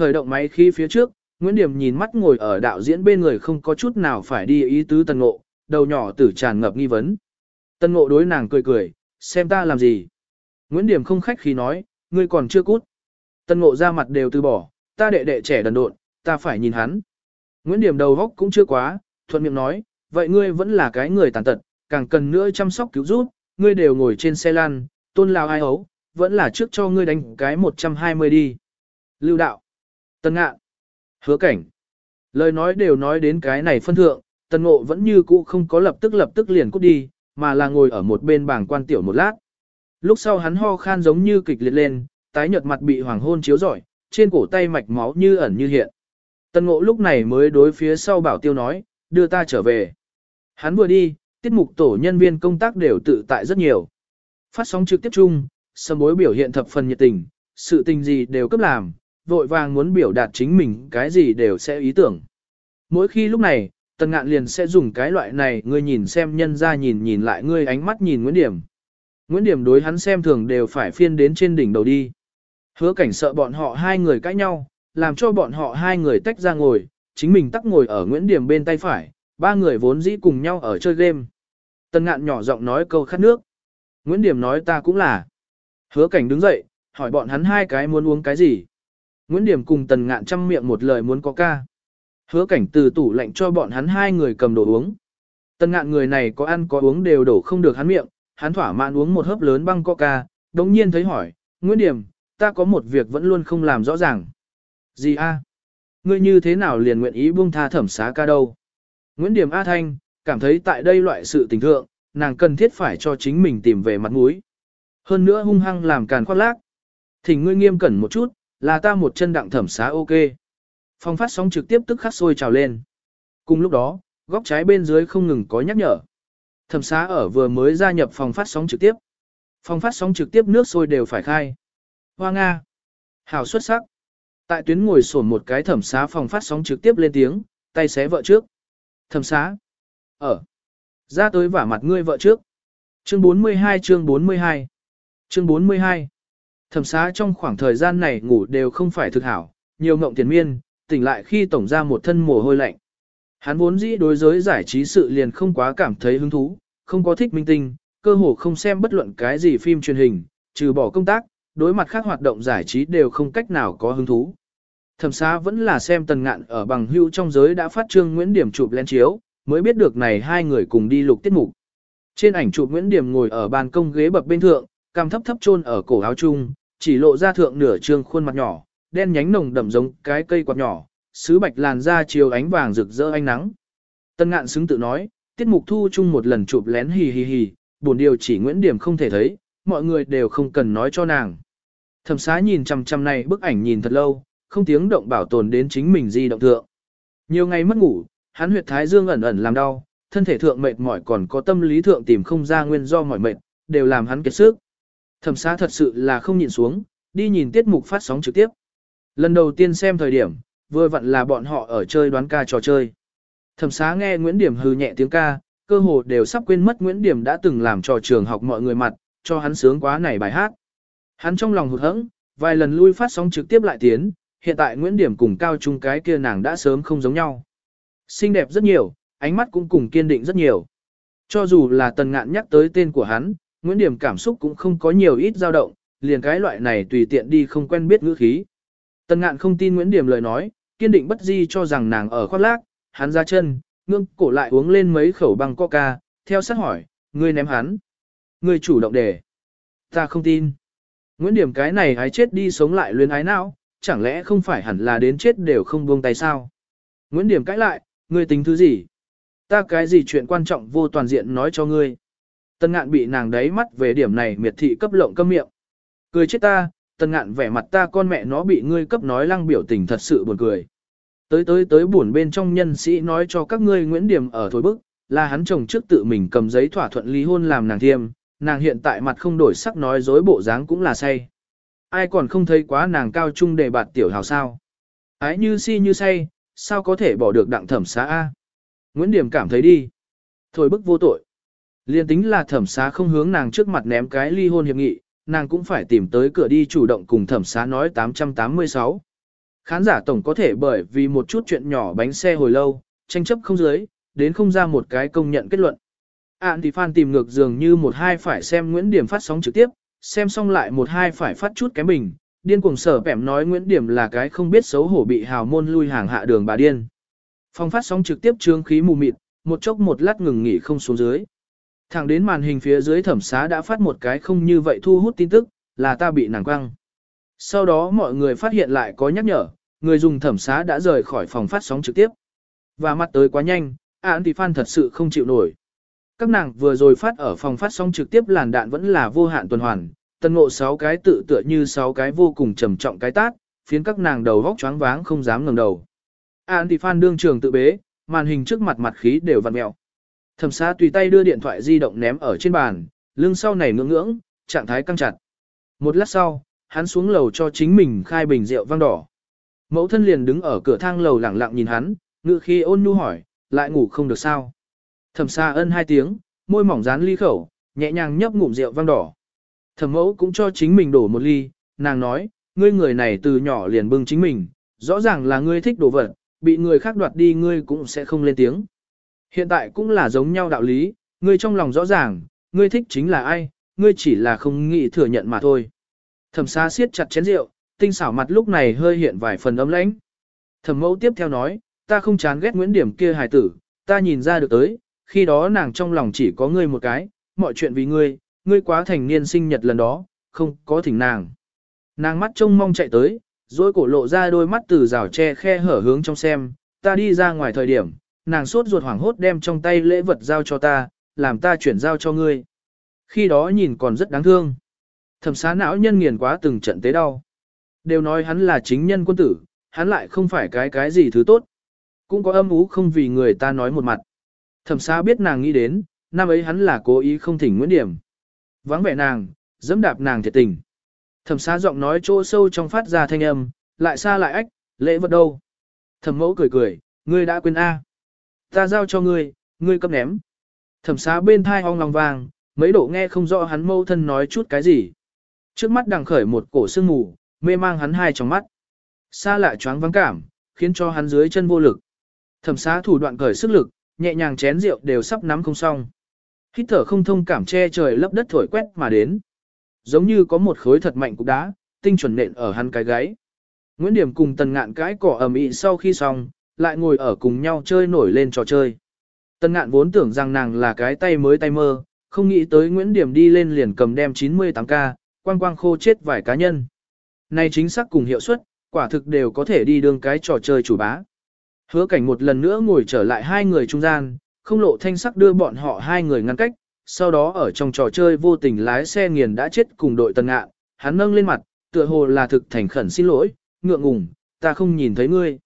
Khởi động máy khi phía trước, Nguyễn Điểm nhìn mắt ngồi ở đạo diễn bên người không có chút nào phải đi ý tứ tần ngộ, đầu nhỏ tử tràn ngập nghi vấn. Tần ngộ đối nàng cười cười, xem ta làm gì? Nguyễn Điểm không khách khí nói, ngươi còn chưa cút. Tần ngộ ra mặt đều từ bỏ, ta đệ đệ trẻ đần độn, ta phải nhìn hắn. Nguyễn Điểm đầu góc cũng chưa quá, thuận miệng nói, vậy ngươi vẫn là cái người tàn tật, càng cần nữa chăm sóc cứu giúp, ngươi đều ngồi trên xe lan, tôn lao ai ấu, vẫn là trước cho ngươi đánh cái 120 đi. Lưu đạo. Tân ngạn. Hứa cảnh. Lời nói đều nói đến cái này phân thượng, tân ngộ vẫn như cũ không có lập tức lập tức liền cút đi, mà là ngồi ở một bên bảng quan tiểu một lát. Lúc sau hắn ho khan giống như kịch liệt lên, tái nhợt mặt bị hoàng hôn chiếu rọi, trên cổ tay mạch máu như ẩn như hiện. Tân ngộ lúc này mới đối phía sau bảo tiêu nói, đưa ta trở về. Hắn vừa đi, tiết mục tổ nhân viên công tác đều tự tại rất nhiều. Phát sóng trực tiếp chung, sâm bối biểu hiện thập phần nhiệt tình, sự tình gì đều cấp làm, vội vàng muốn biểu đạt chính mình cái gì đều sẽ ý tưởng. Mỗi khi lúc này, tần ngạn liền sẽ dùng cái loại này ngươi nhìn xem nhân ra nhìn nhìn lại ngươi ánh mắt nhìn Nguyễn Điểm. Nguyễn Điểm đối hắn xem thường đều phải phiên đến trên đỉnh đầu đi. Hứa cảnh sợ bọn họ hai người cãi nhau, làm cho bọn họ hai người tách ra ngồi, chính mình tắc ngồi ở Nguyễn Điểm bên tay phải, ba người vốn dĩ cùng nhau ở chơi game. Tần ngạn nhỏ giọng nói câu khát nước. Nguyễn Điểm nói ta cũng là. Hứa cảnh đứng dậy, hỏi bọn hắn hai cái muốn uống cái gì. Nguyễn Điểm cùng tần ngạn chăm miệng một lời muốn có ca. Hứa cảnh từ tủ lạnh cho bọn hắn hai người cầm đồ uống. Tần ngạn người này có ăn có uống đều đổ không được hắn miệng, hắn thỏa mãn uống một hớp lớn băng coca, đồng nhiên thấy hỏi, Nguyễn Điểm, ta có một việc vẫn luôn không làm rõ ràng. Gì a? Ngươi như thế nào liền nguyện ý buông tha thẩm xá ca đâu? Nguyễn Điểm A Thanh, cảm thấy tại đây loại sự tình thượng, nàng cần thiết phải cho chính mình tìm về mặt mũi. Hơn nữa hung hăng làm càn khoác lác. Thỉnh ngươi nghiêm cẩn một chút, là ta một chân đặng thẩm xá ok. Phong phát sóng trực tiếp tức khắc sôi trào lên. Cùng lúc đó, góc trái bên dưới không ngừng có nhắc nhở. Thẩm xá ở vừa mới gia nhập phòng phát sóng trực tiếp. Phòng phát sóng trực tiếp nước sôi đều phải khai. Hoa Nga. Hảo xuất sắc. Tại tuyến ngồi sổn một cái thẩm xá phòng phát sóng trực tiếp lên tiếng, tay xé vợ trước. Thẩm xá. Ở. Ra tới vả mặt ngươi vợ trước. Chương 42 chương 42 Chương 42 Thẩm xá trong khoảng thời gian này ngủ đều không phải thực hảo, nhiều ngộng tiền miên, tỉnh lại khi tổng ra một thân mồ hôi lạnh. Hắn vốn dĩ đối giới giải trí sự liền không quá cảm thấy hứng thú, không có thích minh tinh, cơ hồ không xem bất luận cái gì phim truyền hình, trừ bỏ công tác, đối mặt khác hoạt động giải trí đều không cách nào có hứng thú. Thẩm xá vẫn là xem tần ngạn ở bằng hưu trong giới đã phát trương Nguyễn Điểm chụp lên chiếu, mới biết được này hai người cùng đi lục tiết mục. Trên ảnh chụp Nguyễn Điểm ngồi ở ban công ghế bập bên thượng, cằm thấp thấp chôn ở cổ áo chung, chỉ lộ ra thượng nửa trương khuôn mặt nhỏ, đen nhánh nồng đậm giống cái cây quạt nhỏ, sứ bạch làn da chiều ánh vàng rực rỡ ánh nắng. Tân ngạn xứng tự nói, tiết mục thu chung một lần chụp lén hì hì hì, buồn điều chỉ Nguyễn Điểm không thể thấy, mọi người đều không cần nói cho nàng. Thẩm xá nhìn chằm chằm này bức ảnh nhìn thật lâu, không tiếng động bảo tồn đến chính mình di động thượng. Nhiều ngày mất ngủ, hắn huyệt thái dương ẩn ẩn làm đau, thân thể thượng mệt mỏi còn có tâm lý thượng tìm không ra nguyên do mỏi mệt, đều làm hắn kiệt sức. Thẩm xá thật sự là không nhìn xuống, đi nhìn tiết mục phát sóng trực tiếp. Lần đầu tiên xem thời điểm, vừa vặn là bọn họ ở chơi đoán ca trò chơi. Thẩm xá nghe Nguyễn Điểm hừ nhẹ tiếng ca, cơ hồ đều sắp quên mất Nguyễn Điểm đã từng làm trò trường học mọi người mặt, cho hắn sướng quá này bài hát. Hắn trong lòng hụt hẫng, vài lần lui phát sóng trực tiếp lại tiến, hiện tại Nguyễn Điểm cùng cao trung cái kia nàng đã sớm không giống nhau. Xinh đẹp rất nhiều, ánh mắt cũng cùng kiên định rất nhiều. Cho dù là tần ngạn nhắc tới tên của hắn, Nguyễn Điểm cảm xúc cũng không có nhiều ít dao động, liền cái loại này tùy tiện đi không quen biết ngữ khí. Tần ngạn không tin Nguyễn Điểm lời nói, kiên định bất di cho rằng nàng ở khoác lác, hắn ra chân, ngưng cổ lại uống lên mấy khẩu băng coca, theo sát hỏi, ngươi ném hắn. Ngươi chủ động để. Ta không tin. Nguyễn Điểm cái này hái chết đi sống lại luyến ái não, chẳng lẽ không phải hẳn là đến chết đều không buông tay sao? Nguyễn Điểm cãi lại, ngươi tính thứ gì? Ta cái gì chuyện quan trọng vô toàn diện nói cho ngươi. Tần ngạn bị nàng đáy mắt về điểm này miệt thị cấp lộng câm miệng. Cười chết ta, Tần ngạn vẻ mặt ta con mẹ nó bị ngươi cấp nói lăng biểu tình thật sự buồn cười. Tới tới tới buồn bên trong nhân sĩ nói cho các ngươi Nguyễn Điểm ở thối bức, là hắn chồng trước tự mình cầm giấy thỏa thuận ly hôn làm nàng thiêm, nàng hiện tại mặt không đổi sắc nói dối bộ dáng cũng là say. Ai còn không thấy quá nàng cao trung đề bạt tiểu hào sao. Ái như si như say, sao có thể bỏ được đặng thẩm xá A. Nguyễn Điểm cảm thấy đi. Thôi bức vô tội. Liên tính là thẩm xá không hướng nàng trước mặt ném cái ly hôn hiệp nghị, nàng cũng phải tìm tới cửa đi chủ động cùng thẩm xá nói 886. Khán giả tổng có thể bởi vì một chút chuyện nhỏ bánh xe hồi lâu, tranh chấp không dưới, đến không ra một cái công nhận kết luận. Ản thì fan tìm ngược dường như một hai phải xem Nguyễn Điểm phát sóng trực tiếp, xem xong lại một hai phải phát chút cái bình, điên cuồng sở bẻm nói Nguyễn Điểm là cái không biết xấu hổ bị hào môn lui hàng hạ đường bà điên. Phong phát sóng trực tiếp trương khí mù mịt, một chốc một lát ngừng nghỉ không xuống dưới. Thẳng đến màn hình phía dưới thẩm xá đã phát một cái không như vậy thu hút tin tức, là ta bị nàng quăng. Sau đó mọi người phát hiện lại có nhắc nhở, người dùng thẩm xá đã rời khỏi phòng phát sóng trực tiếp. Và mặt tới quá nhanh, án thì fan thật sự không chịu nổi. Các nàng vừa rồi phát ở phòng phát sóng trực tiếp làn đạn vẫn là vô hạn tuần hoàn, tân ngộ 6 cái tự tựa như 6 cái vô cùng trầm trọng cái tát, phiến các nàng đầu vóc choáng váng không dám ngẩng đầu. Án thì phan đương trường tự bế, màn hình trước mặt mặt khí đều vặn mẹo. Thẩm xá tùy tay đưa điện thoại di động ném ở trên bàn, lưng sau này ngưỡng ngưỡng, trạng thái căng chặt. Một lát sau, hắn xuống lầu cho chính mình khai bình rượu vang đỏ. Mẫu thân liền đứng ở cửa thang lầu lặng lặng nhìn hắn, ngự khi ôn nhu hỏi, lại ngủ không được sao. Thẩm xa ân hai tiếng, môi mỏng dán ly khẩu, nhẹ nhàng nhấp ngụm rượu vang đỏ. Thẩm mẫu cũng cho chính mình đổ một ly, nàng nói, ngươi người này từ nhỏ liền bưng chính mình, rõ ràng là ngươi thích đồ vật, bị người khác đoạt đi ngươi cũng sẽ không lên tiếng. Hiện tại cũng là giống nhau đạo lý, ngươi trong lòng rõ ràng, ngươi thích chính là ai, ngươi chỉ là không nghĩ thừa nhận mà thôi. Thẩm xa siết chặt chén rượu, tinh xảo mặt lúc này hơi hiện vài phần ấm lãnh. Thẩm mẫu tiếp theo nói, ta không chán ghét Nguyễn Điểm kia hài tử, ta nhìn ra được tới, khi đó nàng trong lòng chỉ có ngươi một cái, mọi chuyện vì ngươi, ngươi quá thành niên sinh nhật lần đó, không có thỉnh nàng. Nàng mắt trông mong chạy tới, rồi cổ lộ ra đôi mắt từ rào che khe hở hướng trong xem, ta đi ra ngoài thời điểm, nàng sốt ruột hoảng hốt đem trong tay lễ vật giao cho ta, làm ta chuyển giao cho ngươi. Khi đó nhìn còn rất đáng thương. Thẩm xá não nhân nghiền quá từng trận tế đau. Đều nói hắn là chính nhân quân tử, hắn lại không phải cái cái gì thứ tốt. Cũng có âm ú không vì người ta nói một mặt. Thẩm xá biết nàng nghĩ đến, năm ấy hắn là cố ý không thỉnh Nguyễn Điểm. Vắng vẻ nàng, dẫm đạp nàng thiệt tình. Thẩm xá giọng nói chỗ sâu trong phát ra thanh âm, lại xa lại ách, lễ vật đâu. Thẩm mẫu cười cười, ngươi đã quên A. Ta giao cho ngươi, ngươi cấp ném. Thẩm xá bên thai ong lòng vàng, mấy độ nghe không rõ hắn mâu thân nói chút cái gì. Trước mắt đằng khởi một cổ sương mù, mê mang hắn hai trong mắt. Xa lại choáng vắng cảm, khiến cho hắn dưới chân vô lực. Thẩm xá thủ đoạn cởi sức lực, nhẹ nhàng chén rượu đều sắp nắm không xong. Hít thở không thông cảm che trời lấp đất thổi quét mà đến. Giống như có một khối thật mạnh cục đá, tinh chuẩn nện ở hắn cái gáy. Nguyễn Điểm cùng tần ngạn cái cỏ ầm ĩ sau khi xong, lại ngồi ở cùng nhau chơi nổi lên trò chơi. Tần ngạn vốn tưởng rằng nàng là cái tay mới tay mơ, không nghĩ tới Nguyễn Điểm đi lên liền cầm đem 98k, quang quang khô chết vài cá nhân. Này chính xác cùng hiệu suất, quả thực đều có thể đi đường cái trò chơi chủ bá. Hứa cảnh một lần nữa ngồi trở lại hai người trung gian, không lộ thanh sắc đưa bọn họ hai người ngăn cách, sau đó ở trong trò chơi vô tình lái xe nghiền đã chết cùng đội tần ngạn, hắn nâng lên mặt, tựa hồ là thực thành khẩn xin lỗi, ngượng ngùng, ta không nhìn thấy ngươi.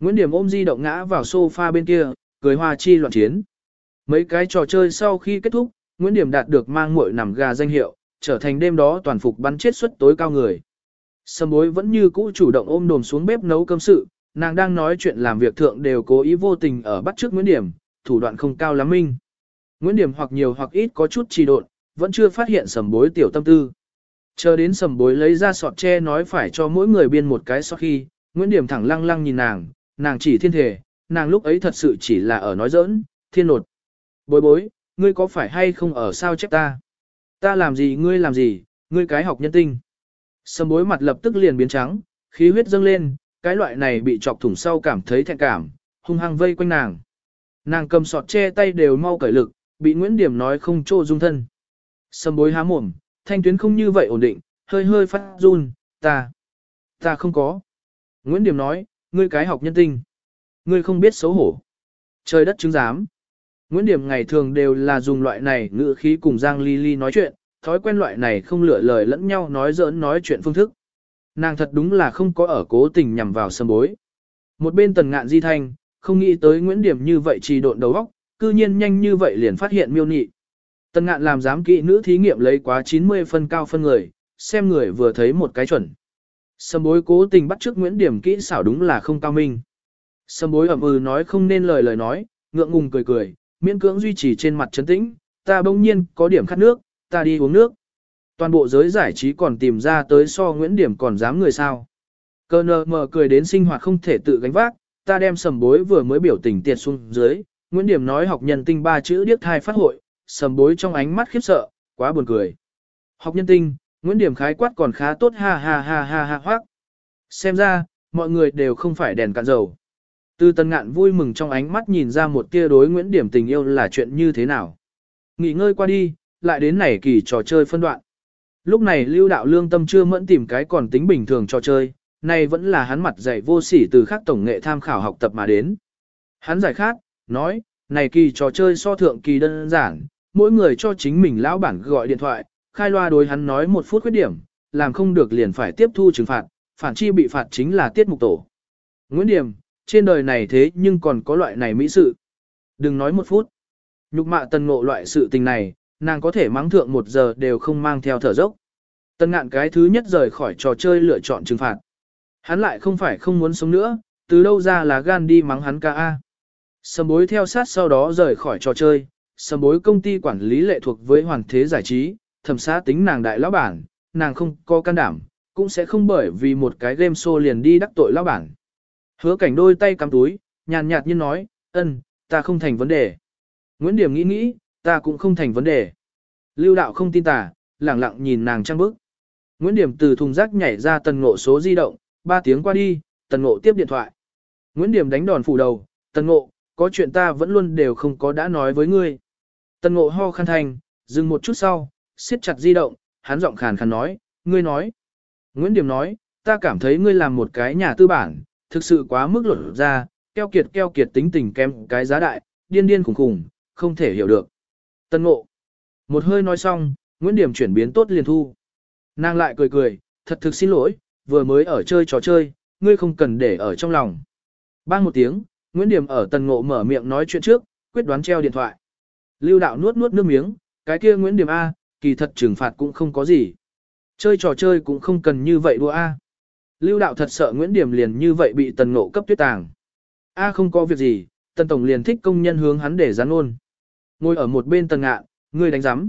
Nguyễn Điểm ôm di động ngã vào sofa bên kia, cười hoa chi loạn chiến. Mấy cái trò chơi sau khi kết thúc, Nguyễn Điểm đạt được mang muội nằm gà danh hiệu, trở thành đêm đó toàn phục bắn chết suất tối cao người. Sâm bối vẫn như cũ chủ động ôm đồm xuống bếp nấu cơm sự, nàng đang nói chuyện làm việc thượng đều cố ý vô tình ở bắt trước Nguyễn Điểm, thủ đoạn không cao lắm minh. Nguyễn Điểm hoặc nhiều hoặc ít có chút trì độn, vẫn chưa phát hiện sầm bối tiểu tâm tư. Chờ đến sầm bối lấy ra sọt tre nói phải cho mỗi người biên một cái sọt khi, Nguyễn Điểm thẳng lăng lăng nhìn nàng, nàng chỉ thiên thể, nàng lúc ấy thật sự chỉ là ở nói giỡn, thiên nột. Bối bối, ngươi có phải hay không ở sao trách ta? Ta làm gì ngươi làm gì, ngươi cái học nhân tinh. Sầm bối mặt lập tức liền biến trắng, khí huyết dâng lên, cái loại này bị chọc thủng sau cảm thấy thẹn cảm, hung hăng vây quanh nàng. Nàng cầm sọt che tay đều mau cởi lực, bị Nguyễn Điểm nói không trô dung thân. Sầm bối há mồm, thanh tuyến không như vậy ổn định, hơi hơi phát run, ta, ta không có. Nguyễn Điểm nói, ngươi cái học nhân tinh. Ngươi không biết xấu hổ. Trời đất chứng giám. Nguyễn Điểm ngày thường đều là dùng loại này ngữ khí cùng Giang Ly Ly nói chuyện, thói quen loại này không lựa lời lẫn nhau nói giỡn nói chuyện phương thức. Nàng thật đúng là không có ở cố tình nhằm vào sâm bối. Một bên tần ngạn di thanh, không nghĩ tới Nguyễn Điểm như vậy trì độn đầu óc, cư nhiên nhanh như vậy liền phát hiện miêu nị. Tần ngạn làm giám kỵ nữ thí nghiệm lấy quá 90 phân cao phân người, xem người vừa thấy một cái chuẩn. Sâm bối cố tình bắt trước Nguyễn Điểm kỹ xảo đúng là không cao minh. Sâm bối ẩm ừ nói không nên lời lời nói, ngượng ngùng cười cười, miễn cưỡng duy trì trên mặt trấn tĩnh, ta bỗng nhiên có điểm khát nước, ta đi uống nước. Toàn bộ giới giải trí còn tìm ra tới so Nguyễn Điểm còn dám người sao. Cơ nờ mờ cười đến sinh hoạt không thể tự gánh vác, ta đem sầm bối vừa mới biểu tình tiệt xuống dưới, Nguyễn Điểm nói học nhân tinh ba chữ điếc thai phát hội, sầm bối trong ánh mắt khiếp sợ, quá buồn cười. Học nhân tinh, Nguyễn Điểm khái quát còn khá tốt ha ha ha ha ha hoác. Xem ra, mọi người đều không phải đèn cạn dầu. Từ tân ngạn vui mừng trong ánh mắt nhìn ra một tia đối Nguyễn Điểm tình yêu là chuyện như thế nào. Nghỉ ngơi qua đi, lại đến này kỳ trò chơi phân đoạn. Lúc này lưu đạo lương tâm chưa mẫn tìm cái còn tính bình thường trò chơi, này vẫn là hắn mặt dạy vô sỉ từ khác tổng nghệ tham khảo học tập mà đến. Hắn giải khác, nói, này kỳ trò chơi so thượng kỳ đơn giản, mỗi người cho chính mình lão bản gọi điện thoại, khai loa đối hắn nói một phút khuyết điểm, làm không được liền phải tiếp thu trừng phạt, phản chi bị phạt chính là tiết mục tổ. Nguyễn Điểm, trên đời này thế nhưng còn có loại này mỹ sự. Đừng nói một phút. Nhục mạ tần ngộ loại sự tình này, nàng có thể mắng thượng một giờ đều không mang theo thở dốc. Tần ngạn cái thứ nhất rời khỏi trò chơi lựa chọn trừng phạt. Hắn lại không phải không muốn sống nữa, từ đâu ra là gan đi mắng hắn ca A. Sầm bối theo sát sau đó rời khỏi trò chơi, sầm bối công ty quản lý lệ thuộc với hoàn thế giải trí, thẩm xá tính nàng đại lão bản, nàng không có can đảm, cũng sẽ không bởi vì một cái game show liền đi đắc tội lão bản. Hứa cảnh đôi tay cắm túi, nhàn nhạt như nói, ân, ta không thành vấn đề. Nguyễn Điểm nghĩ nghĩ, ta cũng không thành vấn đề. Lưu đạo không tin tà, lẳng lặng nhìn nàng trăng bức. Nguyễn Điểm từ thùng rác nhảy ra tần ngộ số di động, ba tiếng qua đi, tần ngộ tiếp điện thoại. Nguyễn Điểm đánh đòn phủ đầu, tần ngộ, có chuyện ta vẫn luôn đều không có đã nói với ngươi. Tần ngộ ho khăn thành, dừng một chút sau, siết chặt di động, hắn giọng khàn khàn nói, ngươi nói. Nguyễn Điểm nói, ta cảm thấy ngươi làm một cái nhà tư bản, thực sự quá mức lột ra, keo kiệt keo kiệt tính tình kém cái giá đại, điên điên khủng khủng, không thể hiểu được. Tân ngộ. Một hơi nói xong, Nguyễn Điểm chuyển biến tốt liền thu. Nàng lại cười cười, thật thực xin lỗi, vừa mới ở chơi trò chơi, ngươi không cần để ở trong lòng. Bang một tiếng, Nguyễn Điểm ở tần ngộ mở miệng nói chuyện trước, quyết đoán treo điện thoại. Lưu đạo nuốt nuốt nước miếng, cái kia Nguyễn Điểm A, kỳ thật trừng phạt cũng không có gì. Chơi trò chơi cũng không cần như vậy đua a. Lưu đạo thật sợ Nguyễn Điểm liền như vậy bị tần ngộ cấp tuyết tàng. A không có việc gì, tần tổng liền thích công nhân hướng hắn để gián ôn. Ngồi ở một bên tần ngạn, ngươi đánh giám.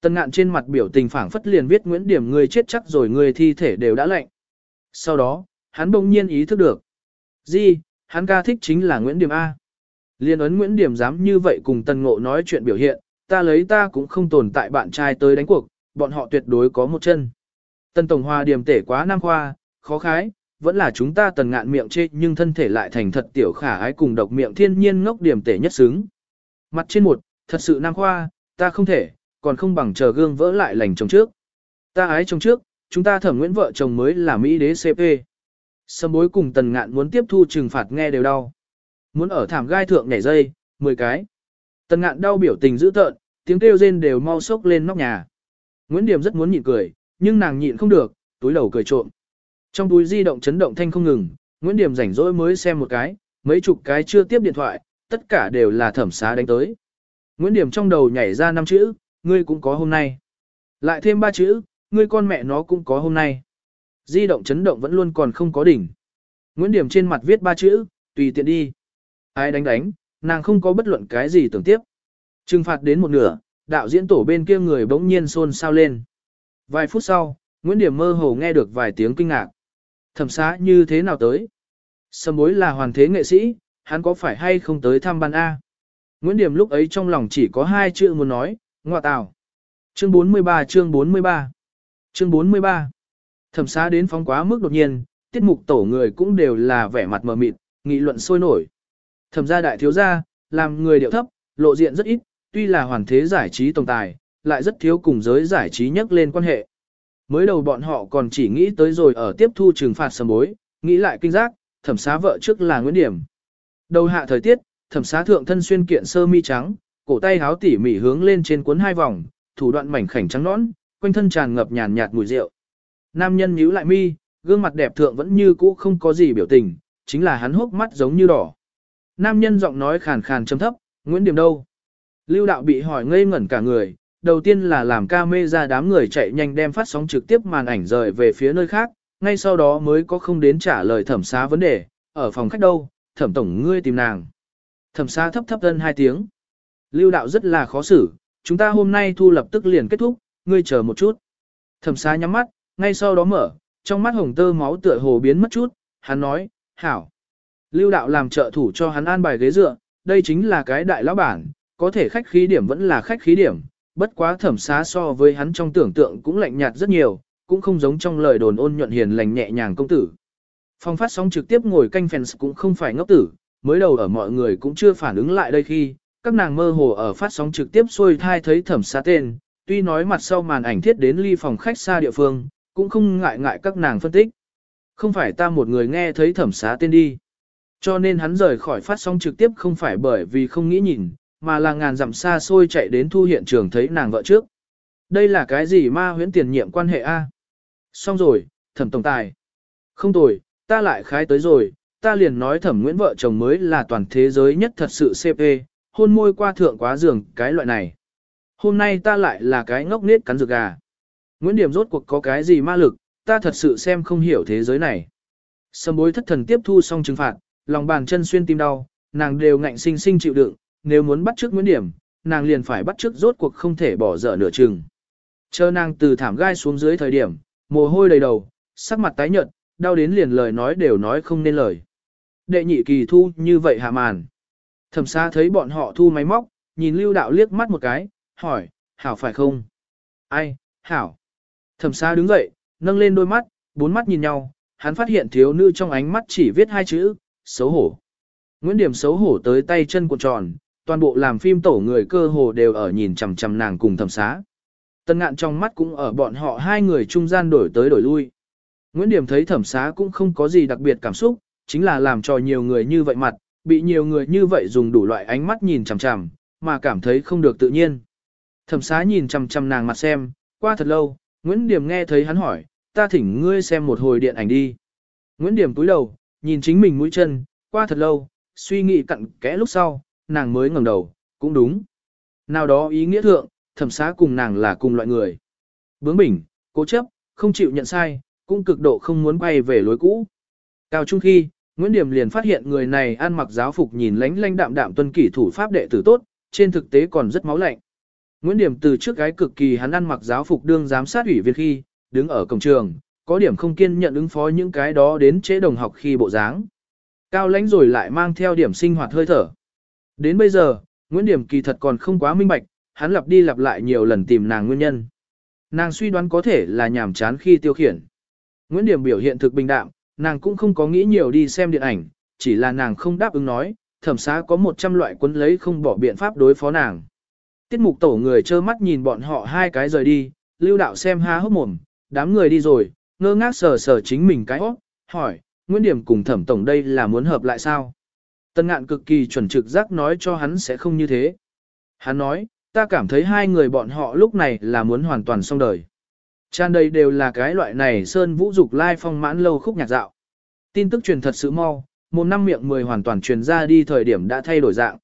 Tần ngạn trên mặt biểu tình phảng phất liền viết Nguyễn Điểm ngươi chết chắc rồi ngươi thi thể đều đã lạnh. Sau đó, hắn bỗng nhiên ý thức được. Gì, hắn ca thích chính là Nguyễn Điểm A. Liên ấn Nguyễn Điểm dám như vậy cùng tần ngộ nói chuyện biểu hiện, ta lấy ta cũng không tồn tại bạn trai tới đánh cuộc, bọn họ tuyệt đối có một chân. Tần Tổng Hòa điểm tể quá nam khoa, khó khái, vẫn là chúng ta tần ngạn miệng chê nhưng thân thể lại thành thật tiểu khả ái cùng độc miệng thiên nhiên ngốc điểm tể nhất xứng. Mặt trên một, thật sự nam khoa, ta không thể, còn không bằng chờ gương vỡ lại lành chồng trước. Ta ái chồng trước, chúng ta thẩm nguyễn vợ chồng mới là Mỹ đế CP. Sâm bối cùng tần ngạn muốn tiếp thu trừng phạt nghe đều đau. Muốn ở thảm gai thượng nhảy dây, 10 cái. Tần ngạn đau biểu tình dữ tợn, tiếng kêu rên đều mau sốc lên nóc nhà. Nguyễn Điểm rất muốn nhịn cười, nhưng nàng nhịn không được, túi đầu cười trộm. Trong túi di động chấn động thanh không ngừng, Nguyễn Điểm rảnh rỗi mới xem một cái, mấy chục cái chưa tiếp điện thoại, tất cả đều là thẩm xá đánh tới. Nguyễn Điểm trong đầu nhảy ra năm chữ, ngươi cũng có hôm nay. Lại thêm ba chữ, ngươi con mẹ nó cũng có hôm nay. Di động chấn động vẫn luôn còn không có đỉnh. Nguyễn Điểm trên mặt viết ba chữ, tùy tiện đi. Ai đánh đánh, nàng không có bất luận cái gì tưởng tiếp. Trừng phạt đến một nửa, đạo diễn tổ bên kia người bỗng nhiên xôn xao lên. Vài phút sau, Nguyễn Điểm mơ hồ nghe được vài tiếng kinh ngạc. Thẩm xá như thế nào tới? Sâm bối là hoàn thế nghệ sĩ, hắn có phải hay không tới thăm ban A? Nguyễn Điểm lúc ấy trong lòng chỉ có hai chữ muốn nói, ngọa tảo. Chương 43 chương 43 Chương 43 Thẩm xá đến phóng quá mức đột nhiên, tiết mục tổ người cũng đều là vẻ mặt mờ mịt, nghị luận sôi nổi. Thẩm gia đại thiếu gia, làm người điệu thấp, lộ diện rất ít, tuy là hoàn thế giải trí tổng tài, lại rất thiếu cùng giới giải trí nhắc lên quan hệ. Mới đầu bọn họ còn chỉ nghĩ tới rồi ở tiếp thu trừng phạt sầm bối, nghĩ lại kinh giác, thẩm xá vợ trước là Nguyễn Điểm. Đầu hạ thời tiết, thẩm xá thượng thân xuyên kiện sơ mi trắng, cổ tay háo tỉ mỉ hướng lên trên cuốn hai vòng, thủ đoạn mảnh khảnh trắng nõn, quanh thân tràn ngập nhàn nhạt mùi rượu. Nam nhân nhíu lại mi, gương mặt đẹp thượng vẫn như cũ không có gì biểu tình, chính là hắn hốc mắt giống như đỏ. Nam nhân giọng nói khàn khàn trầm thấp, Nguyễn Điểm đâu? Lưu đạo bị hỏi ngây ngẩn cả người, đầu tiên là làm ca mê ra đám người chạy nhanh đem phát sóng trực tiếp màn ảnh rời về phía nơi khác, ngay sau đó mới có không đến trả lời thẩm xá vấn đề, ở phòng khách đâu, thẩm tổng ngươi tìm nàng. Thẩm xá thấp thấp thân hai tiếng. Lưu đạo rất là khó xử, chúng ta hôm nay thu lập tức liền kết thúc, ngươi chờ một chút. Thẩm xá nhắm mắt, ngay sau đó mở, trong mắt hồng tơ máu tựa hồ biến mất chút, hắn nói, hảo. Lưu đạo làm trợ thủ cho hắn an bài ghế dựa, đây chính là cái đại lão bản, có thể khách khí điểm vẫn là khách khí điểm, bất quá thẩm xá so với hắn trong tưởng tượng cũng lạnh nhạt rất nhiều, cũng không giống trong lời đồn ôn nhuận hiền lành nhẹ nhàng công tử. Phong phát sóng trực tiếp ngồi canh fans cũng không phải ngốc tử, mới đầu ở mọi người cũng chưa phản ứng lại đây khi, các nàng mơ hồ ở phát sóng trực tiếp xuôi thai thấy thẩm xá tên, tuy nói mặt sau màn ảnh thiết đến ly phòng khách xa địa phương, cũng không ngại ngại các nàng phân tích. Không phải ta một người nghe thấy thẩm xá tên đi. Cho nên hắn rời khỏi phát sóng trực tiếp không phải bởi vì không nghĩ nhìn, mà là ngàn dặm xa xôi chạy đến thu hiện trường thấy nàng vợ trước. Đây là cái gì ma huyễn tiền nhiệm quan hệ A? Xong rồi, thẩm tổng tài. Không tồi, ta lại khái tới rồi, ta liền nói thẩm nguyễn vợ chồng mới là toàn thế giới nhất thật sự CP, hôn môi qua thượng quá giường cái loại này. Hôm nay ta lại là cái ngốc nết cắn rực gà. Nguyễn Điểm rốt cuộc có cái gì ma lực, ta thật sự xem không hiểu thế giới này. Sâm bối thất thần tiếp thu xong trừng phạt, lòng bàn chân xuyên tim đau, nàng đều ngạnh sinh sinh chịu đựng, nếu muốn bắt trước Nguyễn Điểm, nàng liền phải bắt trước rốt cuộc không thể bỏ dở nửa chừng. Chờ nàng từ thảm gai xuống dưới thời điểm, mồ hôi đầy đầu, sắc mặt tái nhợt, đau đến liền lời nói đều nói không nên lời. Đệ nhị kỳ thu như vậy hạ màn. Thẩm xa thấy bọn họ thu máy móc, nhìn lưu đạo liếc mắt một cái, hỏi, hảo phải không? Ai, hảo. Thẩm xa đứng dậy, nâng lên đôi mắt, bốn mắt nhìn nhau, hắn phát hiện thiếu nữ trong ánh mắt chỉ viết hai chữ, xấu hổ. Nguyễn Điểm xấu hổ tới tay chân cuộn tròn, toàn bộ làm phim tổ người cơ hồ đều ở nhìn chằm chằm nàng cùng thẩm xá. Tân ngạn trong mắt cũng ở bọn họ hai người trung gian đổi tới đổi lui. Nguyễn Điểm thấy thẩm xá cũng không có gì đặc biệt cảm xúc, chính là làm cho nhiều người như vậy mặt, bị nhiều người như vậy dùng đủ loại ánh mắt nhìn chằm chằm, mà cảm thấy không được tự nhiên. Thẩm xá nhìn chằm chằm nàng mặt xem, qua thật lâu, Nguyễn Điểm nghe thấy hắn hỏi, ta thỉnh ngươi xem một hồi điện ảnh đi. Nguyễn Điểm túi đầu, nhìn chính mình mũi chân, qua thật lâu, suy nghĩ cặn kẽ lúc sau, nàng mới ngẩng đầu, cũng đúng. Nào đó ý nghĩa thượng, thẩm xá cùng nàng là cùng loại người. Bướng bỉnh, cố chấp, không chịu nhận sai, cũng cực độ không muốn quay về lối cũ. Cao trung khi, Nguyễn Điểm liền phát hiện người này ăn mặc giáo phục nhìn lánh lánh đạm đạm tuân kỷ thủ pháp đệ tử tốt, trên thực tế còn rất máu lạnh. Nguyễn Điểm từ trước gái cực kỳ hắn ăn mặc giáo phục đương giám sát ủy viên khi, đứng ở cổng trường, có điểm không kiên nhận ứng phó những cái đó đến chế đồng học khi bộ dáng. Cao lãnh rồi lại mang theo điểm sinh hoạt hơi thở. Đến bây giờ, Nguyễn Điểm kỳ thật còn không quá minh bạch, hắn lặp đi lặp lại nhiều lần tìm nàng nguyên nhân. Nàng suy đoán có thể là nhàm chán khi tiêu khiển. Nguyễn Điểm biểu hiện thực bình đạm, nàng cũng không có nghĩ nhiều đi xem điện ảnh, chỉ là nàng không đáp ứng nói, thẩm xá có 100 loại quấn lấy không bỏ biện pháp đối phó nàng. Tiết mục tổ người trơ mắt nhìn bọn họ hai cái rời đi, lưu đạo xem ha hốc mồm, đám người đi rồi, ngơ ngác sờ sờ chính mình cái óc, hỏi, Nguyễn Điểm cùng thẩm tổng đây là muốn hợp lại sao? Tân ngạn cực kỳ chuẩn trực giác nói cho hắn sẽ không như thế. Hắn nói, ta cảm thấy hai người bọn họ lúc này là muốn hoàn toàn xong đời. Tràn đầy đều là cái loại này sơn vũ dục lai phong mãn lâu khúc nhạc dạo. Tin tức truyền thật sự mau, một năm miệng mười hoàn toàn truyền ra đi thời điểm đã thay đổi dạng.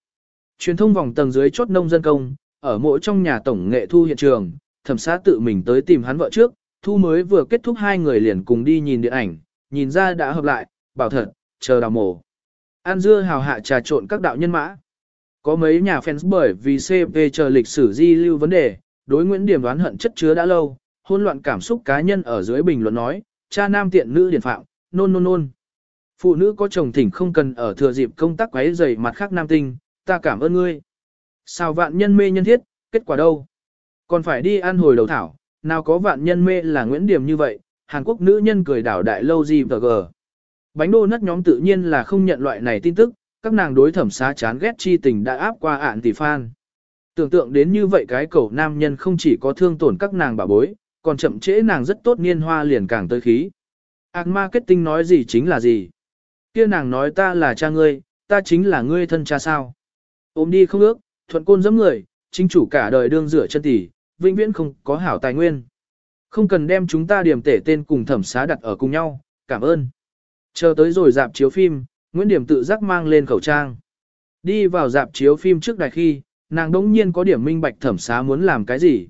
Truyền thông vòng tầng dưới chốt nông dân công, ở mỗi trong nhà tổng nghệ thu hiện trường, thẩm xá tự mình tới tìm hắn vợ trước, thu mới vừa kết thúc hai người liền cùng đi nhìn điện ảnh, nhìn ra đã hợp lại, bảo thật, chờ đào mổ. An dưa hào hạ trà trộn các đạo nhân mã. Có mấy nhà fans bởi vì CP chờ lịch sử di lưu vấn đề, đối Nguyễn Điểm đoán hận chất chứa đã lâu, hôn loạn cảm xúc cá nhân ở dưới bình luận nói, cha nam tiện nữ điển phạm, nôn nôn nôn. Phụ nữ có chồng thỉnh không cần ở thừa dịp công tác quấy rầy mặt khác nam tinh, ta cảm ơn ngươi. Sao vạn nhân mê nhân thiết, kết quả đâu? Còn phải đi ăn hồi đầu thảo, nào có vạn nhân mê là Nguyễn Điểm như vậy, Hàn Quốc nữ nhân cười đảo đại lâu gì và gờ. Bánh đô nất nhóm tự nhiên là không nhận loại này tin tức, các nàng đối thẩm xá chán ghét chi tình đã áp qua ạn tỷ phan. Tưởng tượng đến như vậy cái cậu nam nhân không chỉ có thương tổn các nàng bà bối, còn chậm trễ nàng rất tốt niên hoa liền càng tới khí. Ác marketing nói gì chính là gì. Kia nàng nói ta là cha ngươi, ta chính là ngươi thân cha sao. Ôm đi không ước, thuận côn giẫm người, chính chủ cả đời đương rửa chân tỷ, vĩnh viễn không có hảo tài nguyên. Không cần đem chúng ta điểm tể tên cùng thẩm xá đặt ở cùng nhau, cảm ơn. Chờ tới rồi dạp chiếu phim, Nguyễn Điểm tự giác mang lên khẩu trang. Đi vào dạp chiếu phim trước đài khi, nàng đống nhiên có điểm minh bạch thẩm xá muốn làm cái gì.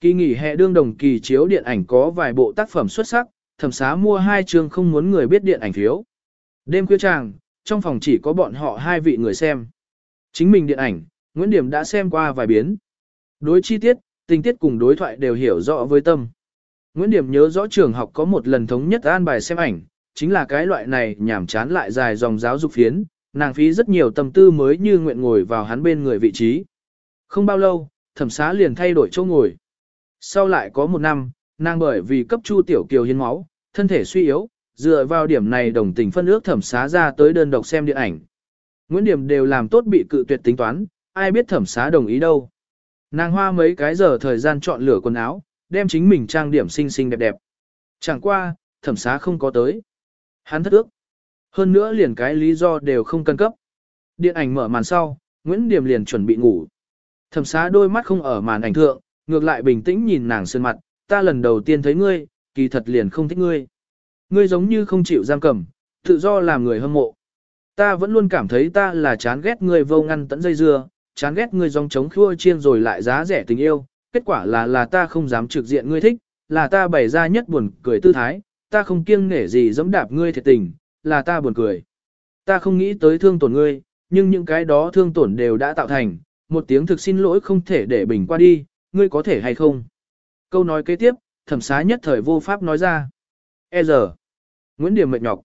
Kỳ nghỉ hè đương đồng kỳ chiếu điện ảnh có vài bộ tác phẩm xuất sắc, thẩm xá mua hai chương không muốn người biết điện ảnh phiếu. Đêm khuya tràng, trong phòng chỉ có bọn họ hai vị người xem. Chính mình điện ảnh, Nguyễn Điểm đã xem qua vài biến. Đối chi tiết, tình tiết cùng đối thoại đều hiểu rõ với tâm. Nguyễn Điểm nhớ rõ trường học có một lần thống nhất an bài xem ảnh, chính là cái loại này nhảm chán lại dài dòng giáo dục phiến, nàng phí rất nhiều tâm tư mới như nguyện ngồi vào hắn bên người vị trí. Không bao lâu, thẩm xá liền thay đổi chỗ ngồi. Sau lại có một năm, nàng bởi vì cấp chu tiểu kiều hiến máu, thân thể suy yếu, dựa vào điểm này đồng tình phân ước thẩm xá ra tới đơn độc xem điện ảnh. Nguyễn Điểm đều làm tốt bị cự tuyệt tính toán, ai biết thẩm xá đồng ý đâu. Nàng hoa mấy cái giờ thời gian chọn lựa quần áo, đem chính mình trang điểm xinh xinh đẹp đẹp. Chẳng qua, thẩm xá không có tới. Hắn thất ước. Hơn nữa liền cái lý do đều không cân cấp. Điện ảnh mở màn sau, Nguyễn Điểm liền chuẩn bị ngủ. Thẩm xá đôi mắt không ở màn ảnh thượng, ngược lại bình tĩnh nhìn nàng sơn mặt, ta lần đầu tiên thấy ngươi, kỳ thật liền không thích ngươi. Ngươi giống như không chịu giam cầm, tự do làm người hâm mộ. Ta vẫn luôn cảm thấy ta là chán ghét ngươi vô ngăn tận dây dưa, chán ghét ngươi dòng chống khua chiên rồi lại giá rẻ tình yêu, kết quả là là ta không dám trực diện ngươi thích, là ta bày ra nhất buồn cười tư thái, ta không kiêng nể gì dẫm đạp ngươi thiệt tình, là ta buồn cười. Ta không nghĩ tới thương tổn ngươi, nhưng những cái đó thương tổn đều đã tạo thành, một tiếng thực xin lỗi không thể để bình qua đi, ngươi có thể hay không? Câu nói kế tiếp, thẩm xá nhất thời vô pháp nói ra. E giờ, Nguyễn Điểm mệt nhọc.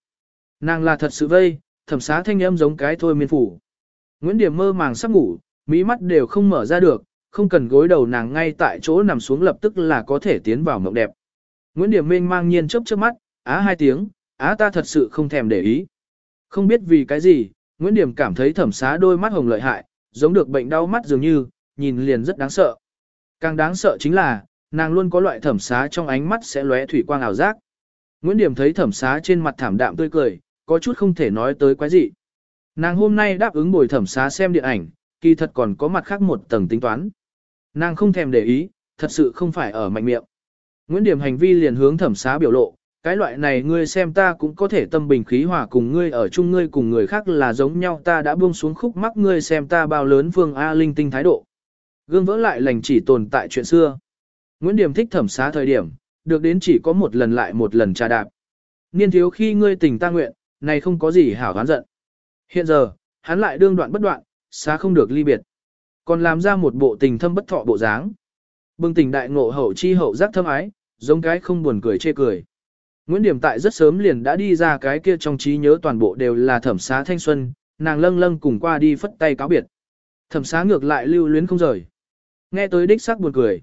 Nàng là thật sự vây, thẩm xá thanh âm giống cái thôi miên phủ. Nguyễn Điểm mơ màng sắp ngủ, mí mắt đều không mở ra được, không cần gối đầu nàng ngay tại chỗ nằm xuống lập tức là có thể tiến vào mộng đẹp. Nguyễn Điểm Minh mang nhiên chớp chớp mắt, á hai tiếng, á ta thật sự không thèm để ý. Không biết vì cái gì, Nguyễn Điểm cảm thấy thẩm xá đôi mắt hồng lợi hại, giống được bệnh đau mắt dường như, nhìn liền rất đáng sợ. Càng đáng sợ chính là, nàng luôn có loại thẩm xá trong ánh mắt sẽ lóe thủy quang ảo giác. Nguyễn Điểm thấy thẩm xá trên mặt thảm đạm tươi cười, có chút không thể nói tới quái gì. Nàng hôm nay đáp ứng bồi thẩm xá xem điện ảnh, kỳ thật còn có mặt khác một tầng tính toán. Nàng không thèm để ý, thật sự không phải ở mạnh miệng. Nguyễn Điểm hành vi liền hướng thẩm xá biểu lộ, cái loại này ngươi xem ta cũng có thể tâm bình khí hòa cùng ngươi ở chung ngươi cùng người khác là giống nhau ta đã buông xuống khúc mắc ngươi xem ta bao lớn phương A linh tinh thái độ. Gương vỡ lại lành chỉ tồn tại chuyện xưa. Nguyễn Điểm thích thẩm xá thời điểm, được đến chỉ có một lần lại một lần trà đạp. Niên thiếu khi ngươi tình ta nguyện, này không có gì hảo hán giận. Hiện giờ, hắn lại đương đoạn bất đoạn, xá không được ly biệt. Còn làm ra một bộ tình thâm bất thọ bộ dáng. Bừng tỉnh đại ngộ hậu chi hậu giác thâm ái, giống cái không buồn cười chê cười. Nguyễn Điểm tại rất sớm liền đã đi ra cái kia trong trí nhớ toàn bộ đều là thẩm xá thanh xuân, nàng lâng lâng cùng qua đi phất tay cáo biệt. Thẩm xá ngược lại lưu luyến không rời. Nghe tới đích sắc buồn cười.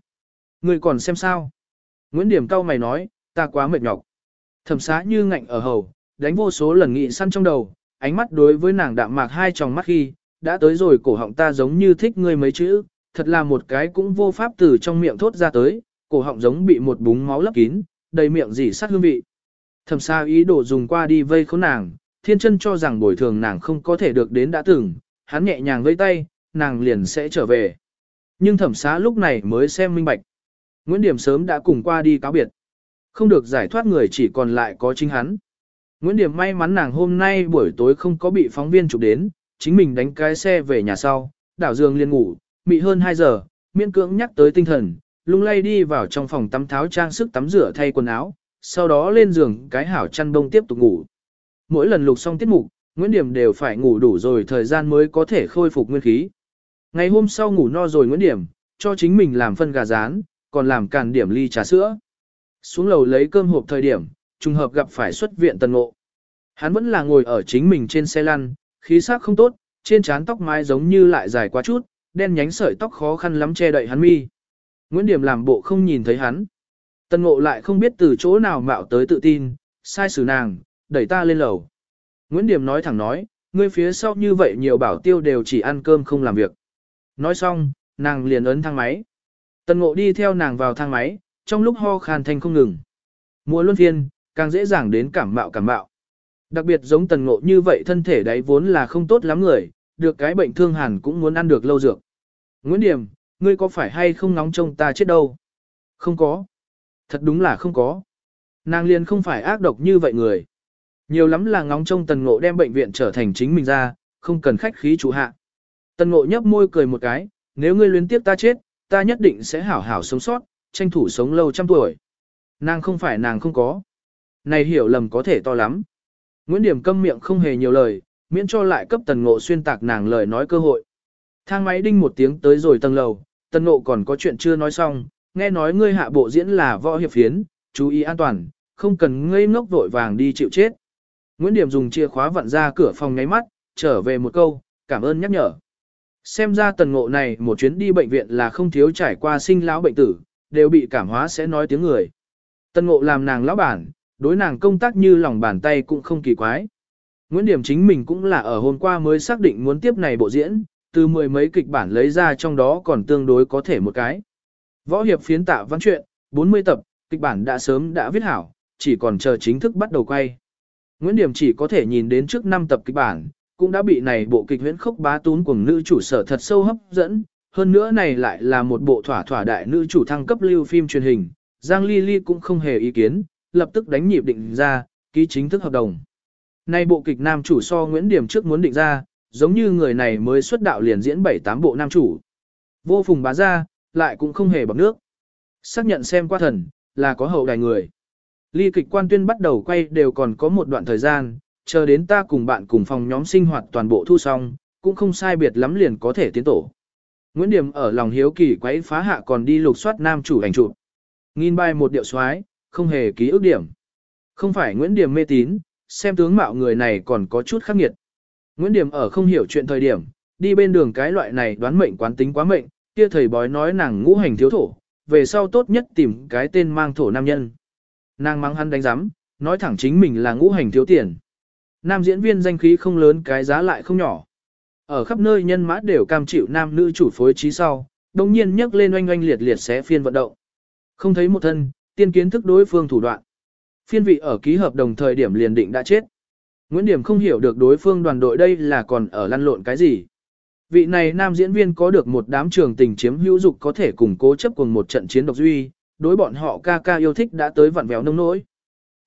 Người còn xem sao? Nguyễn Điểm cau mày nói, ta quá mệt nhọc. Thẩm xá như ngạnh ở hầu, đánh vô số lần nghị săn trong đầu, ánh mắt đối với nàng đạm mạc hai tròng mắt khi, đã tới rồi cổ họng ta giống như thích ngươi mấy chữ, thật là một cái cũng vô pháp từ trong miệng thốt ra tới, cổ họng giống bị một búng máu lấp kín, đầy miệng dỉ sát hương vị. Thẩm xa ý đồ dùng qua đi vây khốn nàng, thiên chân cho rằng bồi thường nàng không có thể được đến đã từng, hắn nhẹ nhàng vây tay, nàng liền sẽ trở về. Nhưng thẩm xá lúc này mới xem minh bạch. Nguyễn Điểm sớm đã cùng qua đi cáo biệt. Không được giải thoát người chỉ còn lại có chính hắn. Nguyễn Điểm may mắn nàng hôm nay buổi tối không có bị phóng viên chụp đến, chính mình đánh cái xe về nhà sau, đảo giường liền ngủ, mị hơn 2 giờ, miễn cưỡng nhắc tới tinh thần, lung lay đi vào trong phòng tắm tháo trang sức tắm rửa thay quần áo, sau đó lên giường cái hảo chăn đông tiếp tục ngủ. Mỗi lần lục xong tiết mục, Nguyễn Điểm đều phải ngủ đủ rồi thời gian mới có thể khôi phục nguyên khí. Ngày hôm sau ngủ no rồi Nguyễn Điểm, cho chính mình làm phân gà rán, còn làm càn điểm ly trà sữa. Xuống lầu lấy cơm hộp thời điểm, trùng hợp gặp phải xuất viện tần ngộ. Hắn vẫn là ngồi ở chính mình trên xe lăn, khí sắc không tốt, trên trán tóc mái giống như lại dài quá chút, đen nhánh sợi tóc khó khăn lắm che đậy hắn mi. Nguyễn Điểm làm bộ không nhìn thấy hắn. Tần ngộ lại không biết từ chỗ nào mạo tới tự tin, sai xử nàng, đẩy ta lên lầu. Nguyễn Điểm nói thẳng nói, ngươi phía sau như vậy nhiều bảo tiêu đều chỉ ăn cơm không làm việc. Nói xong, nàng liền ấn thang máy. Tần ngộ đi theo nàng vào thang máy, trong lúc ho khan thanh không ngừng. Mùa luân phiên, càng dễ dàng đến cảm mạo cảm mạo. Đặc biệt giống tần ngộ như vậy thân thể đấy vốn là không tốt lắm người, được cái bệnh thương hẳn cũng muốn ăn được lâu dược. Nguyễn Điểm, ngươi có phải hay không nóng trông ta chết đâu? Không có. Thật đúng là không có. Nàng liền không phải ác độc như vậy người. Nhiều lắm là ngóng trông tần ngộ đem bệnh viện trở thành chính mình ra, không cần khách khí chủ hạ. Tần ngộ nhấp môi cười một cái, nếu ngươi luyến tiếp ta chết, ta nhất định sẽ hảo hảo sống sót, tranh thủ sống lâu trăm tuổi. Nàng không phải nàng không có. Này hiểu lầm có thể to lắm. Nguyễn Điểm câm miệng không hề nhiều lời, miễn cho lại cấp tần ngộ xuyên tạc nàng lời nói cơ hội. Thang máy đinh một tiếng tới rồi tầng lầu, tần ngộ còn có chuyện chưa nói xong, nghe nói ngươi hạ bộ diễn là võ hiệp phiến, chú ý an toàn, không cần ngây ngốc vội vàng đi chịu chết. Nguyễn Điểm dùng chìa khóa vặn ra cửa phòng ngáy mắt, trở về một câu, cảm ơn nhắc nhở. Xem ra tần ngộ này một chuyến đi bệnh viện là không thiếu trải qua sinh lão bệnh tử, đều bị cảm hóa sẽ nói tiếng người. Tần ngộ làm nàng lão bản, đối nàng công tác như lòng bàn tay cũng không kỳ quái. Nguyễn Điểm chính mình cũng là ở hôm qua mới xác định muốn tiếp này bộ diễn, từ mười mấy kịch bản lấy ra trong đó còn tương đối có thể một cái. Võ hiệp phiến tạ văn truyện, 40 tập, kịch bản đã sớm đã viết hảo, chỉ còn chờ chính thức bắt đầu quay. Nguyễn Điểm chỉ có thể nhìn đến trước 5 tập kịch bản, cũng đã bị này bộ kịch huyễn khốc bá tún của nữ chủ sở thật sâu hấp dẫn, hơn nữa này lại là một bộ thỏa thỏa đại nữ chủ thăng cấp lưu phim truyền hình, Giang Ly Ly cũng không hề ý kiến, lập tức đánh nhịp định ra, ký chính thức hợp đồng. nay bộ kịch nam chủ so Nguyễn Điểm trước muốn định ra, giống như người này mới xuất đạo liền diễn 7-8 bộ nam chủ. Vô phùng bá ra, lại cũng không hề bằng nước. Xác nhận xem qua thần, là có hậu đài người. Ly kịch quan tuyên bắt đầu quay đều còn có một đoạn thời gian, chờ đến ta cùng bạn cùng phòng nhóm sinh hoạt toàn bộ thu xong, cũng không sai biệt lắm liền có thể tiến tổ. Nguyễn Điểm ở lòng hiếu kỳ quấy phá hạ còn đi lục soát nam chủ ảnh chụp. Nghìn bài một điệu xoái, không hề ký ức điểm. Không phải Nguyễn Điểm mê tín, xem tướng mạo người này còn có chút khắc nghiệt. Nguyễn Điểm ở không hiểu chuyện thời điểm, đi bên đường cái loại này đoán mệnh quán tính quá mệnh, kia thầy bói nói nàng ngũ hành thiếu thổ, về sau tốt nhất tìm cái tên mang thổ nam nhân. Nàng mắng hắn đánh giám, nói thẳng chính mình là ngũ hành thiếu tiền. Nam diễn viên danh khí không lớn cái giá lại không nhỏ. Ở khắp nơi nhân mã đều cam chịu nam nữ chủ phối trí sau, đồng nhiên nhấc lên oanh oanh liệt liệt xé phiên vận động. Không thấy một thân, tiên kiến thức đối phương thủ đoạn. Phiên vị ở ký hợp đồng thời điểm liền định đã chết. Nguyễn Điểm không hiểu được đối phương đoàn đội đây là còn ở lăn lộn cái gì. Vị này nam diễn viên có được một đám trường tình chiếm hữu dục có thể củng cố chấp cùng một trận chiến độc duy, đối bọn họ ca ca yêu thích đã tới vặn vẹo nông nỗi.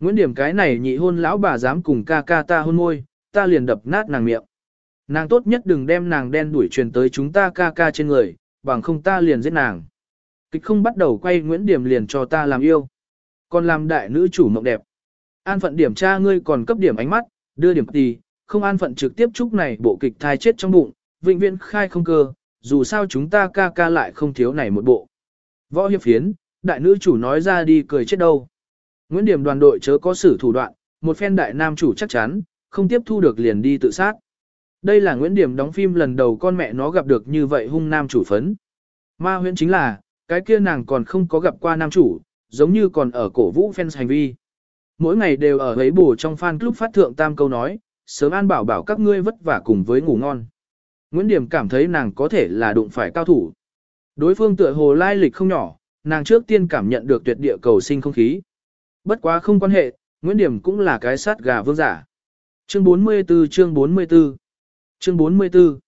Nguyễn Điểm cái này nhị hôn lão bà dám cùng ca ca ta hôn môi, ta liền đập nát nàng miệng. Nàng tốt nhất đừng đem nàng đen đuổi truyền tới chúng ta ca ca trên người, bằng không ta liền giết nàng. Kịch không bắt đầu quay Nguyễn Điểm liền cho ta làm yêu. Còn làm đại nữ chủ mộng đẹp. An phận điểm tra ngươi còn cấp điểm ánh mắt, đưa điểm tì, không an phận trực tiếp chúc này bộ kịch thai chết trong bụng, vĩnh viễn khai không cơ, dù sao chúng ta ca ca lại không thiếu này một bộ. Võ hiệp phiến, đại nữ chủ nói ra đi cười chết đâu. Nguyễn Điểm đoàn đội chớ có xử thủ đoạn, một phen đại nam chủ chắc chắn, không tiếp thu được liền đi tự sát. Đây là Nguyễn Điểm đóng phim lần đầu con mẹ nó gặp được như vậy hung nam chủ phấn. Ma huyễn chính là, cái kia nàng còn không có gặp qua nam chủ, giống như còn ở cổ vũ fans hành vi. Mỗi ngày đều ở ấy bù trong fan club phát thượng tam câu nói, sớm an bảo bảo các ngươi vất vả cùng với ngủ ngon. Nguyễn Điểm cảm thấy nàng có thể là đụng phải cao thủ. Đối phương tựa hồ lai lịch không nhỏ, nàng trước tiên cảm nhận được tuyệt địa cầu sinh không khí. Bất quá không quan hệ, Nguyễn Điểm cũng là cái sát gà vương giả. Chương 44 chương 44 Chương 44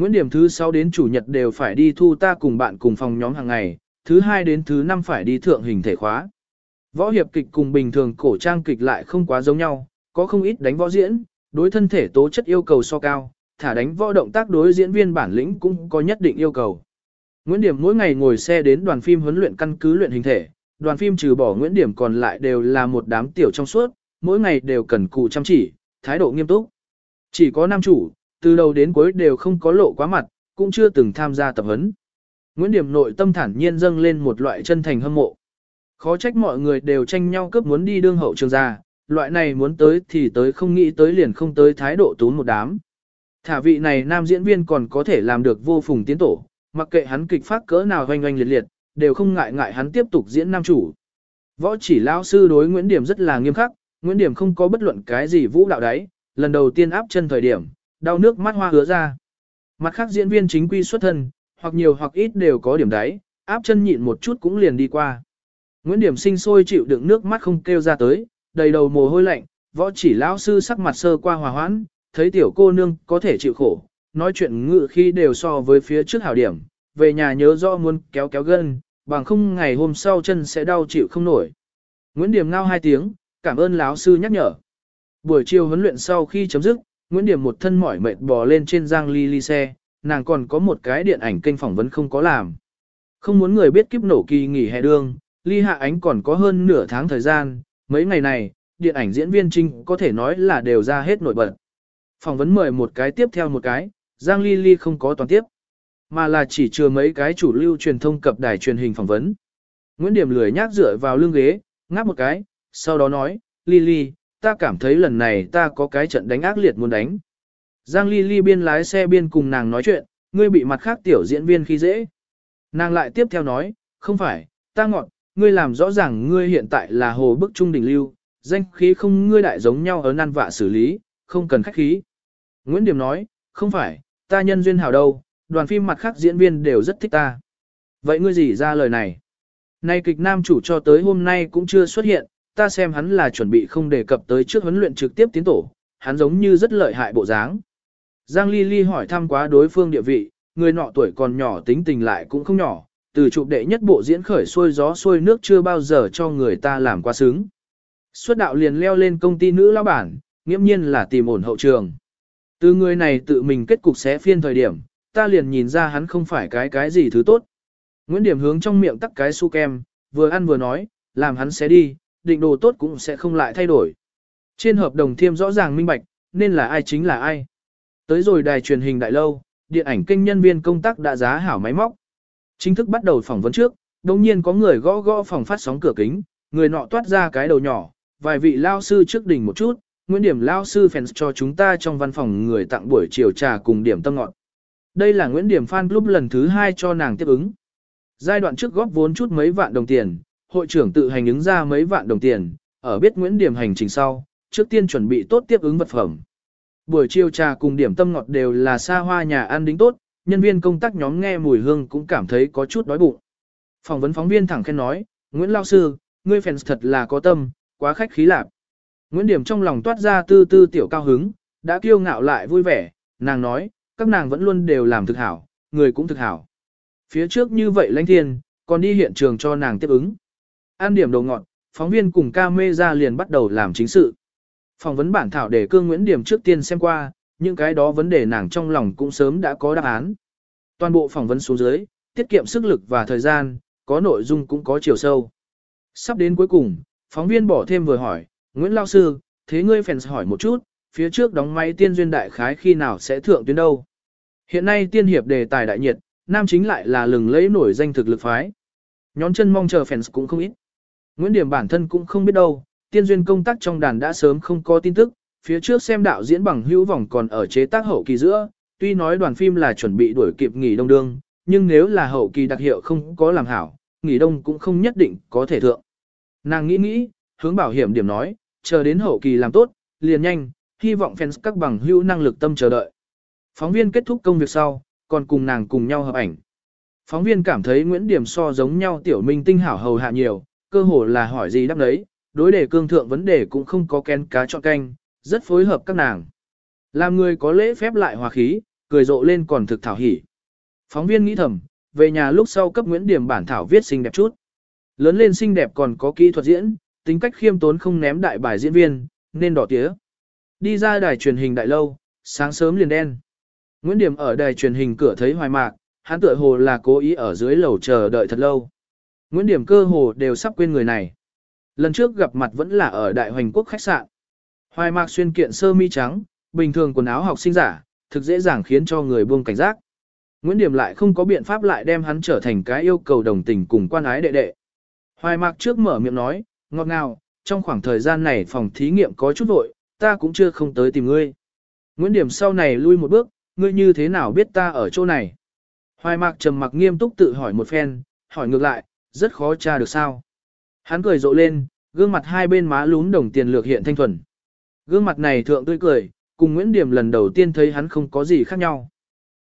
Nguyễn Điểm thứ 6 đến chủ nhật đều phải đi thu ta cùng bạn cùng phòng nhóm hàng ngày, thứ 2 đến thứ 5 phải đi thượng hình thể khóa. Võ hiệp kịch cùng bình thường cổ trang kịch lại không quá giống nhau, có không ít đánh võ diễn, đối thân thể tố chất yêu cầu so cao, thả đánh võ động tác đối diễn viên bản lĩnh cũng có nhất định yêu cầu. Nguyễn Điểm mỗi ngày ngồi xe đến đoàn phim huấn luyện căn cứ luyện hình thể, đoàn phim trừ bỏ Nguyễn Điểm còn lại đều là một đám tiểu trong suốt, mỗi ngày đều cần cù chăm chỉ, thái độ nghiêm túc. Chỉ có nam chủ, từ đầu đến cuối đều không có lộ quá mặt, cũng chưa từng tham gia tập huấn. Nguyễn Điểm nội tâm thản nhiên dâng lên một loại chân thành hâm mộ. Khó trách mọi người đều tranh nhau cướp muốn đi đương hậu trường gia, loại này muốn tới thì tới không nghĩ tới liền không tới thái độ tún một đám. Thả vị này nam diễn viên còn có thể làm được vô phùng tiến tổ, mặc kệ hắn kịch phát cỡ nào hoanh hoanh liệt liệt, đều không ngại ngại hắn tiếp tục diễn nam chủ. Võ chỉ lão sư đối Nguyễn Điểm rất là nghiêm khắc, Nguyễn Điểm không có bất luận cái gì vũ đạo đấy, lần đầu tiên áp chân thời điểm, đau nước mắt hoa hứa ra. Mặt khác diễn viên chính quy xuất thân, hoặc nhiều hoặc ít đều có điểm đáy, áp chân nhịn một chút cũng liền đi qua. Nguyễn Điểm sinh sôi chịu đựng nước mắt không kêu ra tới, đầy đầu mồ hôi lạnh, võ chỉ lão sư sắc mặt sơ qua hòa hoãn, thấy tiểu cô nương có thể chịu khổ, nói chuyện ngự khi đều so với phía trước hảo điểm, về nhà nhớ rõ muốn kéo kéo gân, bằng không ngày hôm sau chân sẽ đau chịu không nổi. Nguyễn Điểm ngao hai tiếng, cảm ơn lão sư nhắc nhở. Buổi chiều huấn luyện sau khi chấm dứt, Nguyễn Điểm một thân mỏi mệt bò lên trên giang ly ly xe, nàng còn có một cái điện ảnh kênh phỏng vấn không có làm. Không muốn người biết kiếp nổ kỳ nghỉ hè đương, ly hạ ánh còn có hơn nửa tháng thời gian, mấy ngày này, điện ảnh diễn viên trinh có thể nói là đều ra hết nổi bật. Phỏng vấn mời một cái tiếp theo một cái, Giang Ly Ly không có toàn tiếp, mà là chỉ chừa mấy cái chủ lưu truyền thông cập đài truyền hình phỏng vấn. Nguyễn Điểm lười nhác dựa vào lưng ghế, ngáp một cái, sau đó nói, Ly Ly, ta cảm thấy lần này ta có cái trận đánh ác liệt muốn đánh. Giang Ly Ly biên lái xe biên cùng nàng nói chuyện, ngươi bị mặt khác tiểu diễn viên khi dễ. Nàng lại tiếp theo nói, không phải, ta ngọn, ngươi làm rõ ràng ngươi hiện tại là hồ bức trung đỉnh lưu, danh khí không ngươi đại giống nhau ở nan vạ xử lý, không cần khách khí. Nguyễn Điểm nói, không phải, ta nhân duyên hảo đâu, đoàn phim mặt khác diễn viên đều rất thích ta. Vậy ngươi gì ra lời này? Nay kịch nam chủ cho tới hôm nay cũng chưa xuất hiện, ta xem hắn là chuẩn bị không đề cập tới trước huấn luyện trực tiếp tiến tổ, hắn giống như rất lợi hại bộ dáng. Giang Ly Ly hỏi thăm quá đối phương địa vị, người nọ tuổi còn nhỏ tính tình lại cũng không nhỏ, từ chụp đệ nhất bộ diễn khởi xuôi gió xuôi nước chưa bao giờ cho người ta làm quá sướng. Xuất đạo liền leo lên công ty nữ lão bản, nghiễm nhiên là tìm ổn hậu trường. Từ người này tự mình kết cục xé phiên thời điểm, ta liền nhìn ra hắn không phải cái cái gì thứ tốt. Nguyễn Điểm hướng trong miệng tắc cái su kem, vừa ăn vừa nói, làm hắn sẽ đi, định đồ tốt cũng sẽ không lại thay đổi. Trên hợp đồng thiêm rõ ràng minh bạch, nên là ai chính là ai. Tới rồi đài truyền hình đại lâu, điện ảnh kênh nhân viên công tác đã giá hảo máy móc. Chính thức bắt đầu phỏng vấn trước, đồng nhiên có người gõ gõ phòng phát sóng cửa kính, người nọ toát ra cái đầu nhỏ, vài vị lao sư trước đỉnh một chút, Nguyễn Điểm lao sư fans cho chúng ta trong văn phòng người tặng buổi chiều trà cùng điểm tâm ngọt. Đây là Nguyễn Điểm fan club lần thứ hai cho nàng tiếp ứng. Giai đoạn trước góp vốn chút mấy vạn đồng tiền, hội trưởng tự hành ứng ra mấy vạn đồng tiền, ở biết Nguyễn Điểm hành trình sau, trước tiên chuẩn bị tốt tiếp ứng vật phẩm. Buổi chiều trà cùng điểm tâm ngọt đều là xa hoa nhà ăn đính tốt, nhân viên công tác nhóm nghe mùi hương cũng cảm thấy có chút đói bụng. Phỏng vấn phóng viên thẳng khen nói, Nguyễn Lao Sư, ngươi fans thật là có tâm, quá khách khí lạc. Nguyễn Điểm trong lòng toát ra tư tư tiểu cao hứng, đã kiêu ngạo lại vui vẻ, nàng nói, các nàng vẫn luôn đều làm thực hảo, người cũng thực hảo. Phía trước như vậy lãnh thiên, còn đi hiện trường cho nàng tiếp ứng. An điểm đầu ngọn, phóng viên cùng ca mê ra liền bắt đầu làm chính sự. Phỏng vấn bản thảo để cương Nguyễn Điểm trước tiên xem qua, những cái đó vấn đề nàng trong lòng cũng sớm đã có đáp án. Toàn bộ phỏng vấn xuống dưới, tiết kiệm sức lực và thời gian, có nội dung cũng có chiều sâu. Sắp đến cuối cùng, phóng viên bỏ thêm vừa hỏi, Nguyễn Lao Sư, thế ngươi fans hỏi một chút, phía trước đóng máy tiên duyên đại khái khi nào sẽ thượng tuyến đâu? Hiện nay tiên hiệp đề tài đại nhiệt, nam chính lại là lừng lẫy nổi danh thực lực phái. Nhón chân mong chờ fans cũng không ít. Nguyễn Điểm bản thân cũng không biết đâu, tiên duyên công tác trong đàn đã sớm không có tin tức, phía trước xem đạo diễn bằng hữu vòng còn ở chế tác hậu kỳ giữa, tuy nói đoàn phim là chuẩn bị đuổi kịp nghỉ đông đương, nhưng nếu là hậu kỳ đặc hiệu không có làm hảo, nghỉ đông cũng không nhất định có thể thượng. Nàng nghĩ nghĩ, hướng bảo hiểm điểm nói, chờ đến hậu kỳ làm tốt, liền nhanh, hy vọng fans các bằng hữu năng lực tâm chờ đợi. Phóng viên kết thúc công việc sau, còn cùng nàng cùng nhau hợp ảnh. Phóng viên cảm thấy Nguyễn Điểm so giống nhau tiểu minh tinh hảo hầu hạ nhiều, cơ hồ là hỏi gì đáp đấy, đối đề cương thượng vấn đề cũng không có kén cá chọn canh, rất phối hợp các nàng. Làm người có lễ phép lại hòa khí, cười rộ lên còn thực thảo hỉ. Phóng viên nghĩ thầm, về nhà lúc sau cấp Nguyễn Điểm bản thảo viết xinh đẹp chút. Lớn lên xinh đẹp còn có kỹ thuật diễn, tính cách khiêm tốn không ném đại bài diễn viên, nên đỏ tía. Đi ra đài truyền hình đại lâu, sáng sớm liền đen. Nguyễn Điểm ở đài truyền hình cửa thấy hoài mạc, hắn tựa hồ là cố ý ở dưới lầu chờ đợi thật lâu. Nguyễn Điểm cơ hồ đều sắp quên người này. Lần trước gặp mặt vẫn là ở Đại Hoành Quốc khách sạn. Hoài mạc xuyên kiện sơ mi trắng, bình thường quần áo học sinh giả, thực dễ dàng khiến cho người buông cảnh giác. Nguyễn Điểm lại không có biện pháp lại đem hắn trở thành cái yêu cầu đồng tình cùng quan ái đệ đệ. Hoài mạc trước mở miệng nói, ngọt ngào, trong khoảng thời gian này phòng thí nghiệm có chút vội, ta cũng chưa không tới tìm ngươi. Nguyễn Điểm sau này lui một bước, ngươi như thế nào biết ta ở chỗ này? Hoài mạc trầm mặc nghiêm túc tự hỏi một phen, hỏi ngược lại, rất khó tra được sao. Hắn cười rộ lên, gương mặt hai bên má lún đồng tiền lược hiện thanh thuần. Gương mặt này thượng tươi cười, cùng Nguyễn Điểm lần đầu tiên thấy hắn không có gì khác nhau.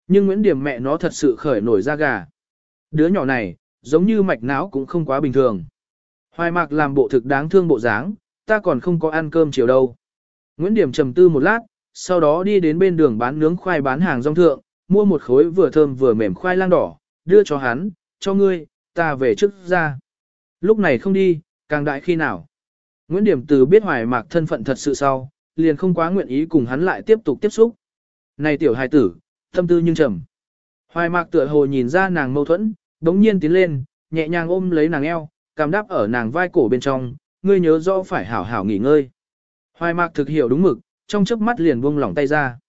Nhưng Nguyễn Điểm mẹ nó thật sự khởi nổi da gà. Đứa nhỏ này, giống như mạch não cũng không quá bình thường. Hoài mạc làm bộ thực đáng thương bộ dáng, ta còn không có ăn cơm chiều đâu. Nguyễn Điểm trầm tư một lát, sau đó đi đến bên đường bán nướng khoai bán hàng rong thượng, mua một khối vừa thơm vừa mềm khoai lang đỏ, đưa cho hắn, cho ngươi, ta về trước ra. Lúc này không đi, càng đại khi nào. Nguyễn Điểm từ biết hoài mạc thân phận thật sự sau, liền không quá nguyện ý cùng hắn lại tiếp tục tiếp xúc. Này tiểu hài tử, tâm tư nhưng trầm. Hoài mạc tựa hồ nhìn ra nàng mâu thuẫn, đống nhiên tiến lên, nhẹ nhàng ôm lấy nàng eo, cảm đáp ở nàng vai cổ bên trong, ngươi nhớ rõ phải hảo hảo nghỉ ngơi. Hoài mạc thực hiểu đúng mực, trong chớp mắt liền buông lỏng tay ra.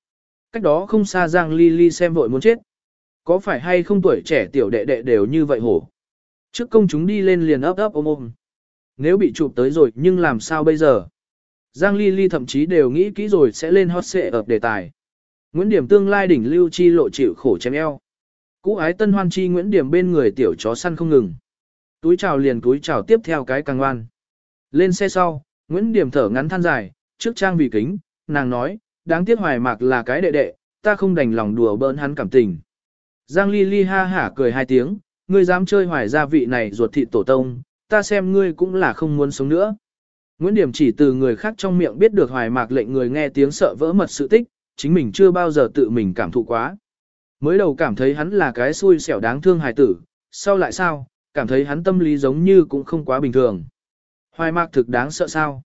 Cách đó không xa Giang Ly Ly xem vội muốn chết. Có phải hay không tuổi trẻ tiểu đệ đệ đều như vậy hổ? Trước công chúng đi lên liền ấp ấp ôm ôm. Nếu bị chụp tới rồi nhưng làm sao bây giờ? Giang Ly Ly thậm chí đều nghĩ kỹ rồi sẽ lên hot xệ ập đề tài. Nguyễn Điểm tương lai đỉnh lưu chi lộ chịu khổ chém eo. Cũ ái tân hoan chi Nguyễn Điểm bên người tiểu chó săn không ngừng. Túi chào liền túi chào tiếp theo cái càng ngoan. Lên xe sau, Nguyễn Điểm thở ngắn than dài, trước trang vì kính, nàng nói, đáng tiếc hoài mạc là cái đệ đệ, ta không đành lòng đùa bỡn hắn cảm tình. Giang Ly Ly ha hả cười hai tiếng, ngươi dám chơi hoài gia vị này ruột thịt tổ tông, ta xem ngươi cũng là không muốn sống nữa. Nguyễn Điểm chỉ từ người khác trong miệng biết được hoài mạc lệnh người nghe tiếng sợ vỡ mật sự tích, chính mình chưa bao giờ tự mình cảm thụ quá. Mới đầu cảm thấy hắn là cái xui xẻo đáng thương hài tử, sau lại sao, cảm thấy hắn tâm lý giống như cũng không quá bình thường. Hoài mạc thực đáng sợ sao?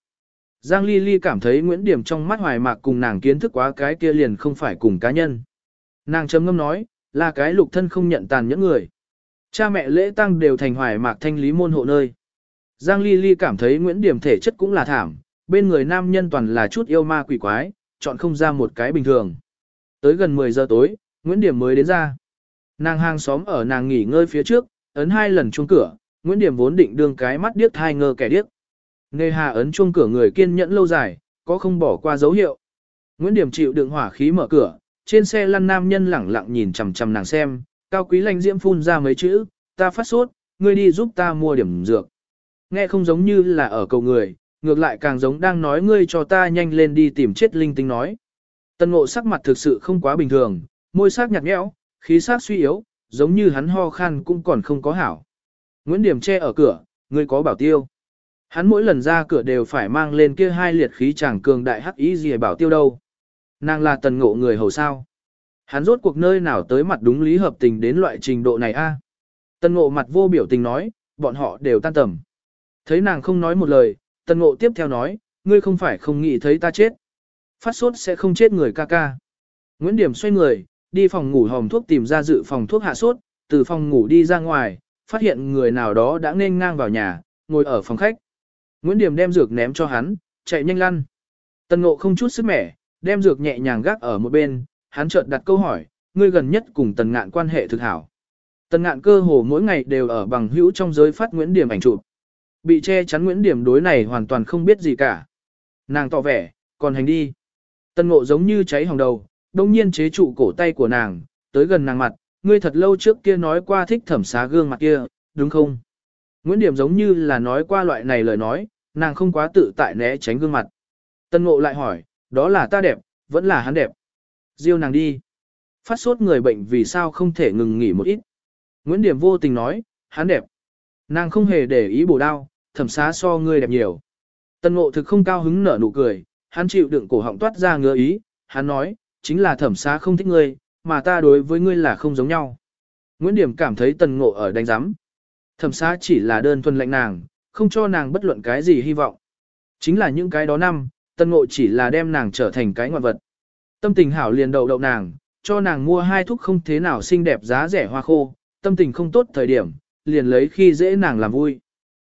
Giang Ly Ly cảm thấy Nguyễn Điểm trong mắt hoài mạc cùng nàng kiến thức quá cái kia liền không phải cùng cá nhân. Nàng chấm ngâm nói, là cái lục thân không nhận tàn những người. Cha mẹ lễ tăng đều thành hoài mạc thanh lý môn hộ nơi. Giang Ly Ly cảm thấy Nguyễn Điểm thể chất cũng là thảm, bên người nam nhân toàn là chút yêu ma quỷ quái, chọn không ra một cái bình thường. Tới gần 10 giờ tối, Nguyễn Điểm mới đến ra. Nàng hàng xóm ở nàng nghỉ ngơi phía trước, ấn hai lần chuông cửa, Nguyễn Điểm vốn định đương cái mắt điếc thai ngơ kẻ điếc. Nghe hà ấn chuông cửa người kiên nhẫn lâu dài, có không bỏ qua dấu hiệu. Nguyễn Điểm chịu đựng hỏa khí mở cửa, trên xe lăn nam nhân lẳng lặng nhìn chằm chằm nàng xem, cao quý lanh diễm phun ra mấy chữ, ta phát sốt, ngươi đi giúp ta mua điểm dược. Nghe không giống như là ở cầu người, ngược lại càng giống đang nói ngươi cho ta nhanh lên đi tìm chết linh tinh nói. Tân ngộ sắc mặt thực sự không quá bình thường, môi sắc nhạt nhẽo, khí sắc suy yếu, giống như hắn ho khan cũng còn không có hảo. Nguyễn Điểm che ở cửa, ngươi có bảo tiêu. Hắn mỗi lần ra cửa đều phải mang lên kia hai liệt khí chàng cường đại hắc ý gì bảo tiêu đâu. Nàng là tần ngộ người hầu sao. Hắn rốt cuộc nơi nào tới mặt đúng lý hợp tình đến loại trình độ này a? À? Tần ngộ mặt vô biểu tình nói, bọn họ đều tan tầm. Thấy nàng không nói một lời, tần ngộ tiếp theo nói, ngươi không phải không nghĩ thấy ta chết. Phát sốt sẽ không chết người ca ca. Nguyễn Điểm xoay người, đi phòng ngủ hòm thuốc tìm ra dự phòng thuốc hạ sốt, từ phòng ngủ đi ra ngoài, phát hiện người nào đó đã nên ngang vào nhà, ngồi ở phòng khách. Nguyễn Điểm đem dược ném cho hắn, chạy nhanh lăn. Tần ngộ không chút sức mẻ, đem dược nhẹ nhàng gác ở một bên, hắn chợt đặt câu hỏi, ngươi gần nhất cùng tần ngạn quan hệ thực hảo. Tần ngạn cơ hồ mỗi ngày đều ở bằng hữu trong giới phát Nguyễn Điểm ảnh chụp. Bị che chắn Nguyễn Điểm đối này hoàn toàn không biết gì cả. Nàng tỏ vẻ, còn hành đi. Tần ngộ giống như cháy hồng đầu, đông nhiên chế trụ cổ tay của nàng, tới gần nàng mặt, ngươi thật lâu trước kia nói qua thích thẩm xá gương mặt kia, đúng không? Nguyễn Điểm giống như là nói qua loại này lời nói, nàng không quá tự tại né tránh gương mặt. Tân ngộ lại hỏi, đó là ta đẹp, vẫn là hắn đẹp. Diêu nàng đi. Phát sốt người bệnh vì sao không thể ngừng nghỉ một ít. Nguyễn Điểm vô tình nói, hắn đẹp. Nàng không hề để ý bổ đau, thẩm xá so ngươi đẹp nhiều. Tân ngộ thực không cao hứng nở nụ cười, hắn chịu đựng cổ họng toát ra ngứa ý, hắn nói, chính là thẩm xá không thích ngươi, mà ta đối với ngươi là không giống nhau. Nguyễn Điểm cảm thấy tần ngộ ở đánh giám. Thẩm xá chỉ là đơn thuần lệnh nàng, không cho nàng bất luận cái gì hy vọng. Chính là những cái đó năm, tần ngộ chỉ là đem nàng trở thành cái ngoạn vật. Tâm tình hảo liền đậu đậu nàng, cho nàng mua hai thuốc không thế nào xinh đẹp giá rẻ hoa khô, tâm tình không tốt thời điểm, liền lấy khi dễ nàng làm vui.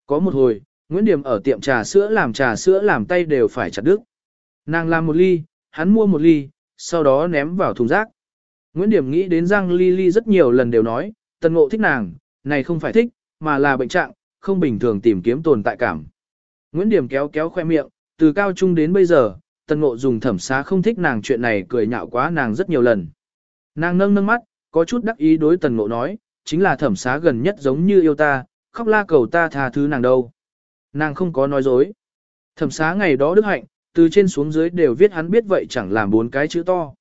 Có một hồi, Nguyễn Điểm ở tiệm trà sữa làm trà sữa làm tay đều phải chặt đứt. Nàng làm một ly, hắn mua một ly, sau đó ném vào thùng rác. Nguyễn Điểm nghĩ đến Giang Ly Ly rất nhiều lần đều nói, Tần Ngộ thích nàng, này không phải thích, mà là bệnh trạng, không bình thường tìm kiếm tồn tại cảm. Nguyễn Điểm kéo kéo khoe miệng, từ cao trung đến bây giờ, Tần Ngộ dùng thẩm xá không thích nàng chuyện này cười nhạo quá nàng rất nhiều lần. Nàng nâng nâng mắt, có chút đắc ý đối Tần Ngộ nói, chính là thẩm xá gần nhất giống như yêu ta, khóc la cầu ta tha thứ nàng đâu. Nàng không có nói dối. Thẩm xá ngày đó đức hạnh, từ trên xuống dưới đều viết hắn biết vậy chẳng làm bốn cái chữ to.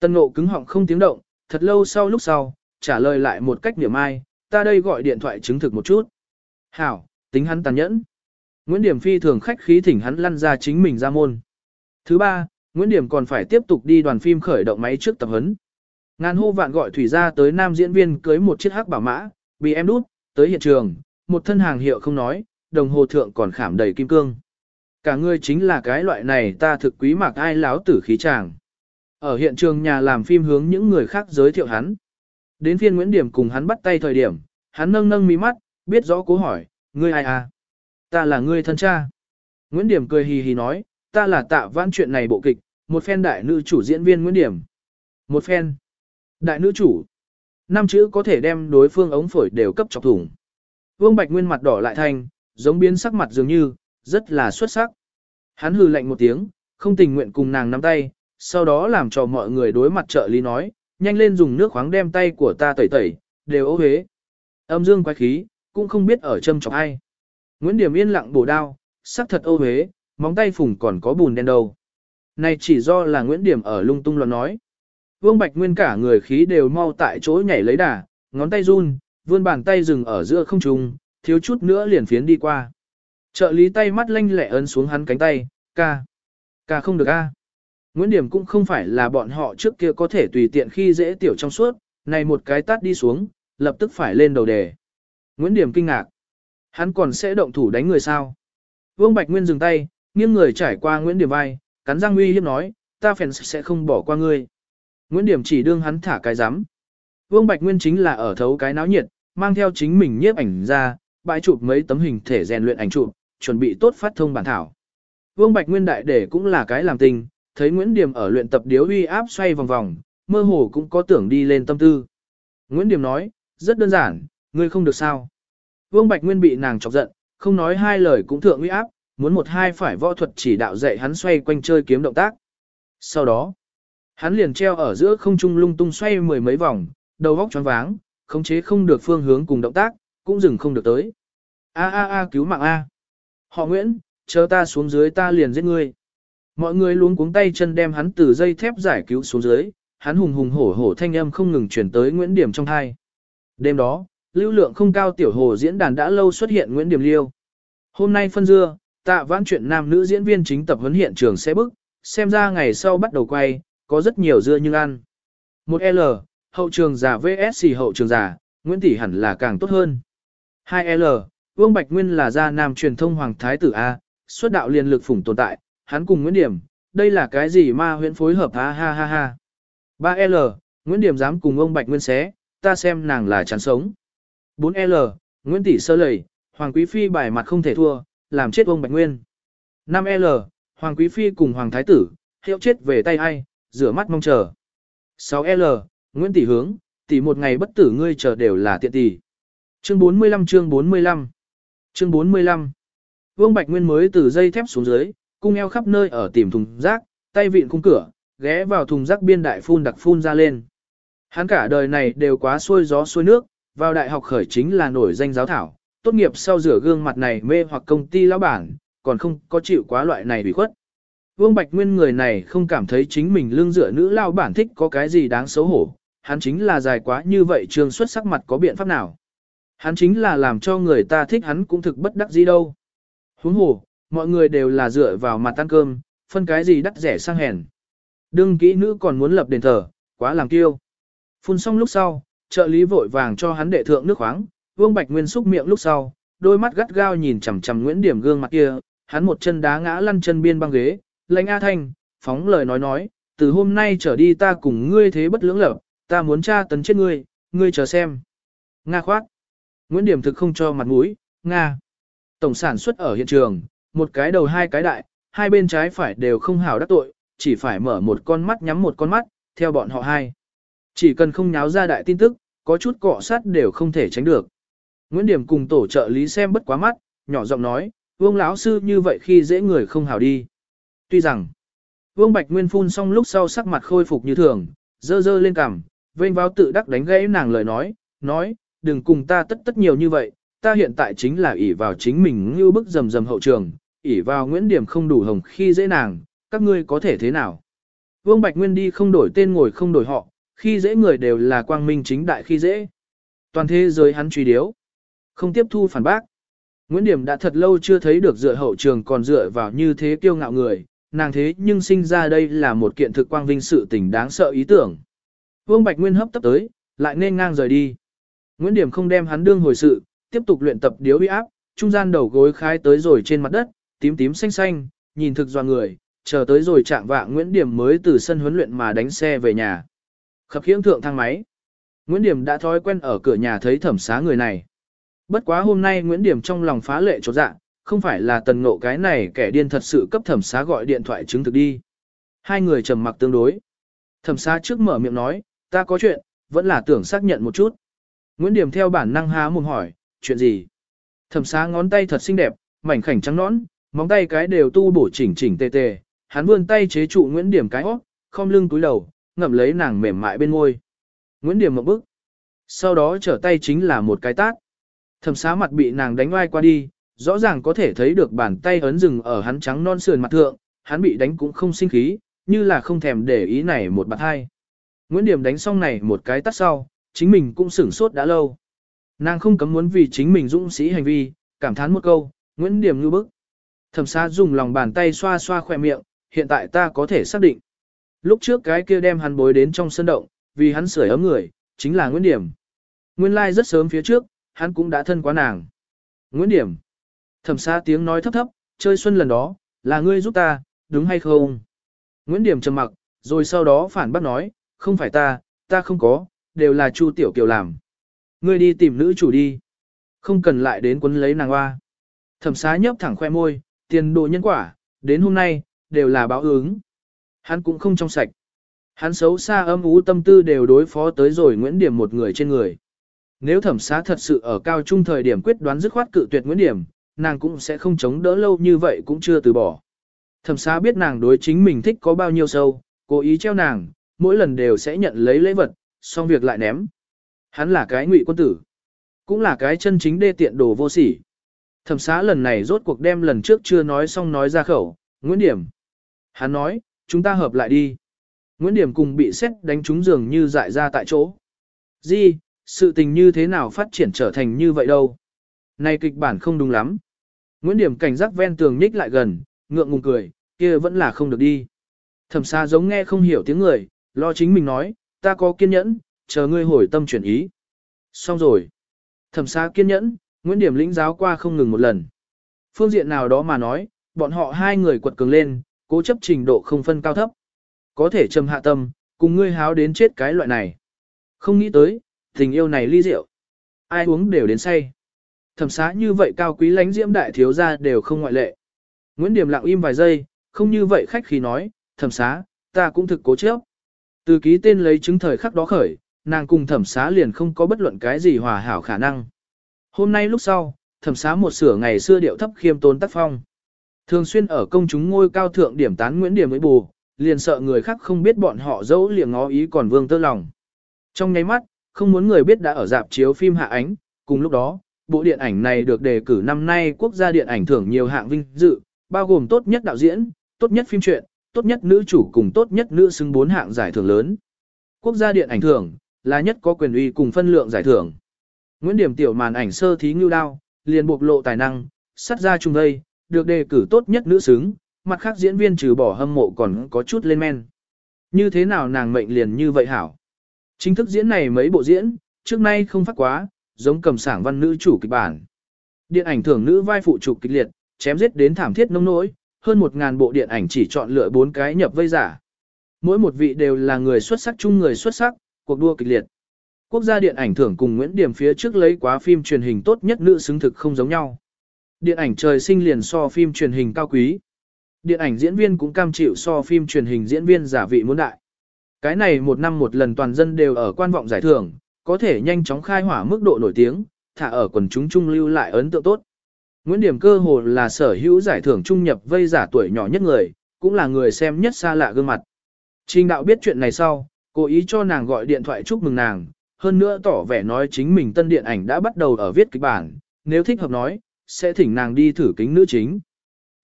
Tần ngộ cứng họng không tiếng động, thật lâu sau lúc sau, trả lời lại một cách niệm ai, ta đây gọi điện thoại chứng thực một chút. Hảo, tính hắn tàn nhẫn. Nguyễn Điểm phi thường khách khí thỉnh hắn lăn ra chính mình ra môn. Thứ ba, Nguyễn Điểm còn phải tiếp tục đi đoàn phim khởi động máy trước tập huấn. Ngàn hô vạn gọi thủy ra tới nam diễn viên cưới một chiếc hắc bảo mã, bị em đút, tới hiện trường, một thân hàng hiệu không nói, đồng hồ thượng còn khảm đầy kim cương. Cả người chính là cái loại này ta thực quý mạc ai láo tử khí chàng. Ở hiện trường nhà làm phim hướng những người khác giới thiệu hắn. Đến phiên Nguyễn Điểm cùng hắn bắt tay thời điểm, hắn nâng nâng mí mắt, biết rõ cố hỏi, ngươi ai à? Ta là ngươi thân cha. Nguyễn Điểm cười hì hì nói, ta là tạ vãn chuyện này bộ kịch, một phen đại nữ chủ diễn viên Nguyễn Điểm. Một phen. Đại nữ chủ. Năm chữ có thể đem đối phương ống phổi đều cấp chọc thủng. Vương Bạch Nguyên mặt đỏ lại thành giống biến sắc mặt dường như, rất là xuất sắc. Hắn hừ lạnh một tiếng, không tình nguyện cùng nàng nắm tay, sau đó làm cho mọi người đối mặt trợ lý nói, nhanh lên dùng nước khoáng đem tay của ta tẩy tẩy, đều ố hế. Âm dương quái khí, cũng không biết ở châm chọc ai. Nguyễn Điểm yên lặng bổ đao, sắc thật ô hế, móng tay phùng còn có bùn đen đâu. Này chỉ do là Nguyễn Điểm ở lung tung loạn nói. Vương Bạch Nguyên cả người khí đều mau tại chỗ nhảy lấy đà, ngón tay run, vươn bàn tay dừng ở giữa không trung, thiếu chút nữa liền phiến đi qua. Trợ lý tay mắt lanh lẹ ấn xuống hắn cánh tay, ca. Ca không được a. Nguyễn Điểm cũng không phải là bọn họ trước kia có thể tùy tiện khi dễ tiểu trong suốt, này một cái tát đi xuống, lập tức phải lên đầu đề. Nguyễn Điểm kinh ngạc. Hắn còn sẽ động thủ đánh người sao? Vương Bạch Nguyên dừng tay, nghiêng người trải qua Nguyễn Điểm vai, cắn răng uy hiếp nói, ta phèn sẽ không bỏ qua ngươi. Nguyễn Điểm chỉ đương hắn thả cái rắm Vương Bạch Nguyên chính là ở thấu cái náo nhiệt, mang theo chính mình nhiếp ảnh ra, bãi chụp mấy tấm hình thể rèn luyện ảnh chụp, chuẩn bị tốt phát thông bản thảo. Vương Bạch Nguyên đại để cũng là cái làm tình, thấy Nguyễn Điểm ở luyện tập điếu uy áp xoay vòng vòng, mơ hồ cũng có tưởng đi lên tâm tư. Nguyễn Điểm nói, rất đơn giản, ngươi không được sao. Vương Bạch Nguyên bị nàng chọc giận, không nói hai lời cũng thượng uy áp, muốn một hai phải võ thuật chỉ đạo dạy hắn xoay quanh chơi kiếm động tác. Sau đó, hắn liền treo ở giữa không trung lung tung xoay mười mấy vòng, đầu óc choáng váng, khống chế không được phương hướng cùng động tác, cũng dừng không được tới. A a a cứu mạng a. Họ Nguyễn, chờ ta xuống dưới ta liền giết ngươi. Mọi người luống cuống tay chân đem hắn từ dây thép giải cứu xuống dưới, hắn hùng hùng hổ hổ thanh âm không ngừng chuyển tới Nguyễn Điểm trong hai. Đêm đó, lưu lượng không cao tiểu hồ diễn đàn đã lâu xuất hiện Nguyễn Điểm Liêu. Hôm nay phân dưa, tạ vãn chuyện nam nữ diễn viên chính tập huấn hiện trường sẽ bức, xem ra ngày sau bắt đầu quay, có rất nhiều dưa nhưng ăn. Một L, hậu trường giả VSC hậu trường giả, Nguyễn Tỷ hẳn là càng tốt hơn. 2L, Vương Bạch Nguyên là gia nam truyền thông hoàng thái tử A, xuất đạo liên lực phủng tồn tại, hắn cùng Nguyễn Điểm, đây là cái gì ma huyễn phối hợp ha ha ha ha. 3L, Nguyễn Điểm dám cùng ông Bạch Nguyên xé, ta xem nàng là chán sống. 4L, Nguyễn Tỷ sơ lầy, Hoàng Quý Phi bài mặt không thể thua, làm chết ông Bạch Nguyên. 5L, Hoàng Quý Phi cùng Hoàng Thái Tử, hiệu chết về tay ai, rửa mắt mong chờ. 6L, Nguyễn Tỷ hướng, tỷ một ngày bất tử ngươi chờ đều là tiện tỷ. Chương 45 chương 45 Chương 45 Vương Bạch Nguyên mới từ dây thép xuống dưới, cung eo khắp nơi ở tìm thùng rác, tay vịn cung cửa, ghé vào thùng rác biên đại phun đặc phun ra lên. Hắn cả đời này đều quá xuôi gió xuôi nước, vào đại học khởi chính là nổi danh giáo thảo, tốt nghiệp sau rửa gương mặt này mê hoặc công ty lão bản, còn không có chịu quá loại này bị khuất. Vương Bạch Nguyên người này không cảm thấy chính mình lương dựa nữ lao bản thích có cái gì đáng xấu hổ, hắn chính là dài quá như vậy trường xuất sắc mặt có biện pháp nào. Hắn chính là làm cho người ta thích hắn cũng thực bất đắc gì đâu. Huống hồ, mọi người đều là dựa vào mặt ăn cơm, phân cái gì đắt rẻ sang hèn. Đương kỹ nữ còn muốn lập đền thờ, quá làm kiêu. Phun xong lúc sau, trợ lý vội vàng cho hắn đệ thượng nước khoáng, Vương Bạch Nguyên xúc miệng lúc sau, đôi mắt gắt gao nhìn chằm chằm Nguyễn Điểm gương mặt kia, hắn một chân đá ngã lăn chân biên băng ghế, lãnh A Thanh, phóng lời nói nói, từ hôm nay trở đi ta cùng ngươi thế bất lưỡng lập, ta muốn tra tấn chết ngươi, ngươi chờ xem. Nga khoát. Nguyễn Điểm thực không cho mặt mũi, Nga. Tổng sản xuất ở hiện trường, một cái đầu hai cái đại, hai bên trái phải đều không hảo đắc tội, chỉ phải mở một con mắt nhắm một con mắt, theo bọn họ hai. Chỉ cần không nháo ra đại tin tức, có chút cọ sát đều không thể tránh được. Nguyễn Điểm cùng tổ trợ lý xem bất quá mắt, nhỏ giọng nói, vương lão sư như vậy khi dễ người không hảo đi. Tuy rằng, vương Bạch Nguyên phun xong lúc sau sắc mặt khôi phục như thường, dơ dơ lên cằm, vênh vào tự đắc đánh gãy nàng lời nói, nói, đừng cùng ta tất tất nhiều như vậy, ta hiện tại chính là ỷ vào chính mình như bức rầm rầm hậu trường, ỷ vào Nguyễn Điểm không đủ hồng khi dễ nàng, các ngươi có thể thế nào. Vương Bạch Nguyên đi không đổi tên ngồi không đổi họ, khi dễ người đều là quang minh chính đại khi dễ. Toàn thế giới hắn truy điếu. Không tiếp thu phản bác. Nguyễn Điểm đã thật lâu chưa thấy được dựa hậu trường còn dựa vào như thế kiêu ngạo người, nàng thế nhưng sinh ra đây là một kiện thực quang vinh sự tình đáng sợ ý tưởng. Vương Bạch Nguyên hấp tấp tới, lại nên ngang rời đi. Nguyễn Điểm không đem hắn đương hồi sự, tiếp tục luyện tập điếu uy áp, trung gian đầu gối khai tới rồi trên mặt đất, tím tím xanh xanh, nhìn thực do người, chờ tới rồi chạm vạng Nguyễn Điểm mới từ sân huấn luyện mà đánh xe về nhà. Khập khiễng thượng thang máy. Nguyễn Điểm đã thói quen ở cửa nhà thấy thẩm xá người này. Bất quá hôm nay Nguyễn Điểm trong lòng phá lệ chột dạ, không phải là tần ngộ cái này kẻ điên thật sự cấp thẩm xá gọi điện thoại chứng thực đi. Hai người trầm mặc tương đối. Thẩm xá trước mở miệng nói, ta có chuyện, vẫn là tưởng xác nhận một chút. Nguyễn Điểm theo bản năng há mồm hỏi, chuyện gì? Thẩm xá ngón tay thật xinh đẹp, mảnh khảnh trắng nõn, móng tay cái đều tu bổ chỉnh chỉnh tề tề. Hắn vươn tay chế trụ Nguyễn Điểm cái óc, khom lưng túi đầu, ngậm lấy nàng mềm mại bên môi. Nguyễn Điểm một bước. Sau đó trở tay chính là một cái tát. Thẩm xá mặt bị nàng đánh oai qua đi, rõ ràng có thể thấy được bàn tay ấn rừng ở hắn trắng non sườn mặt thượng, hắn bị đánh cũng không sinh khí, như là không thèm để ý này một bạt hai. Nguyễn Điểm đánh xong này một cái tắt sau, chính mình cũng sửng sốt đã lâu. Nàng không cấm muốn vì chính mình dũng sĩ hành vi, cảm thán một câu, Nguyễn Điểm ngư bức. Thẩm xá dùng lòng bàn tay xoa xoa khỏe miệng, hiện tại ta có thể xác định. Lúc trước cái kia đem hắn bối đến trong sân động, vì hắn sưởi ấm người, chính là Nguyễn Điểm. Nguyên lai like rất sớm phía trước, hắn cũng đã thân quá nàng. Nguyễn Điểm. Thẩm xa tiếng nói thấp thấp, chơi xuân lần đó, là ngươi giúp ta, đúng hay không? Nguyễn Điểm trầm mặc, rồi sau đó phản bác nói, không phải ta, ta không có, đều là Chu Tiểu Kiều làm. Ngươi đi tìm nữ chủ đi. Không cần lại đến quấn lấy nàng hoa. Thẩm xá nhấp thẳng khoe môi, tiền đồ nhân quả, đến hôm nay, đều là báo ứng. Hắn cũng không trong sạch. Hắn xấu xa âm ú tâm tư đều đối phó tới rồi Nguyễn Điểm một người trên người. Nếu thẩm xá thật sự ở cao trung thời điểm quyết đoán dứt khoát cự tuyệt Nguyễn Điểm, nàng cũng sẽ không chống đỡ lâu như vậy cũng chưa từ bỏ. Thẩm xá biết nàng đối chính mình thích có bao nhiêu sâu, cố ý treo nàng, mỗi lần đều sẽ nhận lấy lễ vật, xong việc lại ném. Hắn là cái ngụy quân tử, cũng là cái chân chính đê tiện đồ vô sỉ. Thẩm xá lần này rốt cuộc đem lần trước chưa nói xong nói ra khẩu, Nguyễn Điểm. Hắn nói, chúng ta hợp lại đi. Nguyễn Điểm cùng bị xét đánh trúng giường như dại ra tại chỗ. Di, sự tình như thế nào phát triển trở thành như vậy đâu? Này kịch bản không đúng lắm. Nguyễn Điểm cảnh giác ven tường nhích lại gần, ngượng ngùng cười, kia vẫn là không được đi. Thẩm xa giống nghe không hiểu tiếng người, lo chính mình nói, ta có kiên nhẫn, chờ ngươi hồi tâm chuyển ý. Xong rồi. Thẩm xa kiên nhẫn, Nguyễn Điểm lĩnh giáo qua không ngừng một lần. Phương diện nào đó mà nói, bọn họ hai người quật cường lên, cố chấp trình độ không phân cao thấp. Có thể trầm hạ tâm, cùng ngươi háo đến chết cái loại này. Không nghĩ tới, Tình yêu này ly rượu. Ai uống đều đến say. Thẩm xá như vậy cao quý lánh diễm đại thiếu gia đều không ngoại lệ. Nguyễn Điểm lặng im vài giây, không như vậy khách khí nói, thẩm xá, ta cũng thực cố chấp. Từ ký tên lấy chứng thời khắc đó khởi, nàng cùng thẩm xá liền không có bất luận cái gì hòa hảo khả năng. Hôm nay lúc sau, thẩm xá một sửa ngày xưa điệu thấp khiêm tốn tác phong. Thường xuyên ở công chúng ngôi cao thượng điểm tán Nguyễn Điểm với bù, liền sợ người khác không biết bọn họ dẫu liền ngó ý còn vương tơ lòng. Trong nháy mắt, không muốn người biết đã ở dạp chiếu phim hạ ánh, cùng lúc đó, bộ điện ảnh này được đề cử năm nay quốc gia điện ảnh thưởng nhiều hạng vinh dự, bao gồm tốt nhất đạo diễn, tốt nhất phim truyện, tốt nhất nữ chủ cùng tốt nhất nữ xứng bốn hạng giải thưởng lớn. Quốc gia điện ảnh thưởng là nhất có quyền uy cùng phân lượng giải thưởng. Nguyễn Điểm tiểu màn ảnh sơ thí ngưu đao, liền bộc lộ tài năng, sắt ra trung đây, được đề cử tốt nhất nữ xứng, mặt khác diễn viên trừ bỏ hâm mộ còn có chút lên men. Như thế nào nàng mệnh liền như vậy hảo? Chính thức diễn này mấy bộ diễn, trước nay không phát quá, giống cầm sảng văn nữ chủ kịch bản. Điện ảnh thưởng nữ vai phụ trục kịch liệt, chém giết đến thảm thiết nông nỗi, hơn một ngàn bộ điện ảnh chỉ chọn lựa bốn cái nhập vây giả. Mỗi một vị đều là người xuất sắc chung người xuất sắc, cuộc đua kịch liệt. Quốc gia điện ảnh thưởng cùng Nguyễn Điểm phía trước lấy quá phim truyền hình tốt nhất nữ xứng thực không giống nhau. Điện ảnh trời sinh liền so phim truyền hình cao quý. Điện ảnh diễn viên cũng cam chịu so phim truyền hình diễn viên giả vị muốn đại. Cái này một năm một lần toàn dân đều ở quan vọng giải thưởng, có thể nhanh chóng khai hỏa mức độ nổi tiếng, thả ở quần chúng trung lưu lại ấn tượng tốt. Nguyễn Điểm cơ hồ là sở hữu giải thưởng trung nhập vây giả tuổi nhỏ nhất người, cũng là người xem nhất xa lạ gương mặt. Trình đạo biết chuyện này sau, cố ý cho nàng gọi điện thoại chúc mừng nàng, hơn nữa tỏ vẻ nói chính mình tân điện ảnh đã bắt đầu ở viết kịch bản, nếu thích hợp nói, sẽ thỉnh nàng đi thử kính nữ chính.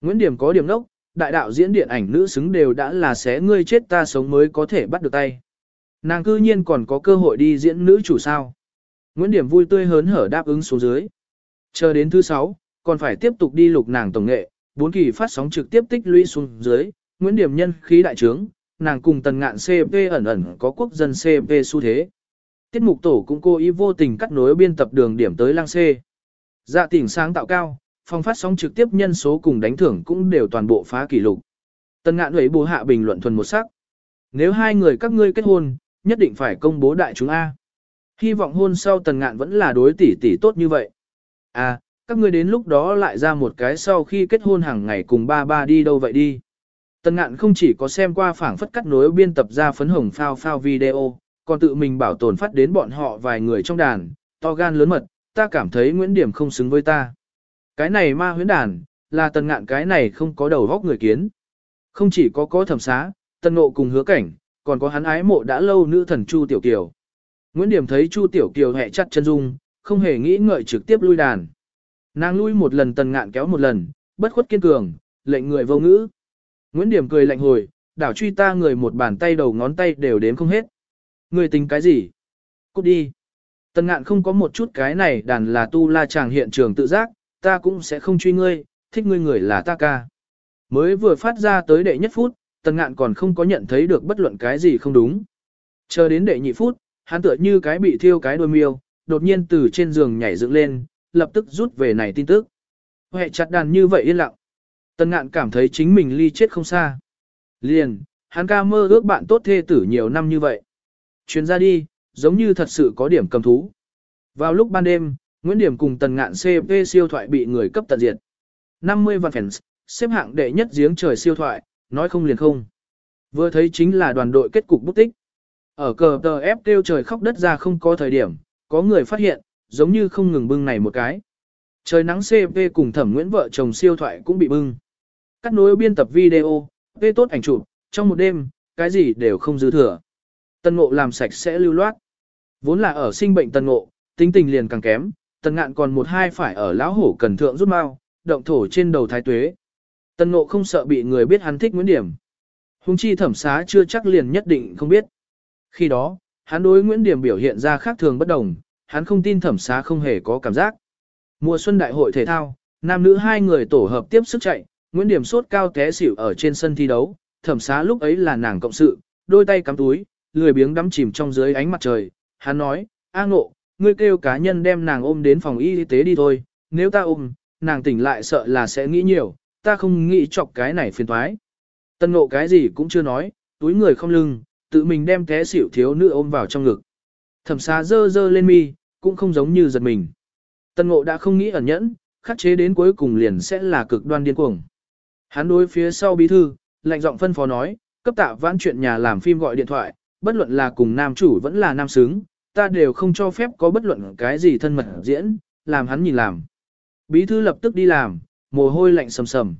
Nguyễn Điểm có điểm đốc, đại đạo diễn điện ảnh nữ xứng đều đã là xé ngươi chết ta sống mới có thể bắt được tay. Nàng cư nhiên còn có cơ hội đi diễn nữ chủ sao. Nguyễn Điểm vui tươi hớn hở đáp ứng xuống dưới. Chờ đến thứ sáu, còn phải tiếp tục đi lục nàng tổng nghệ, bốn kỳ phát sóng trực tiếp tích lũy xuống dưới, Nguyễn Điểm nhân khí đại trướng, nàng cùng tần ngạn CP ẩn ẩn có quốc dân CP xu thế. Tiết mục tổ cũng cố ý vô tình cắt nối biên tập đường điểm tới lang C. Dạ tỉnh sáng tạo cao, phòng phát sóng trực tiếp nhân số cùng đánh thưởng cũng đều toàn bộ phá kỷ lục. Tần ngạn ấy bố hạ bình luận thuần một sắc. Nếu hai người các ngươi kết hôn, nhất định phải công bố đại chúng A. Hy vọng hôn sau tần ngạn vẫn là đối tỷ tỷ tốt như vậy. À, các ngươi đến lúc đó lại ra một cái sau khi kết hôn hàng ngày cùng ba ba đi đâu vậy đi. Tần ngạn không chỉ có xem qua phảng phất cắt nối biên tập ra phấn hồng phao phao video, còn tự mình bảo tồn phát đến bọn họ vài người trong đàn, to gan lớn mật, ta cảm thấy Nguyễn Điểm không xứng với ta. Cái này ma huyễn đàn, là tần ngạn cái này không có đầu góc người kiến. Không chỉ có có thẩm xá, tần ngộ cùng hứa cảnh, còn có hắn ái mộ đã lâu nữ thần Chu Tiểu Kiều. Nguyễn Điểm thấy Chu Tiểu Kiều hẹ chặt chân dung, không hề nghĩ ngợi trực tiếp lui đàn. Nàng lui một lần tần ngạn kéo một lần, bất khuất kiên cường, lệnh người vô ngữ. Nguyễn Điểm cười lạnh hồi, đảo truy ta người một bàn tay đầu ngón tay đều đếm không hết. Người tính cái gì? Cút đi. Tần ngạn không có một chút cái này đàn là tu la chàng hiện trường tự giác, ta cũng sẽ không truy ngươi, thích ngươi người là ta ca. Mới vừa phát ra tới đệ nhất phút, tần ngạn còn không có nhận thấy được bất luận cái gì không đúng. Chờ đến đệ nhị phút, hắn tựa như cái bị thiêu cái đôi miêu, đột nhiên từ trên giường nhảy dựng lên, lập tức rút về này tin tức. Hệ chặt đàn như vậy yên lặng. Tần ngạn cảm thấy chính mình ly chết không xa. Liền, hắn ca mơ ước bạn tốt thê tử nhiều năm như vậy. Chuyến ra đi, giống như thật sự có điểm cầm thú. Vào lúc ban đêm, Nguyễn Điểm cùng tần ngạn CP siêu thoại bị người cấp tận diệt. 50 vạn fans, xếp hạng đệ nhất giếng trời siêu thoại, nói không liền không. Vừa thấy chính là đoàn đội kết cục bút tích. Ở cờ tờ ép kêu trời khóc đất ra không có thời điểm, có người phát hiện, giống như không ngừng bưng này một cái. Trời nắng CP cùng thẩm Nguyễn vợ chồng siêu thoại cũng bị bưng. Cắt nối biên tập video, vê tốt ảnh chụp, trong một đêm, cái gì đều không dư thừa. Tân ngộ làm sạch sẽ lưu loát. Vốn là ở sinh bệnh tân ngộ, tính tình liền càng kém, tần ngạn còn một hai phải ở lão hổ cần thượng rút mau, động thổ trên đầu thái tuế. Tần ngộ không sợ bị người biết hắn thích Nguyễn Điểm. Hùng chi thẩm xá chưa chắc liền nhất định không biết. Khi đó, hắn đối Nguyễn Điểm biểu hiện ra khác thường bất đồng, hắn không tin thẩm xá không hề có cảm giác. Mùa xuân đại hội thể thao, nam nữ hai người tổ hợp tiếp sức chạy, Nguyễn Điểm sốt cao té xỉu ở trên sân thi đấu, thẩm xá lúc ấy là nàng cộng sự, đôi tay cắm túi, lười biếng đắm chìm trong dưới ánh mặt trời. Hắn nói, A ngộ, ngươi kêu cá nhân đem nàng ôm đến phòng y tế đi thôi, nếu ta ôm, nàng tỉnh lại sợ là sẽ nghĩ nhiều, ta không nghĩ chọc cái này phiền thoái. Tân ngộ cái gì cũng chưa nói, túi người không lưng, tự mình đem té xỉu thiếu nữ ôm vào trong ngực. Thẩm xá dơ dơ lên mi, cũng không giống như giật mình. Tân ngộ đã không nghĩ ẩn nhẫn, khắc chế đến cuối cùng liền sẽ là cực đoan điên cuồng. Hắn đối phía sau bí thư, lạnh giọng phân phó nói, cấp tạ vãn chuyện nhà làm phim gọi điện thoại, bất luận là cùng nam chủ vẫn là nam xứng, ta đều không cho phép có bất luận cái gì thân mật diễn, làm hắn nhìn làm. Bí thư lập tức đi làm, mồ hôi lạnh sầm sầm.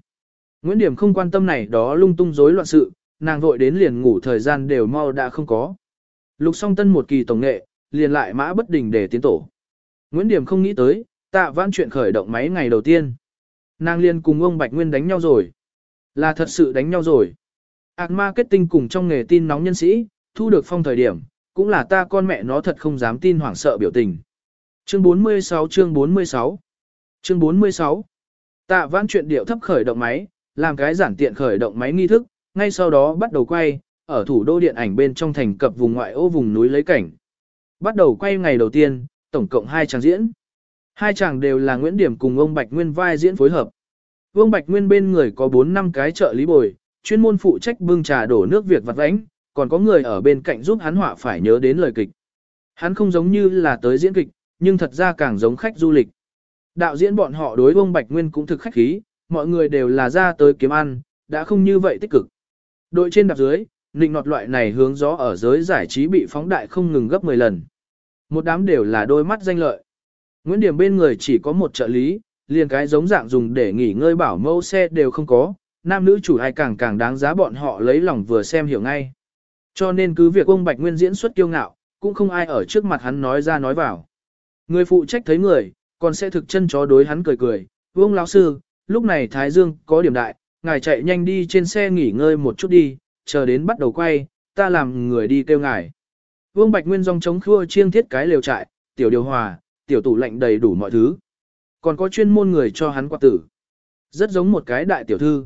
Nguyễn Điểm không quan tâm này đó lung tung rối loạn sự, nàng vội đến liền ngủ thời gian đều mau đã không có. Lục song tân một kỳ tổng nghệ, liền lại mã bất đình để tiến tổ. Nguyễn Điểm không nghĩ tới, tạ vãn chuyện khởi động máy ngày đầu tiên. Nàng liền cùng ông Bạch Nguyên đánh nhau rồi. Là thật sự đánh nhau rồi. Ác marketing cùng trong nghề tin nóng nhân sĩ, thu được phong thời điểm, cũng là ta con mẹ nó thật không dám tin hoảng sợ biểu tình. Chương 46 chương 46 Chương 46 Tạ vãn chuyện điệu thấp khởi động máy, làm cái giản tiện khởi động máy nghi thức, ngay sau đó bắt đầu quay, ở thủ đô điện ảnh bên trong thành cập vùng ngoại ô vùng núi lấy cảnh. Bắt đầu quay ngày đầu tiên, tổng cộng hai chàng diễn. Hai chàng đều là Nguyễn Điểm cùng ông Bạch Nguyên vai diễn phối hợp. Vương Bạch Nguyên bên người có 4 năm cái trợ lý bồi, chuyên môn phụ trách bưng trà đổ nước việc vặt vãnh, còn có người ở bên cạnh giúp hắn họa phải nhớ đến lời kịch. Hắn không giống như là tới diễn kịch, nhưng thật ra càng giống khách du lịch. Đạo diễn bọn họ đối Vương Bạch Nguyên cũng thực khách khí, mọi người đều là ra tới kiếm ăn, đã không như vậy tích cực. Đội trên đạp dưới, nịnh nọt loại này hướng gió ở giới giải trí bị phóng đại không ngừng gấp 10 lần. Một đám đều là đôi mắt danh lợi. Nguyễn Điểm bên người chỉ có một trợ lý, liền cái giống dạng dùng để nghỉ ngơi bảo mẫu xe đều không có, nam nữ chủ ai càng càng đáng giá bọn họ lấy lòng vừa xem hiểu ngay. Cho nên cứ việc ông Bạch Nguyên diễn xuất kiêu ngạo, cũng không ai ở trước mặt hắn nói ra nói vào. Người phụ trách thấy người, còn sẽ thực chân chó đối hắn cười cười, vương lão sư, lúc này Thái Dương có điểm đại, ngài chạy nhanh đi trên xe nghỉ ngơi một chút đi, chờ đến bắt đầu quay, ta làm người đi kêu ngài. Vương Bạch Nguyên dòng chống khua chiêng thiết cái lều trại, tiểu điều hòa, tiểu tủ lạnh đầy đủ mọi thứ. Còn có chuyên môn người cho hắn quạt tử. Rất giống một cái đại tiểu thư.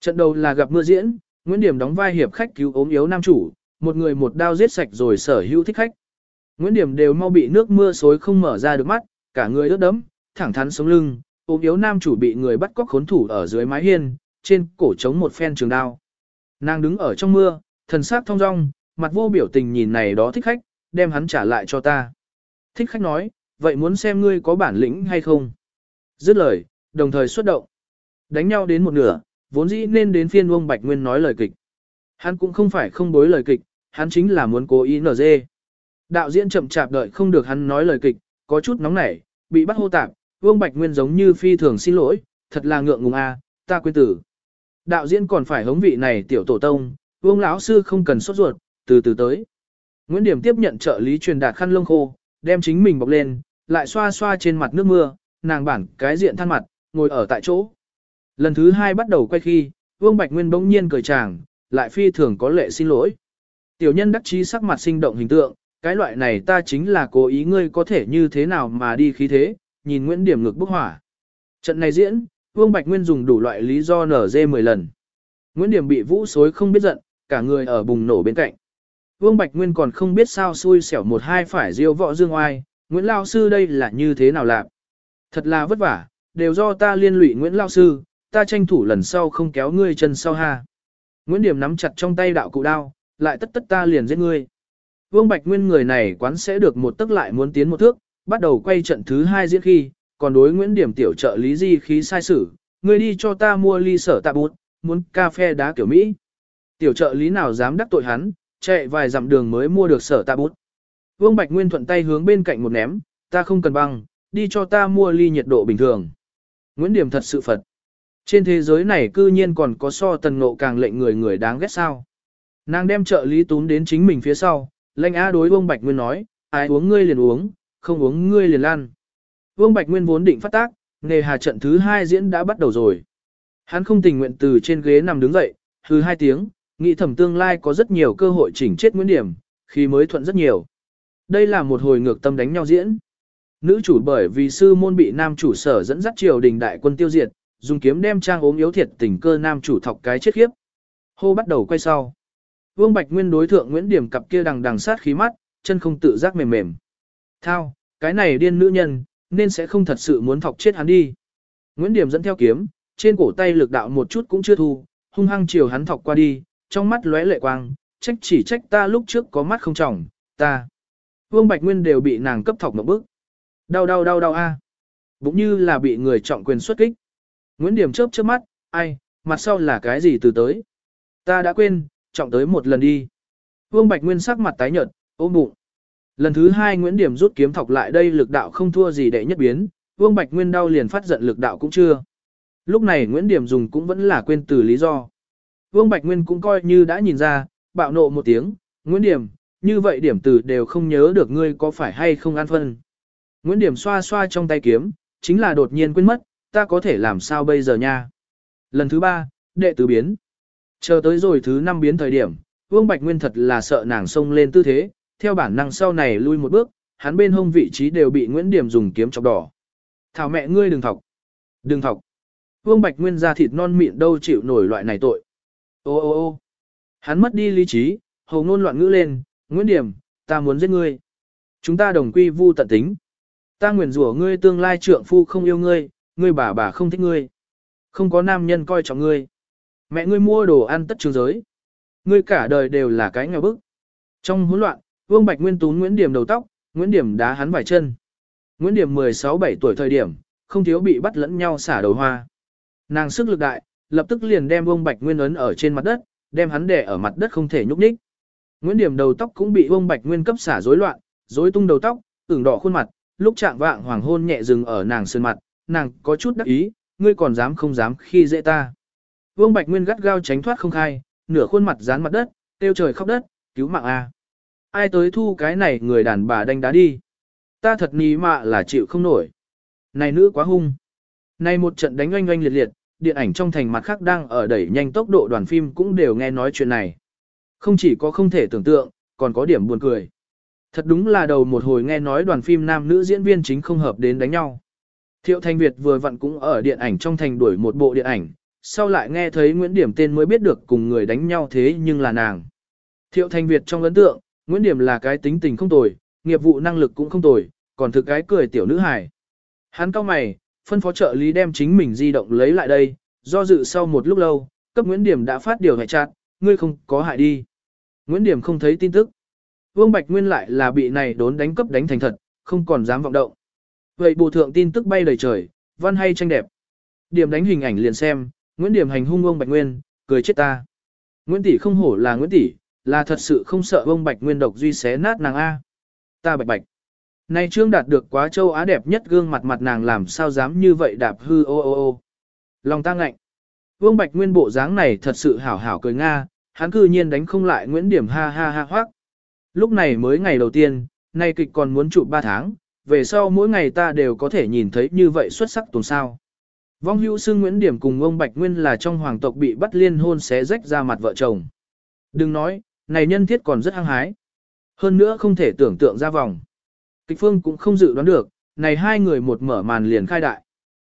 Trận đầu là gặp mưa diễn, Nguyễn Điểm đóng vai hiệp khách cứu ốm yếu nam chủ, một người một đao giết sạch rồi sở hữu thích khách. Nguyễn Điểm đều mau bị nước mưa xối không mở ra được mắt, cả người ướt đẫm, thẳng thắn sống lưng, ốm yếu nam chủ bị người bắt cóc khốn thủ ở dưới mái hiên, trên cổ trống một phen trường đao. Nàng đứng ở trong mưa, thần sắc thong dong, mặt vô biểu tình nhìn này đó thích khách, đem hắn trả lại cho ta. Thích khách nói, vậy muốn xem ngươi có bản lĩnh hay không? Dứt lời, đồng thời xuất động. Đánh nhau đến một nửa, vốn dĩ nên đến phiên Vương Bạch Nguyên nói lời kịch. Hắn cũng không phải không bối lời kịch, hắn chính là muốn cố ý nở dê. Đạo diễn chậm chạp đợi không được hắn nói lời kịch, có chút nóng nảy, bị bắt hô tạp, Vương Bạch Nguyên giống như phi thường xin lỗi, thật là ngượng ngùng a, ta quên tử. Đạo diễn còn phải hống vị này tiểu tổ tông, Vương lão sư không cần sốt ruột, từ từ tới. Nguyễn Điểm tiếp nhận trợ lý truyền đạt khăn lông khô, đem chính mình bọc lên, lại xoa xoa trên mặt nước mưa, nàng bản cái diện than mặt, ngồi ở tại chỗ. Lần thứ hai bắt đầu quay khi, Vương Bạch Nguyên bỗng nhiên cười chàng, lại phi thường có lệ xin lỗi. Tiểu nhân đắc chí sắc mặt sinh động hình tượng, cái loại này ta chính là cố ý ngươi có thể như thế nào mà đi khí thế, nhìn Nguyễn Điểm ngực bốc hỏa. Trận này diễn, Vương Bạch Nguyên dùng đủ loại lý do nở dê 10 lần. Nguyễn Điểm bị vũ xối không biết giận, cả người ở bùng nổ bên cạnh. Vương Bạch Nguyên còn không biết sao xui xẻo một hai phải diêu võ dương oai, Nguyễn Lao Sư đây là như thế nào làm. Thật là vất vả, đều do ta liên lụy Nguyễn Lao Sư, ta tranh thủ lần sau không kéo ngươi chân sau ha. Nguyễn Điểm nắm chặt trong tay đạo cụ đao, lại tất tất ta liền giết ngươi. Vương Bạch Nguyên người này quán sẽ được một tức lại muốn tiến một thước, bắt đầu quay trận thứ hai diễn khi, còn đối Nguyễn Điểm tiểu trợ lý di khí sai sử, ngươi đi cho ta mua ly sở tạ bút, muốn cà phê đá kiểu Mỹ. Tiểu trợ lý nào dám đắc tội hắn, chạy vài dặm đường mới mua được sở tạ bút. Vương Bạch Nguyên thuận tay hướng bên cạnh một ném, ta không cần băng, đi cho ta mua ly nhiệt độ bình thường. Nguyễn Điểm thật sự Phật. Trên thế giới này cư nhiên còn có so tần ngộ càng lệnh người người đáng ghét sao. Nàng đem trợ lý túm đến chính mình phía sau, lệnh A đối Vương Bạch Nguyên nói, ai uống ngươi liền uống, không uống ngươi liền lan. Vương Bạch Nguyên vốn định phát tác, nghề hà trận thứ hai diễn đã bắt đầu rồi. Hắn không tình nguyện từ trên ghế nằm đứng dậy, hư hai tiếng, nghĩ thẩm tương lai có rất nhiều cơ hội chỉnh chết Nguyễn Điểm, khi mới thuận rất nhiều. Đây là một hồi ngược tâm đánh nhau diễn. Nữ chủ bởi vì sư môn bị nam chủ sở dẫn dắt triều đình đại quân tiêu diệt, dùng kiếm đem trang ốm yếu thiệt tình cơ nam chủ thọc cái chết khiếp. Hô bắt đầu quay sau. Vương Bạch Nguyên đối thượng Nguyễn Điểm cặp kia đằng đằng sát khí mắt, chân không tự giác mềm mềm. Thao, cái này điên nữ nhân, nên sẽ không thật sự muốn thọc chết hắn đi. Nguyễn Điểm dẫn theo kiếm, trên cổ tay lực đạo một chút cũng chưa thu, hung hăng chiều hắn thọc qua đi, trong mắt lóe lệ quang, trách chỉ trách ta lúc trước có mắt không trọng, ta. Vương Bạch Nguyên đều bị nàng cấp thọc một bước. Đau đau đau đau a. Bụng như là bị người trọng quyền xuất kích. Nguyễn Điểm chớp chớp mắt, ai, mặt sau là cái gì từ tới. Ta đã quên, trọng tới một lần đi. Vương Bạch Nguyên sắc mặt tái nhợt, ôm bụng. Lần thứ hai Nguyễn Điểm rút kiếm thọc lại đây lực đạo không thua gì đệ nhất biến, Vương Bạch Nguyên đau liền phát giận lực đạo cũng chưa. Lúc này Nguyễn Điểm dùng cũng vẫn là quên từ lý do. Vương Bạch Nguyên cũng coi như đã nhìn ra, bạo nộ một tiếng, Nguyễn Điểm, như vậy điểm từ đều không nhớ được ngươi có phải hay không ăn phân. Nguyễn Điểm xoa xoa trong tay kiếm, chính là đột nhiên quên mất, ta có thể làm sao bây giờ nha. Lần thứ ba, đệ tứ biến. Chờ tới rồi thứ năm biến thời điểm, Vương Bạch Nguyên thật là sợ nàng xông lên tư thế, theo bản năng sau này lui một bước, hắn bên hông vị trí đều bị Nguyễn Điểm dùng kiếm chọc đỏ. Thảo mẹ ngươi đừng thọc. Đừng thọc. Vương Bạch Nguyên ra thịt non mịn đâu chịu nổi loại này tội. Ô ô ô hắn mất đi lý trí, hầu ngôn loạn ngữ lên, Nguyễn Điểm, ta muốn giết ngươi. Chúng ta đồng quy vu tận tính. Ta nguyện rủa ngươi tương lai trượng phu không yêu ngươi, ngươi bà bà không thích ngươi. Không có nam nhân coi trọng ngươi. Mẹ ngươi mua đồ ăn tất trường giới. Ngươi cả đời đều là cái nghèo bức. Trong hỗn loạn, Vương Bạch Nguyên tún Nguyễn Điểm đầu tóc, Nguyễn Điểm đá hắn vài chân. Nguyễn Điểm 16-17 tuổi thời điểm, không thiếu bị bắt lẫn nhau xả đầu hoa. Nàng sức lực đại, lập tức liền đem Vương Bạch Nguyên ấn ở trên mặt đất, đem hắn đè ở mặt đất không thể nhúc nhích. Nguyễn Điểm đầu tóc cũng bị Vương Bạch Nguyên cấp xả rối loạn, rối tung đầu tóc, ửng đỏ khuôn mặt, lúc trạng vạng hoàng hôn nhẹ dừng ở nàng sơn mặt, nàng có chút đắc ý, ngươi còn dám không dám khi dễ ta. Vương Bạch Nguyên gắt gao tránh thoát không khai, nửa khuôn mặt dán mặt đất, tiêu trời khóc đất, cứu mạng a. Ai tới thu cái này người đàn bà đánh đá đi. Ta thật ní mạ là chịu không nổi. Này nữ quá hung. Này một trận đánh oanh oanh liệt liệt, điện ảnh trong thành mặt khác đang ở đẩy nhanh tốc độ đoàn phim cũng đều nghe nói chuyện này. Không chỉ có không thể tưởng tượng, còn có điểm buồn cười. Thật đúng là đầu một hồi nghe nói đoàn phim nam nữ diễn viên chính không hợp đến đánh nhau. Thiệu Thanh Việt vừa vặn cũng ở điện ảnh trong thành đuổi một bộ điện ảnh, sau lại nghe thấy Nguyễn Điểm tên mới biết được cùng người đánh nhau thế nhưng là nàng. Thiệu Thanh Việt trong ấn tượng, Nguyễn Điểm là cái tính tình không tồi, nghiệp vụ năng lực cũng không tồi, còn thực cái cười tiểu nữ hài. Hắn cao mày, phân phó trợ lý đem chính mình di động lấy lại đây, do dự sau một lúc lâu, cấp Nguyễn Điểm đã phát điều hệ chặt, ngươi không có hại đi. Nguyễn Điểm không thấy tin tức. Vương Bạch Nguyên lại là bị này đốn đánh cấp đánh thành thật, không còn dám vọng động. Vậy bộ thượng tin tức bay đầy trời, văn hay tranh đẹp. Điểm đánh hình ảnh liền xem, Nguyễn Điểm hành hung ông Bạch Nguyên, cười chết ta. Nguyễn Tỷ không hổ là Nguyễn Tỷ, là thật sự không sợ ông Bạch Nguyên độc duy xé nát nàng A. Ta bạch bạch. Này trương đạt được quá châu Á đẹp nhất gương mặt mặt nàng làm sao dám như vậy đạp hư ô ô ô. Lòng ta ngạnh. Vương Bạch Nguyên bộ dáng này thật sự hảo hảo cười Nga, hắn cư nhiên đánh không lại Nguyễn Điểm ha ha ha hoác. Lúc này mới ngày đầu tiên, nay kịch còn muốn chụp 3 tháng, về sau mỗi ngày ta đều có thể nhìn thấy như vậy xuất sắc tuần sao. Vong hữu xưng Nguyễn Điểm cùng ông Bạch Nguyên là trong hoàng tộc bị bắt liên hôn xé rách ra mặt vợ chồng. Đừng nói, này nhân thiết còn rất hăng hái. Hơn nữa không thể tưởng tượng ra vòng. Kịch phương cũng không dự đoán được, này hai người một mở màn liền khai đại.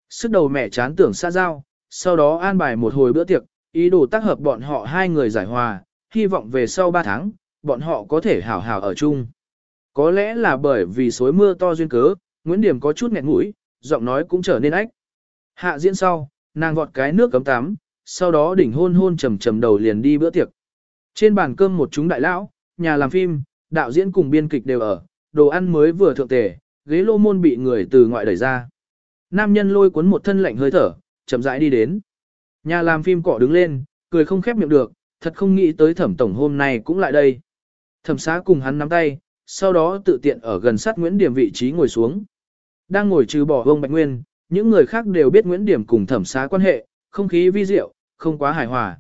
Sức đầu mẹ chán tưởng xa giao, sau đó an bài một hồi bữa tiệc, ý đồ tác hợp bọn họ hai người giải hòa, hy vọng về sau ba tháng, bọn họ có thể hảo hảo ở chung. Có lẽ là bởi vì suối mưa to duyên cớ, Nguyễn Điểm có chút nghẹn mũi, giọng nói cũng trở nên ách. Hạ diễn sau, nàng vọt cái nước cấm tắm, sau đó đỉnh hôn hôn trầm trầm đầu liền đi bữa tiệc. Trên bàn cơm một chúng đại lão, nhà làm phim, đạo diễn cùng biên kịch đều ở, đồ ăn mới vừa thượng tề, ghế lô môn bị người từ ngoại đẩy ra. Nam nhân lôi cuốn một thân lạnh hơi thở, chậm rãi đi đến. Nhà làm phim cỏ đứng lên, cười không khép miệng được, thật không nghĩ tới thẩm tổng hôm nay cũng lại đây. Thẩm xá cùng hắn nắm tay, sau đó tự tiện ở gần sát Nguyễn Điểm vị trí ngồi xuống. Đang ngồi trừ bỏ ông Bạch Nguyên, những người khác đều biết Nguyễn Điểm cùng thẩm xá quan hệ, không khí vi diệu, không quá hài hòa.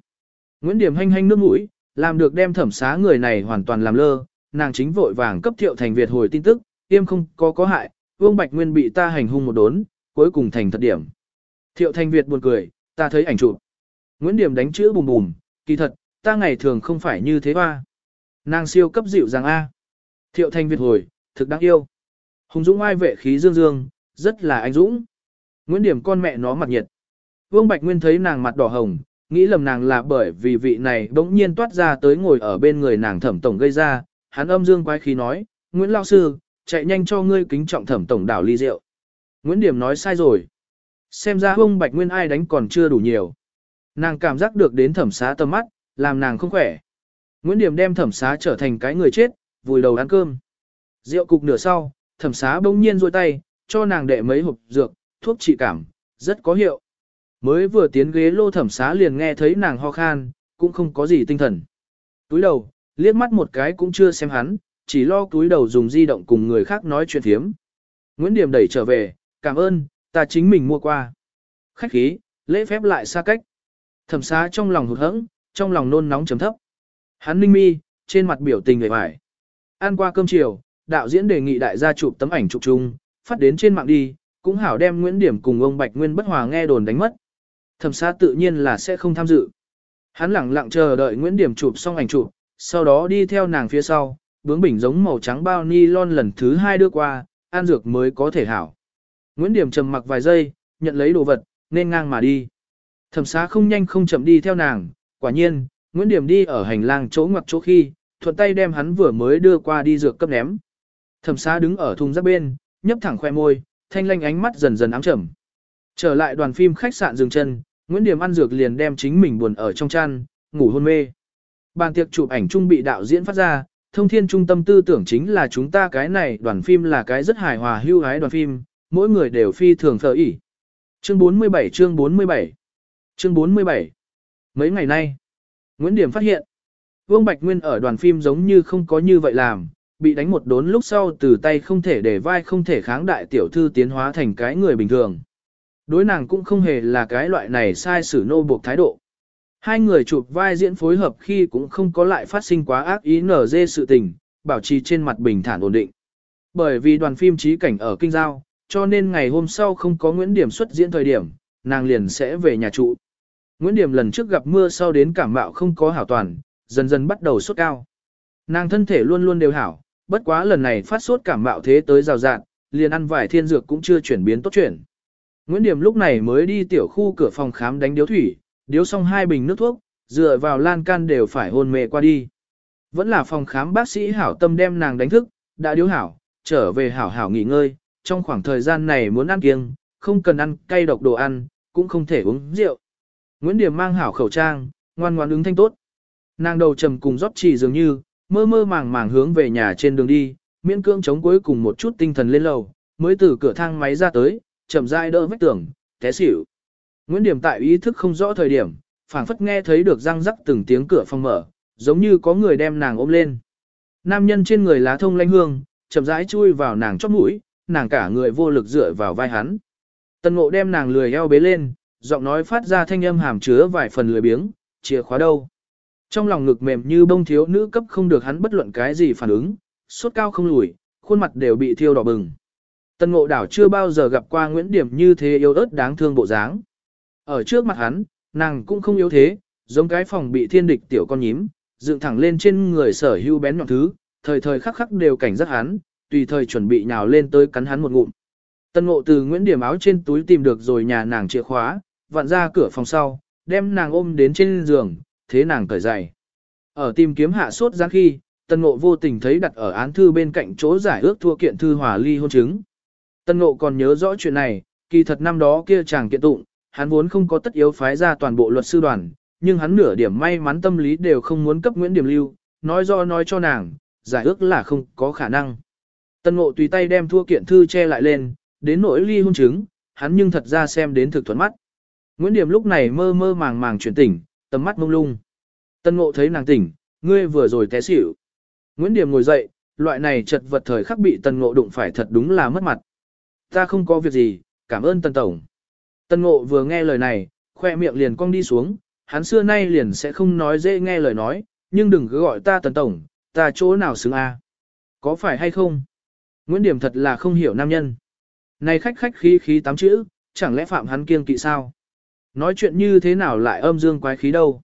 Nguyễn Điểm hanh hanh nước mũi, làm được đem thẩm xá người này hoàn toàn làm lơ, nàng chính vội vàng cấp thiệu thành Việt hồi tin tức, tiêm không có có hại, Vương Bạch Nguyên bị ta hành hung một đốn, cuối cùng thành thật điểm. Thiệu thành Việt buồn cười, ta thấy ảnh chụp. Nguyễn Điểm đánh chữ bùm bùm, kỳ thật, ta ngày thường không phải như thế hoa. Nàng siêu cấp dịu dàng A. Thiệu Thanh Việt hồi, thực đáng yêu. Hùng Dũng ai vệ khí dương dương, rất là anh Dũng. Nguyễn Điểm con mẹ nó mặt nhiệt. Vương Bạch Nguyên thấy nàng mặt đỏ hồng, nghĩ lầm nàng là bởi vì vị này bỗng nhiên toát ra tới ngồi ở bên người nàng thẩm tổng gây ra, hắn âm dương quái khí nói, Nguyễn Lao Sư, chạy nhanh cho ngươi kính trọng thẩm tổng đảo ly rượu. Nguyễn Điểm nói sai rồi. Xem ra ông Bạch Nguyên ai đánh còn chưa đủ nhiều. Nàng cảm giác được đến thẩm xá tầm mắt, làm nàng không khỏe. Nguyễn Điểm đem thẩm xá trở thành cái người chết, vùi đầu ăn cơm. Rượu cục nửa sau, thẩm xá bỗng nhiên rôi tay, cho nàng đệ mấy hộp dược, thuốc trị cảm, rất có hiệu. Mới vừa tiến ghế lô thẩm xá liền nghe thấy nàng ho khan, cũng không có gì tinh thần. Túi đầu, liếc mắt một cái cũng chưa xem hắn, chỉ lo túi đầu dùng di động cùng người khác nói chuyện thiếm. Nguyễn Điểm đẩy trở về, cảm ơn, ta chính mình mua qua. Khách khí, lễ phép lại xa cách. Thẩm xá trong lòng hụt hẫng, trong lòng nôn nóng chấm thấp. Hắn ninh mi, trên mặt biểu tình người vải. Ăn qua cơm chiều, đạo diễn đề nghị đại gia chụp tấm ảnh chụp chung, phát đến trên mạng đi, cũng hảo đem Nguyễn Điểm cùng ông Bạch Nguyên bất hòa nghe đồn đánh mất. Thẩm sa tự nhiên là sẽ không tham dự. Hắn lặng lặng chờ đợi Nguyễn Điểm chụp xong ảnh chụp, sau đó đi theo nàng phía sau, bướng bình giống màu trắng bao ni lon lần thứ hai đưa qua, an dược mới có thể hảo. Nguyễn Điểm trầm mặc vài giây, nhận lấy đồ vật, nên ngang mà đi. Thẩm xá không nhanh không chậm đi theo nàng, quả nhiên, Nguyễn Điểm đi ở hành lang chỗ ngoặc chỗ khi, thuận tay đem hắn vừa mới đưa qua đi dược cấp ném. Thẩm xá đứng ở thùng rác bên, nhấp thẳng khoe môi, thanh lanh ánh mắt dần dần ám trầm. Trở lại đoàn phim khách sạn dừng chân, Nguyễn Điểm ăn dược liền đem chính mình buồn ở trong chăn, ngủ hôn mê. Bàn tiệc chụp ảnh chung bị đạo diễn phát ra, thông thiên trung tâm tư tưởng chính là chúng ta cái này đoàn phim là cái rất hài hòa hưu hái đoàn phim, mỗi người đều phi thường thờ ỉ. Chương 47 chương 47 Chương 47 Mấy ngày nay, Nguyễn Điểm phát hiện, Vương Bạch Nguyên ở đoàn phim giống như không có như vậy làm, bị đánh một đốn lúc sau từ tay không thể để vai không thể kháng đại tiểu thư tiến hóa thành cái người bình thường. Đối nàng cũng không hề là cái loại này sai sử nô buộc thái độ. Hai người chụp vai diễn phối hợp khi cũng không có lại phát sinh quá ác ý nở dê sự tình, bảo trì trên mặt bình thản ổn định. Bởi vì đoàn phim trí cảnh ở Kinh Giao, cho nên ngày hôm sau không có Nguyễn Điểm xuất diễn thời điểm, nàng liền sẽ về nhà trụ. Nguyễn Điểm lần trước gặp mưa sau đến cảm mạo không có hảo toàn, dần dần bắt đầu sốt cao. Nàng thân thể luôn luôn đều hảo, bất quá lần này phát sốt cảm mạo thế tới rào rạn, liền ăn vài thiên dược cũng chưa chuyển biến tốt chuyển. Nguyễn Điểm lúc này mới đi tiểu khu cửa phòng khám đánh điếu thủy, điếu xong hai bình nước thuốc, dựa vào lan can đều phải hôn mê qua đi. Vẫn là phòng khám bác sĩ hảo tâm đem nàng đánh thức, đã điếu hảo, trở về hảo hảo nghỉ ngơi, trong khoảng thời gian này muốn ăn kiêng, không cần ăn cay độc đồ ăn, cũng không thể uống rượu. Nguyễn Điểm mang hảo khẩu trang, ngoan ngoan ứng thanh tốt. Nàng đầu trầm cùng rót chỉ dường như, mơ mơ màng màng hướng về nhà trên đường đi, miễn cưỡng chống cuối cùng một chút tinh thần lên lầu, mới từ cửa thang máy ra tới, chậm rãi đỡ vách tường, té xỉu. Nguyễn Điểm tại ý thức không rõ thời điểm, phảng phất nghe thấy được răng rắc từng tiếng cửa phòng mở, giống như có người đem nàng ôm lên. Nam nhân trên người lá thông lanh hương, chậm rãi chui vào nàng chóp mũi, nàng cả người vô lực dựa vào vai hắn. Tân ngộ đem nàng lười eo bế lên, giọng nói phát ra thanh âm hàm chứa vài phần lười biếng, chìa khóa đâu. Trong lòng ngực mềm như bông thiếu nữ cấp không được hắn bất luận cái gì phản ứng, sốt cao không lùi, khuôn mặt đều bị thiêu đỏ bừng. Tân ngộ đảo chưa bao giờ gặp qua Nguyễn Điểm như thế yếu ớt đáng thương bộ dáng. Ở trước mặt hắn, nàng cũng không yếu thế, giống cái phòng bị thiên địch tiểu con nhím, dựng thẳng lên trên người sở hưu bén nhọn thứ, thời thời khắc khắc đều cảnh giác hắn, tùy thời chuẩn bị nhào lên tới cắn hắn một ngụm. Tân ngộ từ Nguyễn Điểm áo trên túi tìm được rồi nhà nàng chìa khóa, vặn ra cửa phòng sau, đem nàng ôm đến trên giường, thế nàng cởi giày. Ở tìm kiếm hạ sốt giáng khi, Tân ngộ vô tình thấy đặt ở án thư bên cạnh chỗ giải ước thua kiện thư hòa ly hôn chứng. Tân ngộ còn nhớ rõ chuyện này, kỳ thật năm đó kia chàng kiện tụng, hắn vốn không có tất yếu phái ra toàn bộ luật sư đoàn, nhưng hắn nửa điểm may mắn tâm lý đều không muốn cấp Nguyễn Điểm Lưu, nói do nói cho nàng, giải ước là không có khả năng. Tân ngộ tùy tay đem thua kiện thư che lại lên, đến nỗi ly hôn chứng, hắn nhưng thật ra xem đến thực thuận mắt. Nguyễn Điểm lúc này mơ mơ màng màng chuyển tỉnh, tầm mắt mông lung. Tân ngộ thấy nàng tỉnh, ngươi vừa rồi té xỉu. Nguyễn Điểm ngồi dậy, loại này chật vật thời khắc bị tân ngộ đụng phải thật đúng là mất mặt. Ta không có việc gì, cảm ơn tân tổng. Tân ngộ vừa nghe lời này, khoe miệng liền cong đi xuống, hắn xưa nay liền sẽ không nói dễ nghe lời nói, nhưng đừng cứ gọi ta tân tổng, ta chỗ nào xứng a? Có phải hay không? Nguyễn Điểm thật là không hiểu nam nhân. Này khách khách khí khí tám chữ, chẳng lẽ phạm hắn kiêng kỵ sao? Nói chuyện như thế nào lại âm dương quái khí đâu?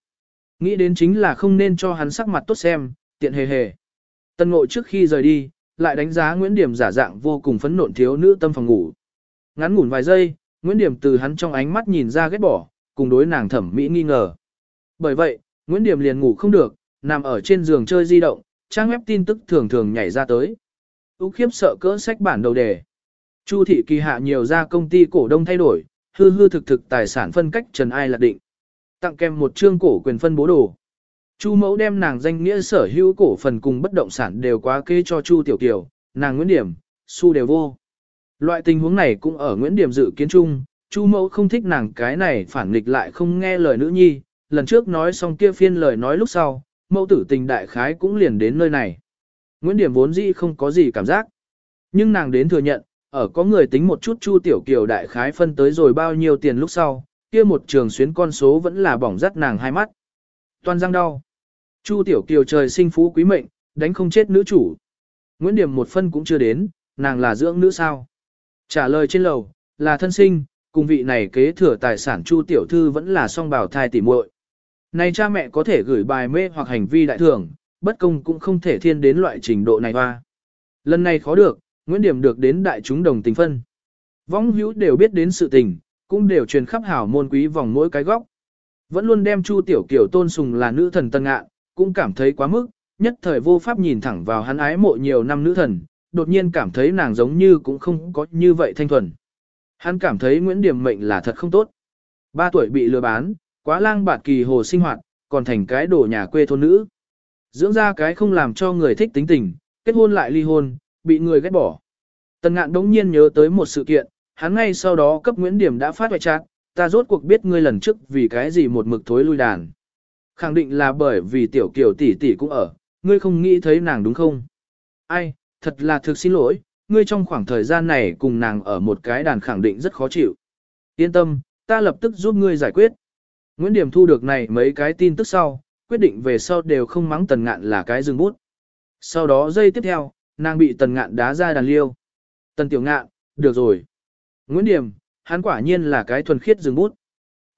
Nghĩ đến chính là không nên cho hắn sắc mặt tốt xem, tiện hề hề. Tân ngộ trước khi rời đi, lại đánh giá Nguyễn Điểm giả dạng vô cùng phấn nộn thiếu nữ tâm phòng ngủ. Ngắn ngủn vài giây, Nguyễn Điểm từ hắn trong ánh mắt nhìn ra ghét bỏ, cùng đối nàng thẩm mỹ nghi ngờ. Bởi vậy, Nguyễn Điểm liền ngủ không được, nằm ở trên giường chơi di động, trang web tin tức thường thường nhảy ra tới. Úc khiếp sợ cỡ sách bản đầu đề. Chu thị kỳ hạ nhiều ra công ty cổ đông thay đổi, hư hư thực thực tài sản phân cách trần ai là định. Tặng kèm một chương cổ quyền phân bố đồ. Chu mẫu đem nàng danh nghĩa sở hữu cổ phần cùng bất động sản đều quá kê cho Chu tiểu kiều, nàng Nguyễn Điểm, su đều vô. Loại tình huống này cũng ở Nguyễn Điểm dự kiến chung, Chu mẫu không thích nàng cái này phản nghịch lại không nghe lời nữ nhi, lần trước nói xong kia phiên lời nói lúc sau, mẫu tử tình đại khái cũng liền đến nơi này. Nguyễn Điểm vốn dĩ không có gì cảm giác. Nhưng nàng đến thừa nhận, ở có người tính một chút Chu Tiểu Kiều đại khái phân tới rồi bao nhiêu tiền lúc sau, kia một trường xuyến con số vẫn là bỏng rắt nàng hai mắt. Toàn răng đau. Chu Tiểu Kiều trời sinh phú quý mệnh, đánh không chết nữ chủ. Nguyễn Điểm một phân cũng chưa đến, nàng là dưỡng nữ sao. Trả lời trên lầu, là thân sinh, cùng vị này kế thừa tài sản Chu Tiểu Thư vẫn là song bào thai tỉ muội. Này cha mẹ có thể gửi bài mê hoặc hành vi đại thưởng, bất công cũng không thể thiên đến loại trình độ này hoa. Lần này khó được, Nguyễn Điểm được đến đại chúng đồng tình phân. Vong hữu đều biết đến sự tình, cũng đều truyền khắp hảo môn quý vòng mỗi cái góc. Vẫn luôn đem Chu Tiểu Kiều tôn sùng là nữ thần tân ngạ, cũng cảm thấy quá mức, nhất thời vô pháp nhìn thẳng vào hắn ái mộ nhiều năm nữ thần, đột nhiên cảm thấy nàng giống như cũng không có như vậy thanh thuần. Hắn cảm thấy Nguyễn Điểm mệnh là thật không tốt. Ba tuổi bị lừa bán, quá lang bạt kỳ hồ sinh hoạt, còn thành cái đồ nhà quê thôn nữ. Dưỡng ra cái không làm cho người thích tính tình, kết hôn lại ly hôn, bị người ghét bỏ. Tần ngạn đống nhiên nhớ tới một sự kiện, hắn ngay sau đó cấp Nguyễn Điểm đã phát hoại trạng, ta rốt cuộc biết ngươi lần trước vì cái gì một mực thối lui đàn. Khẳng định là bởi vì tiểu kiểu tỷ tỷ cũng ở, ngươi không nghĩ thấy nàng đúng không? Ai, thật là thực xin lỗi, ngươi trong khoảng thời gian này cùng nàng ở một cái đàn khẳng định rất khó chịu. Yên tâm, ta lập tức giúp ngươi giải quyết. Nguyễn Điểm thu được này mấy cái tin tức sau, quyết định về sau đều không mắng tần ngạn là cái dừng bút. Sau đó giây tiếp theo, nàng bị tần ngạn đá ra đàn liêu. Tần tiểu ngạn, được rồi. Nguyễn Điểm, hắn quả nhiên là cái thuần khiết dừng bút.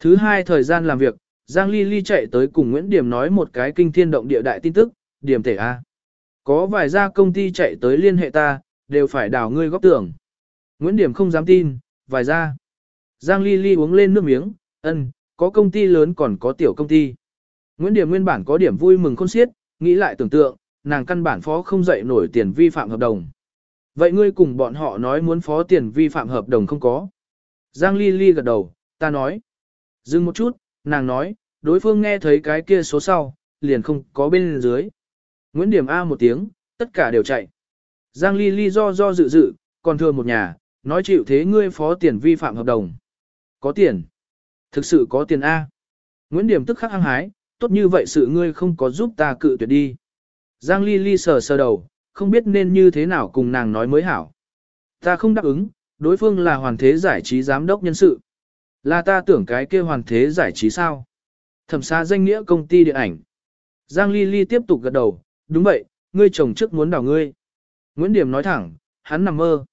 Thứ hai thời gian làm việc, Giang Ly Ly chạy tới cùng Nguyễn Điểm nói một cái kinh thiên động địa đại tin tức, điểm thể A. Có vài gia công ty chạy tới liên hệ ta, đều phải đào ngươi góp tưởng. Nguyễn Điểm không dám tin, vài gia. Giang Ly Ly uống lên nước miếng, ân, có công ty lớn còn có tiểu công ty. Nguyễn Điểm nguyên bản có điểm vui mừng khôn xiết, nghĩ lại tưởng tượng, nàng căn bản phó không dậy nổi tiền vi phạm hợp đồng. Vậy ngươi cùng bọn họ nói muốn phó tiền vi phạm hợp đồng không có. Giang Ly Ly gật đầu, ta nói. Dừng một chút, nàng nói, đối phương nghe thấy cái kia số sau, liền không có bên dưới. Nguyễn Điểm A một tiếng, tất cả đều chạy. Giang Ly Ly do do dự dự, còn thừa một nhà, nói chịu thế ngươi phó tiền vi phạm hợp đồng. Có tiền. Thực sự có tiền A. Nguyễn Điểm tức khắc hăng hái, tốt như vậy sự ngươi không có giúp ta cự tuyệt đi. Giang Ly Ly sờ sờ đầu, không biết nên như thế nào cùng nàng nói mới hảo. Ta không đáp ứng, đối phương là hoàn thế giải trí giám đốc nhân sự. Là ta tưởng cái kia hoàn thế giải trí sao? Thẩm xa danh nghĩa công ty điện ảnh. Giang Ly Ly tiếp tục gật đầu, đúng vậy, ngươi chồng trước muốn đảo ngươi. Nguyễn Điểm nói thẳng, hắn nằm mơ.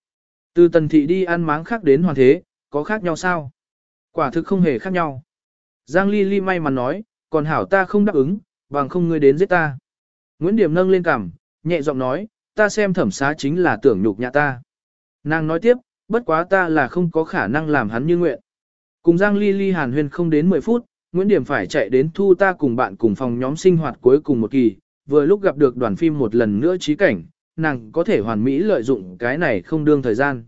Từ tần thị đi ăn máng khác đến hoàn thế, có khác nhau sao? Quả thực không hề khác nhau. Giang Ly Ly may mắn nói, còn hảo ta không đáp ứng, bằng không ngươi đến giết ta. Nguyễn Điểm nâng lên cằm, nhẹ giọng nói, ta xem thẩm xá chính là tưởng nhục nhã ta. Nàng nói tiếp, bất quá ta là không có khả năng làm hắn như nguyện. Cùng Giang Ly Ly hàn huyên không đến 10 phút, Nguyễn Điểm phải chạy đến thu ta cùng bạn cùng phòng nhóm sinh hoạt cuối cùng một kỳ, vừa lúc gặp được đoàn phim một lần nữa trí cảnh, nàng có thể hoàn mỹ lợi dụng cái này không đương thời gian.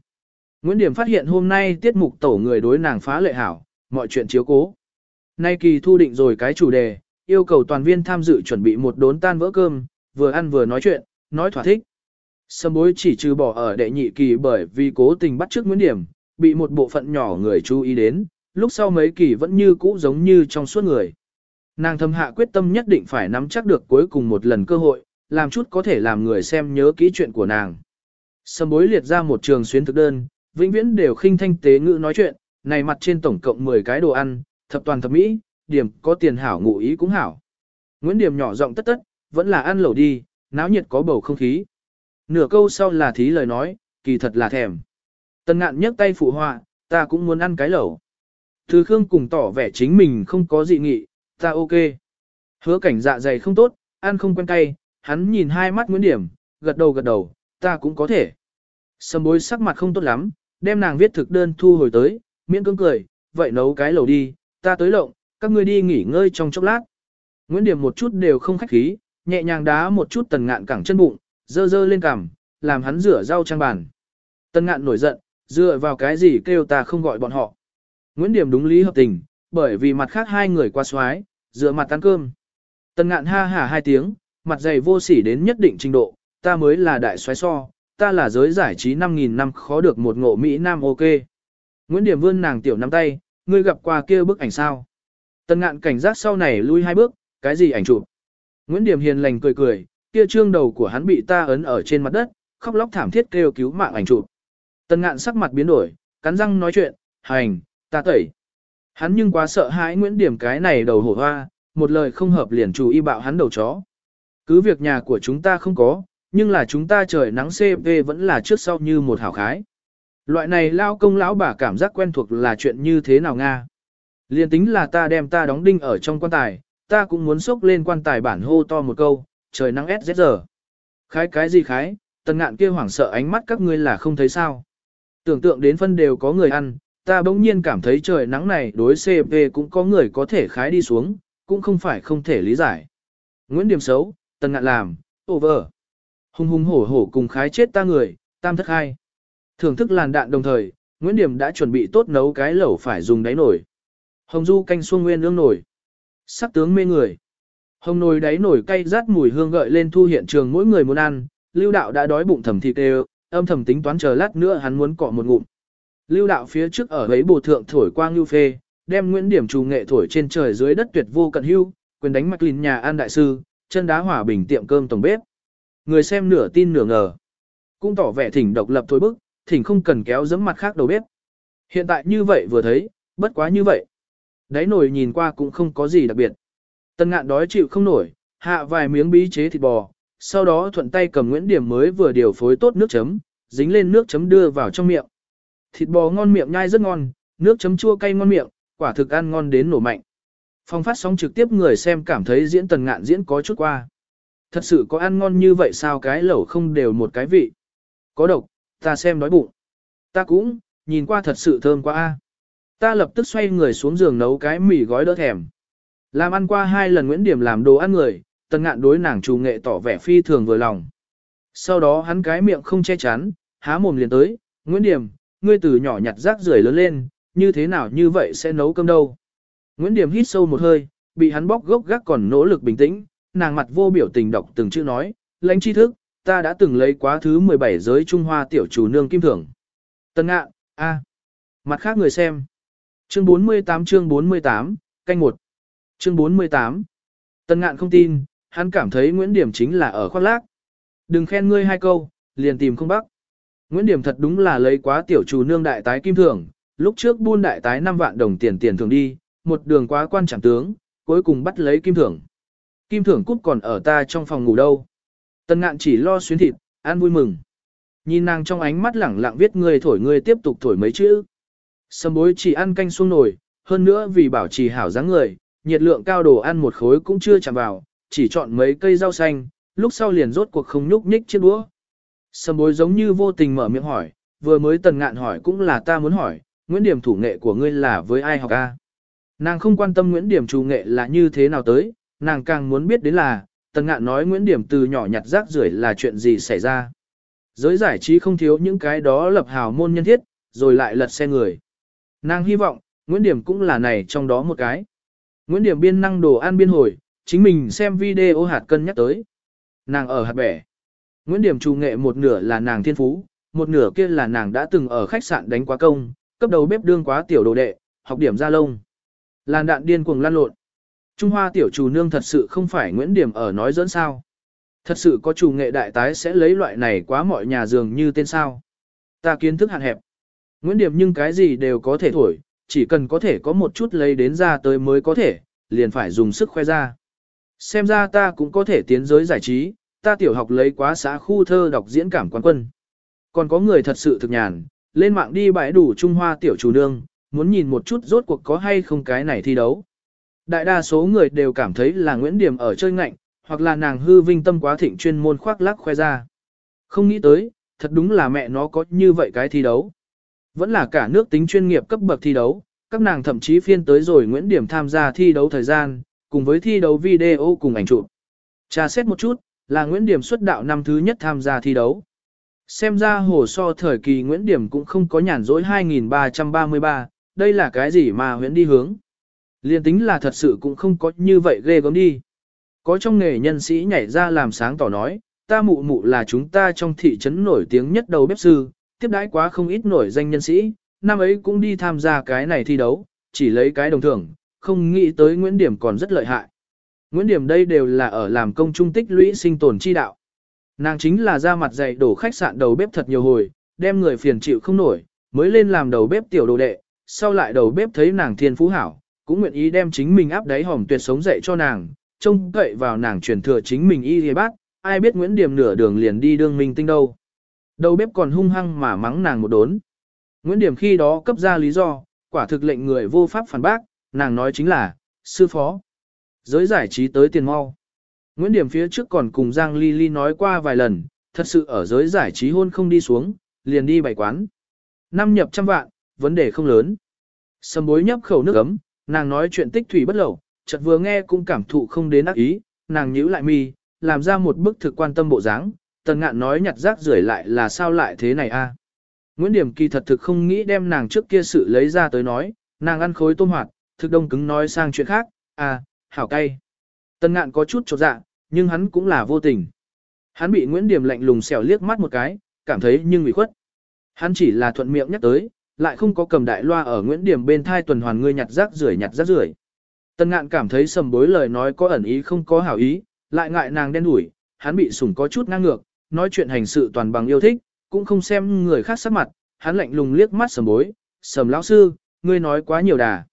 Nguyễn Điểm phát hiện hôm nay tiết mục tổ người đối nàng phá lệ hảo, mọi chuyện chiếu cố. Nay kỳ thu định rồi cái chủ đề, yêu cầu toàn viên tham dự chuẩn bị một đốn tan vỡ cơm, vừa ăn vừa nói chuyện, nói thỏa thích. Sâm bối chỉ trừ bỏ ở đệ nhị kỳ bởi vì cố tình bắt trước Nguyễn Điểm, bị một bộ phận nhỏ người chú ý đến, lúc sau mấy kỳ vẫn như cũ giống như trong suốt người. Nàng thâm hạ quyết tâm nhất định phải nắm chắc được cuối cùng một lần cơ hội, làm chút có thể làm người xem nhớ kỹ chuyện của nàng. Sâm bối liệt ra một trường xuyến thực đơn, vĩnh viễn đều khinh thanh tế ngữ nói chuyện, này mặt trên tổng cộng 10 cái đồ ăn, thập toàn thập mỹ, điểm có tiền hảo ngụ ý cũng hảo. Nguyễn Điểm nhỏ giọng tất tất, vẫn là ăn lẩu đi, náo nhiệt có bầu không khí. Nửa câu sau là thí lời nói, kỳ thật là thèm. Tần ngạn nhấc tay phụ họa, ta cũng muốn ăn cái lẩu. Thư Khương cùng tỏ vẻ chính mình không có dị nghị, ta ok. Hứa cảnh dạ dày không tốt, ăn không quen cay, hắn nhìn hai mắt Nguyễn Điểm, gật đầu gật đầu, ta cũng có thể. Sầm bối sắc mặt không tốt lắm, đem nàng viết thực đơn thu hồi tới, miễn cưỡng cười, vậy nấu cái lẩu đi, ta tới lộng, các ngươi đi nghỉ ngơi trong chốc lát. Nguyễn Điểm một chút đều không khách khí, nhẹ nhàng đá một chút tần ngạn cẳng chân bụng, dơ dơ lên cằm, làm hắn rửa rau trang bàn. Tần ngạn nổi giận, dựa vào cái gì kêu ta không gọi bọn họ. Nguyễn Điểm đúng lý hợp tình, bởi vì mặt khác hai người qua xoái, dựa mặt ăn cơm. Tần ngạn ha hả hai tiếng, mặt dày vô sỉ đến nhất định trình độ, ta mới là đại xoái so, ta là giới giải trí 5.000 năm khó được một ngộ Mỹ Nam ok. Nguyễn Điểm vươn nàng tiểu nắm tay, ngươi gặp qua kia bức ảnh sao? Tần ngạn cảnh giác sau này lui hai bước, cái gì ảnh chụp? Nguyễn Điểm hiền lành cười cười, kia trương đầu của hắn bị ta ấn ở trên mặt đất, khóc lóc thảm thiết kêu cứu mạng ảnh chụp. Tần ngạn sắc mặt biến đổi, cắn răng nói chuyện, hành, ta tẩy. Hắn nhưng quá sợ hãi Nguyễn Điểm cái này đầu hổ hoa, một lời không hợp liền chủ y bạo hắn đầu chó. Cứ việc nhà của chúng ta không có, nhưng là chúng ta trời nắng CP vẫn là trước sau như một hảo khái. Loại này lao công lão bà cảm giác quen thuộc là chuyện như thế nào Nga? Liên tính là ta đem ta đóng đinh ở trong quan tài, ta cũng muốn xốc lên quan tài bản hô to một câu, trời nắng SZ giờ. Khái cái gì khái, tần ngạn kia hoảng sợ ánh mắt các ngươi là không thấy sao. Tưởng tượng đến phân đều có người ăn, ta bỗng nhiên cảm thấy trời nắng này đối CP cũng có người có thể khái đi xuống, cũng không phải không thể lý giải. Nguyễn Điểm xấu, tần ngạn làm, over. Hùng hùng hổ hổ cùng khái chết ta người, tam thất hai. Thưởng thức làn đạn đồng thời, Nguyễn Điểm đã chuẩn bị tốt nấu cái lẩu phải dùng đáy nổi. Hồng du canh xuông nguyên ương nổi. Sắc tướng mê người. Hồng nồi đáy nổi cay rát mùi hương gợi lên thu hiện trường mỗi người muốn ăn, lưu đạo đã đói bụng thầm thịt đều, âm thầm tính toán chờ lát nữa hắn muốn cọ một ngụm. Lưu đạo phía trước ở ấy bồ thượng thổi quang lưu phê, đem Nguyễn Điểm trù nghệ thổi trên trời dưới đất tuyệt vô cận hưu, quyền đánh mạch lìn nhà an đại sư, chân đá hỏa bình tiệm cơm tổng bếp. Người xem nửa tin nửa ngờ. Cũng tỏ vẻ thỉnh độc lập thôi bức, thỉnh không cần kéo giấm mặt khác đầu bếp. Hiện tại như vậy vừa thấy, bất quá như vậy. Đáy nồi nhìn qua cũng không có gì đặc biệt. Tân ngạn đói chịu không nổi, hạ vài miếng bí chế thịt bò, sau đó thuận tay cầm Nguyễn Điểm mới vừa điều phối tốt nước chấm, dính lên nước chấm đưa vào trong miệng. Thịt bò ngon miệng nhai rất ngon, nước chấm chua cay ngon miệng, quả thực ăn ngon đến nổ mạnh. Phong phát sóng trực tiếp người xem cảm thấy diễn tần ngạn diễn có chút qua. Thật sự có ăn ngon như vậy sao cái lẩu không đều một cái vị. Có độc, ta xem đói bụng. Ta cũng, nhìn qua thật sự thơm quá a. Ta lập tức xoay người xuống giường nấu cái mì gói đỡ thèm. Làm ăn qua hai lần Nguyễn Điểm làm đồ ăn người, tần ngạn đối nàng trù nghệ tỏ vẻ phi thường vừa lòng. Sau đó hắn cái miệng không che chắn, há mồm liền tới, Nguyễn Điểm, ngươi từ nhỏ nhặt rác rưởi lớn lên, như thế nào như vậy sẽ nấu cơm đâu. Nguyễn Điểm hít sâu một hơi, bị hắn bóc gốc gác còn nỗ lực bình tĩnh, nàng mặt vô biểu tình đọc từng chữ nói, lãnh tri thức, ta đã từng lấy quá thứ 17 giới Trung Hoa tiểu chủ nương kim thưởng. Tân ngạn, a Mặt khác người xem. Chương 48 chương 48, canh 1. Chương 48. Tân ngạn không tin, hắn cảm thấy Nguyễn Điểm chính là ở khoác lác. Đừng khen ngươi hai câu, liền tìm không bắc. Nguyễn Điểm thật đúng là lấy quá tiểu chủ nương đại tái kim thưởng, lúc trước buôn đại tái 5 vạn đồng tiền tiền thường đi, một đường quá quan chẳng tướng, cuối cùng bắt lấy kim thưởng. Kim thưởng cút còn ở ta trong phòng ngủ đâu. Tân ngạn chỉ lo xuyến thịt, ăn vui mừng. Nhìn nàng trong ánh mắt lẳng lặng viết người thổi người tiếp tục thổi mấy chữ. Sâm bối chỉ ăn canh xuống nồi, hơn nữa vì bảo trì hảo dáng người, nhiệt lượng cao đồ ăn một khối cũng chưa chạm vào, chỉ chọn mấy cây rau xanh, lúc sau liền rốt cuộc không nhúc nhích chiếc đũa. Sâm bối giống như vô tình mở miệng hỏi, vừa mới tần ngạn hỏi cũng là ta muốn hỏi, Nguyễn Điểm thủ nghệ của ngươi là với ai học a? Nàng không quan tâm Nguyễn Điểm chủ nghệ là như thế nào tới, nàng càng muốn biết đến là, tần ngạn nói Nguyễn Điểm từ nhỏ nhặt rác rưởi là chuyện gì xảy ra. Giới giải trí không thiếu những cái đó lập hào môn nhân thiết, rồi lại lật xe người. Nàng hy vọng, Nguyễn Điểm cũng là này trong đó một cái. Nguyễn Điểm biên năng đồ ăn biên hồi, chính mình xem video hạt cân nhắc tới. Nàng ở hạt bẻ. Nguyễn Điểm trù nghệ một nửa là nàng thiên phú, một nửa kia là nàng đã từng ở khách sạn đánh quá công, cấp đầu bếp đương quá tiểu đồ đệ, học điểm ra lông. Làn đạn điên cuồng lan lộn. Trung Hoa tiểu chủ nương thật sự không phải Nguyễn Điểm ở nói dẫn sao. Thật sự có chủ nghệ đại tái sẽ lấy loại này quá mọi nhà giường như tên sao. Ta kiến thức hạn hẹp. Nguyễn Điệp nhưng cái gì đều có thể thổi, chỉ cần có thể có một chút lấy đến ra tới mới có thể, liền phải dùng sức khoe ra. Xem ra ta cũng có thể tiến giới giải trí, ta tiểu học lấy quá xã khu thơ đọc diễn cảm quán quân. Còn có người thật sự thực nhàn, lên mạng đi bãi đủ Trung Hoa tiểu chủ nương, muốn nhìn một chút rốt cuộc có hay không cái này thi đấu. Đại đa số người đều cảm thấy là Nguyễn Điểm ở chơi ngạnh, hoặc là nàng hư vinh tâm quá thịnh chuyên môn khoác lác khoe ra. Không nghĩ tới, thật đúng là mẹ nó có như vậy cái thi đấu. Vẫn là cả nước tính chuyên nghiệp cấp bậc thi đấu, các nàng thậm chí phiên tới rồi Nguyễn Điểm tham gia thi đấu thời gian, cùng với thi đấu video cùng ảnh chụp. Tra xét một chút, là Nguyễn Điểm xuất đạo năm thứ nhất tham gia thi đấu. Xem ra hồ so thời kỳ Nguyễn Điểm cũng không có nhàn rỗi 2333, đây là cái gì mà huyễn đi hướng. Liên tính là thật sự cũng không có như vậy ghê gớm đi. Có trong nghề nhân sĩ nhảy ra làm sáng tỏ nói, ta mụ mụ là chúng ta trong thị trấn nổi tiếng nhất đầu bếp sư, tiếp đãi quá không ít nổi danh nhân sĩ, năm ấy cũng đi tham gia cái này thi đấu, chỉ lấy cái đồng thưởng, không nghĩ tới Nguyễn Điểm còn rất lợi hại. Nguyễn Điểm đây đều là ở làm công trung tích lũy sinh tồn chi đạo. Nàng chính là ra mặt dạy đổ khách sạn đầu bếp thật nhiều hồi, đem người phiền chịu không nổi, mới lên làm đầu bếp tiểu đồ đệ, sau lại đầu bếp thấy nàng thiên phú hảo, cũng nguyện ý đem chính mình áp đáy hỏng tuyệt sống dạy cho nàng, trông cậy vào nàng truyền thừa chính mình y hề bác, ai biết Nguyễn Điểm nửa đường liền đi đương minh tinh đâu. Đầu bếp còn hung hăng mà mắng nàng một đốn. Nguyễn Điểm khi đó cấp ra lý do, quả thực lệnh người vô pháp phản bác, nàng nói chính là, sư phó. Giới giải trí tới tiền mau. Nguyễn Điểm phía trước còn cùng Giang Ly Ly nói qua vài lần, thật sự ở giới giải trí hôn không đi xuống, liền đi bày quán. Năm nhập trăm vạn, vấn đề không lớn. Sầm bối nhấp khẩu nước ấm, nàng nói chuyện tích thủy bất lẩu, chợt vừa nghe cũng cảm thụ không đến ác ý, nàng nhíu lại mi, làm ra một bức thực quan tâm bộ dáng. Tần ngạn nói nhặt rác rưởi lại là sao lại thế này a? À? Nguyễn Điểm kỳ thật thực không nghĩ đem nàng trước kia sự lấy ra tới nói, nàng ăn khối tôm hoạt, thực đông cứng nói sang chuyện khác, à, hảo cay. Tần ngạn có chút chột dạ, nhưng hắn cũng là vô tình. Hắn bị Nguyễn Điểm lạnh lùng xẻo liếc mắt một cái, cảm thấy nhưng bị khuất. Hắn chỉ là thuận miệng nhắc tới, lại không có cầm đại loa ở Nguyễn Điểm bên thai tuần hoàn ngươi nhặt rác rưởi nhặt rác rưởi. Tần ngạn cảm thấy sầm bối lời nói có ẩn ý không có hảo ý, lại ngại nàng đen đủi, hắn bị sủng có chút ngang ngược, nói chuyện hành sự toàn bằng yêu thích, cũng không xem người khác sắc mặt, hắn lạnh lùng liếc mắt sầm bối, sầm lão sư, ngươi nói quá nhiều đà.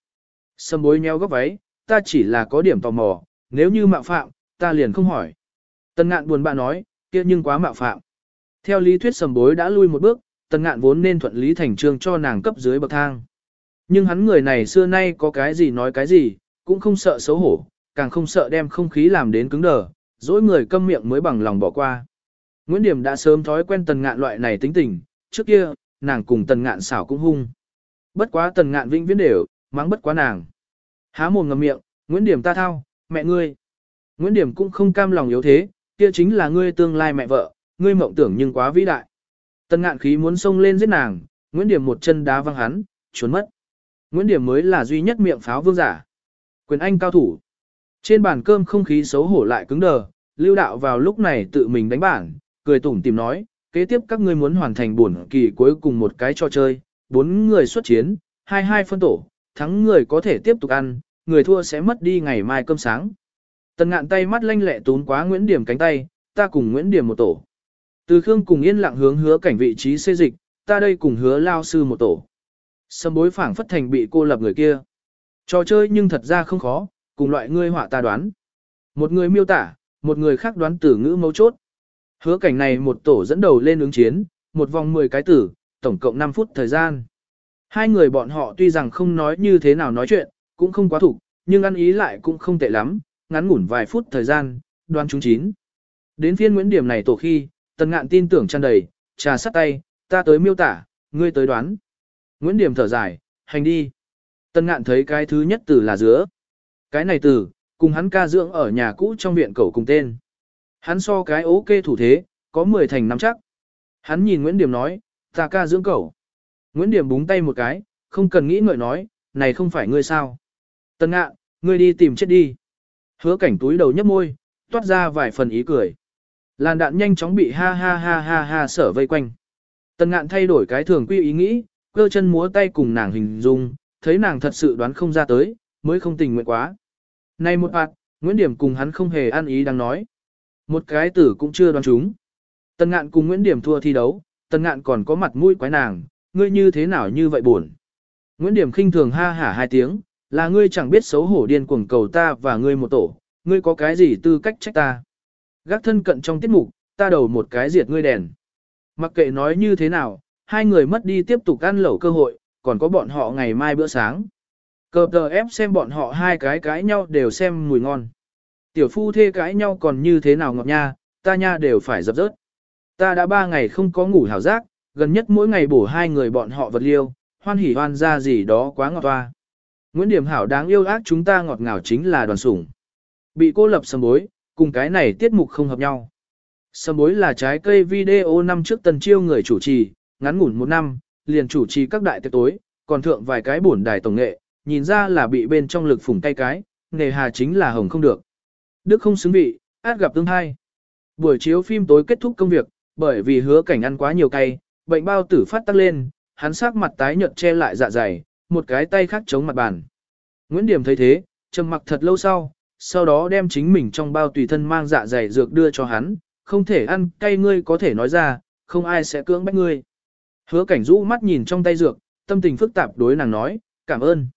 Sầm bối nheo góc váy, ta chỉ là có điểm tò mò, nếu như mạo phạm, ta liền không hỏi. Tần ngạn buồn bã nói, kia nhưng quá mạo phạm. Theo lý thuyết sầm bối đã lui một bước, tần ngạn vốn nên thuận lý thành trương cho nàng cấp dưới bậc thang. Nhưng hắn người này xưa nay có cái gì nói cái gì, cũng không sợ xấu hổ, càng không sợ đem không khí làm đến cứng đờ, dỗi người câm miệng mới bằng lòng bỏ qua. Nguyễn Điểm đã sớm thói quen tần ngạn loại này tính tình, trước kia, nàng cùng tần ngạn xảo cũng hung. Bất quá tần ngạn vĩnh viễn đều, mắng bất quá nàng. Há mồm ngậm miệng, Nguyễn Điểm ta thao, mẹ ngươi. Nguyễn Điểm cũng không cam lòng yếu thế, kia chính là ngươi tương lai mẹ vợ, ngươi mộng tưởng nhưng quá vĩ đại. Tần ngạn khí muốn xông lên giết nàng, Nguyễn Điểm một chân đá văng hắn, trốn mất. Nguyễn Điểm mới là duy nhất miệng pháo vương giả. Quyền Anh cao thủ. Trên bàn cơm không khí xấu hổ lại cứng đờ, lưu đạo vào lúc này tự mình đánh bản, cười tủm tìm nói, kế tiếp các ngươi muốn hoàn thành buồn kỳ cuối cùng một cái trò chơi, bốn người xuất chiến, hai hai phân tổ, thắng người có thể tiếp tục ăn, người thua sẽ mất đi ngày mai cơm sáng. Tần ngạn tay mắt lanh lẹ tún quá Nguyễn Điểm cánh tay, ta cùng Nguyễn Điểm một tổ. Từ Khương cùng yên lặng hướng hứa cảnh vị trí xê dịch, ta đây cùng hứa lao sư một tổ. Sâm bối phảng phất thành bị cô lập người kia. Trò chơi nhưng thật ra không khó, cùng loại ngươi họa ta đoán. Một người miêu tả, một người khác đoán từ ngữ mấu chốt. Hứa cảnh này một tổ dẫn đầu lên ứng chiến, một vòng 10 cái tử, tổng cộng 5 phút thời gian. Hai người bọn họ tuy rằng không nói như thế nào nói chuyện, cũng không quá thủ, nhưng ăn ý lại cũng không tệ lắm, ngắn ngủn vài phút thời gian, đoán chúng chín. Đến phiên Nguyễn Điểm này tổ khi, Tần Ngạn tin tưởng tràn đầy, trà sắt tay, ta tới miêu tả, ngươi tới đoán. Nguyễn Điểm thở dài, hành đi. Tần Ngạn thấy cái thứ nhất từ là dứa. Cái này từ, cùng hắn ca dưỡng ở nhà cũ trong viện cầu cùng tên. Hắn so cái ok thủ thế, có 10 thành năm chắc. Hắn nhìn Nguyễn Điểm nói, ta ca dưỡng cầu. Nguyễn Điểm búng tay một cái, không cần nghĩ ngợi nói, này không phải ngươi sao. tân ngạn, ngươi đi tìm chết đi. Hứa cảnh túi đầu nhấp môi, toát ra vài phần ý cười. Làn đạn nhanh chóng bị ha ha ha ha ha sở vây quanh. tân ngạn thay đổi cái thường quy ý nghĩ, cơ chân múa tay cùng nàng hình dung, thấy nàng thật sự đoán không ra tới, mới không tình nguyện quá. Này một bạt, Nguyễn Điểm cùng hắn không hề ăn ý đang nói. Một cái tử cũng chưa đoán chúng. Tần ngạn cùng Nguyễn Điểm thua thi đấu, tần ngạn còn có mặt mũi quái nàng, ngươi như thế nào như vậy buồn. Nguyễn Điểm khinh thường ha hả hai tiếng, là ngươi chẳng biết xấu hổ điên cuồng cầu ta và ngươi một tổ, ngươi có cái gì tư cách trách ta. Gác thân cận trong tiết mục, ta đầu một cái diệt ngươi đèn. Mặc kệ nói như thế nào, hai người mất đi tiếp tục ăn lẩu cơ hội, còn có bọn họ ngày mai bữa sáng. Cờ tờ ép xem bọn họ hai cái cãi nhau đều xem mùi ngon. Tiểu phu thê cãi nhau còn như thế nào ngọt nha, ta nha đều phải dập rớt. Ta đã ba ngày không có ngủ hảo giác, gần nhất mỗi ngày bổ hai người bọn họ vật liêu, hoan hỉ hoan ra gì đó quá ngọt toa. Nguyễn Điểm Hảo đáng yêu ác chúng ta ngọt ngào chính là đoàn sủng. Bị cô lập sầm bối, cùng cái này tiết mục không hợp nhau. Sầm bối là trái cây video năm trước tần chiêu người chủ trì, ngắn ngủn một năm, liền chủ trì các đại tiệc tối, còn thượng vài cái bổn đài tổng nghệ, nhìn ra là bị bên trong lực phủng tay cái, nghề hà chính là hồng không được. Đức không xứng vị, át gặp tương hai. Buổi chiếu phim tối kết thúc công việc, bởi vì hứa cảnh ăn quá nhiều cay, bệnh bao tử phát tắc lên, hắn sắc mặt tái nhợt che lại dạ dày, một cái tay khác chống mặt bàn. Nguyễn Điểm thấy thế, trầm mặc thật lâu sau, sau đó đem chính mình trong bao tùy thân mang dạ dày dược đưa cho hắn, không thể ăn cay ngươi có thể nói ra, không ai sẽ cưỡng bách ngươi. Hứa cảnh rũ mắt nhìn trong tay dược, tâm tình phức tạp đối nàng nói, cảm ơn.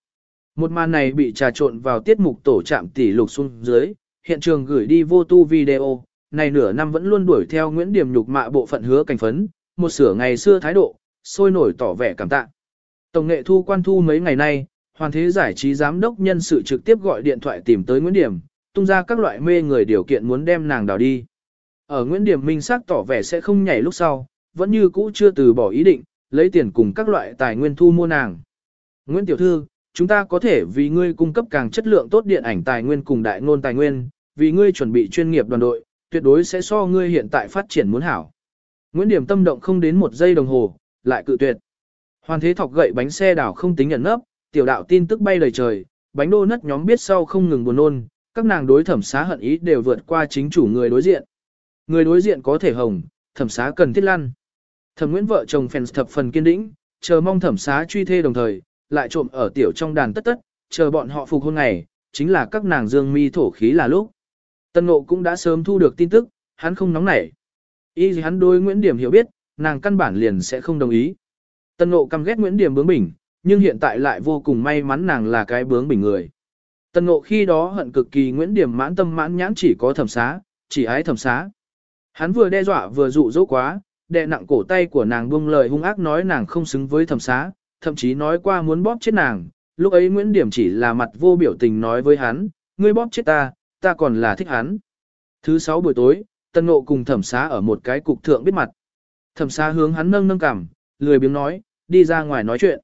Một màn này bị trà trộn vào tiết mục tổ trạm tỷ lục xuống dưới, hiện trường gửi đi vô tu video, này nửa năm vẫn luôn đuổi theo Nguyễn Điểm nhục mạ bộ phận hứa cảnh phấn, một sửa ngày xưa thái độ, sôi nổi tỏ vẻ cảm tạ. Tổng nghệ thu quan thu mấy ngày nay, hoàn thế giải trí giám đốc nhân sự trực tiếp gọi điện thoại tìm tới Nguyễn Điểm, tung ra các loại mê người điều kiện muốn đem nàng đào đi. Ở Nguyễn Điểm minh xác tỏ vẻ sẽ không nhảy lúc sau, vẫn như cũ chưa từ bỏ ý định, lấy tiền cùng các loại tài nguyên thu mua nàng. Nguyễn Tiểu Thư, chúng ta có thể vì ngươi cung cấp càng chất lượng tốt điện ảnh tài nguyên cùng đại ngôn tài nguyên, vì ngươi chuẩn bị chuyên nghiệp đoàn đội, tuyệt đối sẽ so ngươi hiện tại phát triển muốn hảo. Nguyễn Điểm tâm động không đến một giây đồng hồ, lại cự tuyệt. Hoàn thế thọc gậy bánh xe đảo không tính nhận nấp, tiểu đạo tin tức bay đầy trời, bánh đô nất nhóm biết sau không ngừng buồn nôn, các nàng đối thẩm xá hận ý đều vượt qua chính chủ người đối diện. Người đối diện có thể hồng, thẩm xá cần thiết lăn. Thẩm Nguyễn vợ chồng fans thập phần kiên định chờ mong thẩm xá truy thê đồng thời, lại trộm ở tiểu trong đàn tất tất, chờ bọn họ phục hôn ngày, chính là các nàng dương mi thổ khí là lúc. Tân Ngộ cũng đã sớm thu được tin tức, hắn không nóng nảy. Ý gì hắn đối Nguyễn Điểm hiểu biết, nàng căn bản liền sẽ không đồng ý. Tân Ngộ căm ghét Nguyễn Điểm bướng bỉnh, nhưng hiện tại lại vô cùng may mắn nàng là cái bướng bỉnh người. Tân Ngộ khi đó hận cực kỳ Nguyễn Điểm mãn tâm mãn nhãn chỉ có thẩm xá, chỉ ái thẩm xá. Hắn vừa đe dọa vừa dụ dỗ quá, đè nặng cổ tay của nàng buông lời hung ác nói nàng không xứng với thẩm xá, thậm chí nói qua muốn bóp chết nàng. Lúc ấy Nguyễn Điểm chỉ là mặt vô biểu tình nói với hắn, ngươi bóp chết ta, ta còn là thích hắn. Thứ sáu buổi tối, Tân Ngộ cùng thẩm xá ở một cái cục thượng biết mặt. Thẩm xá hướng hắn nâng nâng cằm, lười biếng nói, đi ra ngoài nói chuyện.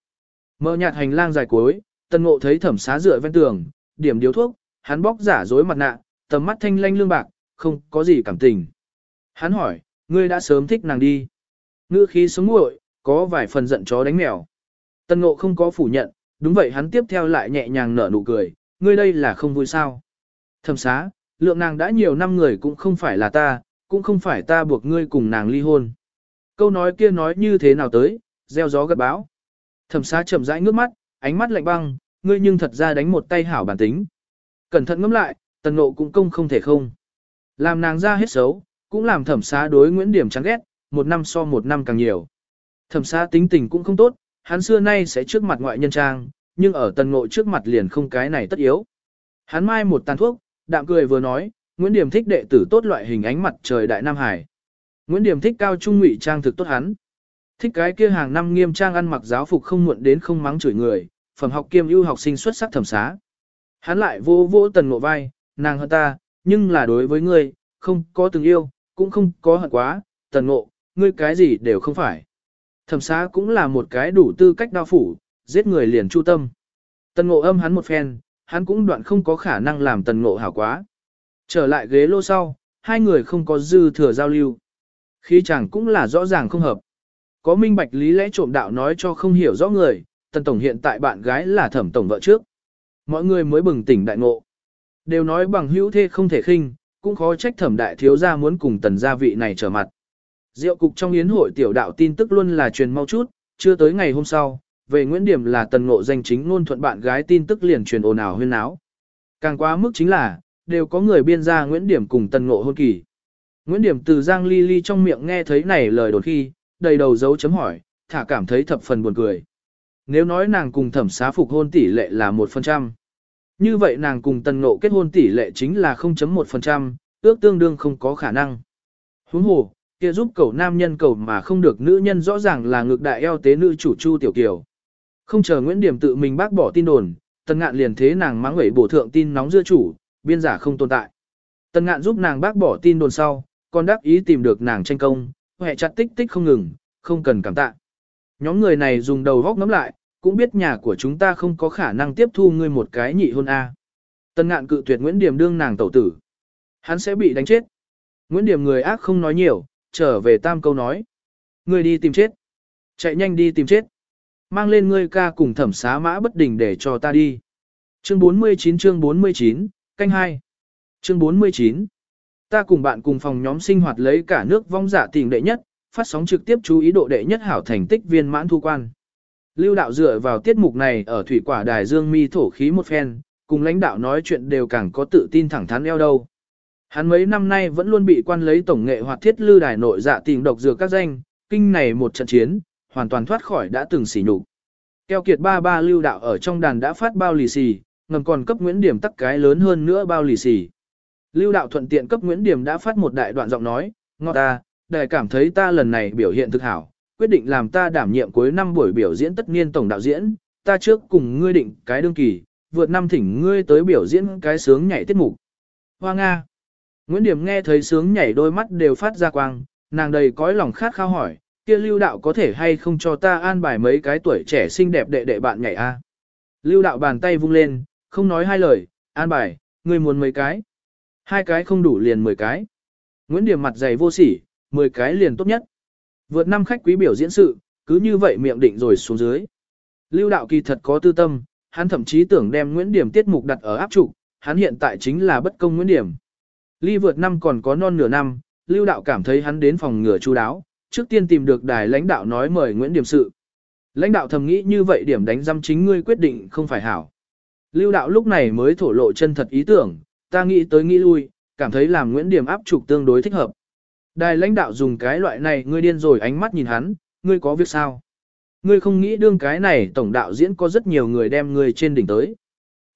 Mở nhạt hành lang dài cuối, Tân Ngộ thấy thẩm xá dựa ven tường, điểm điếu thuốc, hắn bóc giả dối mặt nạ, tầm mắt thanh lanh lương bạc, không có gì cảm tình. Hắn hỏi, ngươi đã sớm thích nàng đi. Ngữ khí sống nguội, có vài phần giận chó đánh mèo. Tân Ngộ không có phủ nhận, đúng vậy hắn tiếp theo lại nhẹ nhàng nở nụ cười, ngươi đây là không vui sao. Thẩm xá, lượng nàng đã nhiều năm người cũng không phải là ta, cũng không phải ta buộc ngươi cùng nàng ly hôn. Câu nói kia nói như thế nào tới, gieo gió gật báo. Thẩm xá chậm rãi ngước mắt, ánh mắt lạnh băng, ngươi nhưng thật ra đánh một tay hảo bản tính. Cẩn thận ngẫm lại, tần nộ cũng công không thể không. Làm nàng ra hết xấu, cũng làm thẩm xá đối Nguyễn Điểm chán ghét, một năm so một năm càng nhiều. Thẩm xá tính tình cũng không tốt, hắn xưa nay sẽ trước mặt ngoại nhân trang, nhưng ở tần ngộ trước mặt liền không cái này tất yếu. Hắn mai một tàn thuốc, đạm cười vừa nói, Nguyễn Điểm thích đệ tử tốt loại hình ánh mặt trời đại Nam Hải. Nguyễn Điểm thích cao trung ngụy trang thực tốt hắn. Thích cái kia hàng năm nghiêm trang ăn mặc giáo phục không muộn đến không mắng chửi người, phẩm học kiêm ưu học sinh xuất sắc thẩm xá. Hắn lại vô vô tần ngộ vai, nàng hơn ta, nhưng là đối với ngươi, không có từng yêu, cũng không có hận quá, tần ngộ, ngươi cái gì đều không phải. Thẩm xá cũng là một cái đủ tư cách đao phủ, giết người liền chu tâm. Tần ngộ âm hắn một phen, hắn cũng đoạn không có khả năng làm tần ngộ hảo quá. Trở lại ghế lô sau, hai người không có dư thừa giao lưu. Khi chẳng cũng là rõ ràng không hợp. Có minh bạch lý lẽ trộm đạo nói cho không hiểu rõ người, tần tổng hiện tại bạn gái là thẩm tổng vợ trước. Mọi người mới bừng tỉnh đại ngộ. Đều nói bằng hữu thê không thể khinh, cũng khó trách thẩm đại thiếu gia muốn cùng tần gia vị này trở mặt. Diệu cục trong yến hội tiểu đạo tin tức luôn là truyền mau chút, chưa tới ngày hôm sau, về Nguyễn Điểm là tần ngộ danh chính ngôn thuận bạn gái tin tức liền truyền ồn ào huyên náo. Càng quá mức chính là, đều có người biên ra Nguyễn Điểm cùng tần ngộ hôn kỳ. Nguyễn Điểm từ Giang Ly Ly trong miệng nghe thấy này lời đột khi, đầy đầu dấu chấm hỏi, thả cảm thấy thập phần buồn cười. Nếu nói nàng cùng thẩm xá phục hôn tỷ lệ là 1%, như vậy nàng cùng tần ngộ kết hôn tỷ lệ chính là 0.1%, ước tương đương không có khả năng. Huống hồ, kia giúp cầu nam nhân cầu mà không được nữ nhân rõ ràng là ngược đại eo tế nữ chủ Chu Tiểu Kiều. Không chờ Nguyễn Điểm tự mình bác bỏ tin đồn, Tần Ngạn liền thế nàng mắng ngẩy bổ thượng tin nóng dưa chủ, biên giả không tồn tại. Tần Ngạn giúp nàng bác bỏ tin đồn sau, còn đáp ý tìm được nàng tranh công, hệ chặt tích tích không ngừng, không cần cảm tạ. Nhóm người này dùng đầu góc ngắm lại, cũng biết nhà của chúng ta không có khả năng tiếp thu ngươi một cái nhị hôn A. Tần Ngạn cự tuyệt Nguyễn Điểm đương nàng tẩu tử. Hắn sẽ bị đánh chết. Nguyễn Điểm người ác không nói nhiều, trở về tam câu nói. Ngươi đi tìm chết. Chạy nhanh đi tìm chết. Mang lên ngươi ca cùng thẩm xá mã bất đình để cho ta đi. Chương 49 chương 49, canh 2. Chương 49. Ta cùng bạn cùng phòng nhóm sinh hoạt lấy cả nước vong dạ giả tình đệ nhất, phát sóng trực tiếp chú ý độ đệ nhất hảo thành tích viên mãn thu quan. Lưu đạo dựa vào tiết mục này ở thủy quả đài dương mi thổ khí một phen, cùng lãnh đạo nói chuyện đều càng có tự tin thẳng thắn eo đâu. Hắn mấy năm nay vẫn luôn bị quan lấy tổng nghệ hoạt thiết lưu đài nội dạ tìm độc dược các danh, kinh này một trận chiến, hoàn toàn thoát khỏi đã từng xỉ nhục. Keo kiệt ba ba lưu đạo ở trong đàn đã phát bao lì xì, ngầm còn cấp Nguyễn Điểm tắc cái lớn hơn nữa bao lì xì. Lưu đạo thuận tiện cấp Nguyễn Điểm đã phát một đại đoạn giọng nói, ngọt ta, đại cảm thấy ta lần này biểu hiện thực hảo, quyết định làm ta đảm nhiệm cuối năm buổi biểu diễn tất niên tổng đạo diễn, ta trước cùng ngươi định cái đương kỳ, vượt năm thỉnh ngươi tới biểu diễn cái sướng nhảy tiết mục. Hoa Nga Nguyễn Điểm nghe thấy sướng nhảy đôi mắt đều phát ra quang, nàng đầy cõi lòng khát khao hỏi, kia lưu đạo có thể hay không cho ta an bài mấy cái tuổi trẻ xinh đẹp đệ đệ bạn nhảy a? Lưu đạo bàn tay vung lên, không nói hai lời, an bài, ngươi muốn mấy cái? Hai cái không đủ liền mười cái. Nguyễn Điểm mặt dày vô sỉ, mười cái liền tốt nhất. Vượt năm khách quý biểu diễn sự, cứ như vậy miệng định rồi xuống dưới. Lưu đạo kỳ thật có tư tâm, hắn thậm chí tưởng đem Nguyễn Điểm tiết mục đặt ở áp trục, hắn hiện tại chính là bất công Nguyễn Điểm. Ly vượt năm còn có non nửa năm, Lưu đạo cảm thấy hắn đến phòng ngừa chú đáo, trước tiên tìm được đài lãnh đạo nói mời Nguyễn Điểm sự. Lãnh đạo thầm nghĩ như vậy điểm đánh giam chính ngươi quyết định không phải hảo. Lưu đạo lúc này mới thổ lộ chân thật ý tưởng, ta nghĩ tới nghĩ lui, cảm thấy làm Nguyễn Điểm áp trục tương đối thích hợp. Đài lãnh đạo dùng cái loại này ngươi điên rồi ánh mắt nhìn hắn, ngươi có việc sao? Ngươi không nghĩ đương cái này tổng đạo diễn có rất nhiều người đem ngươi trên đỉnh tới.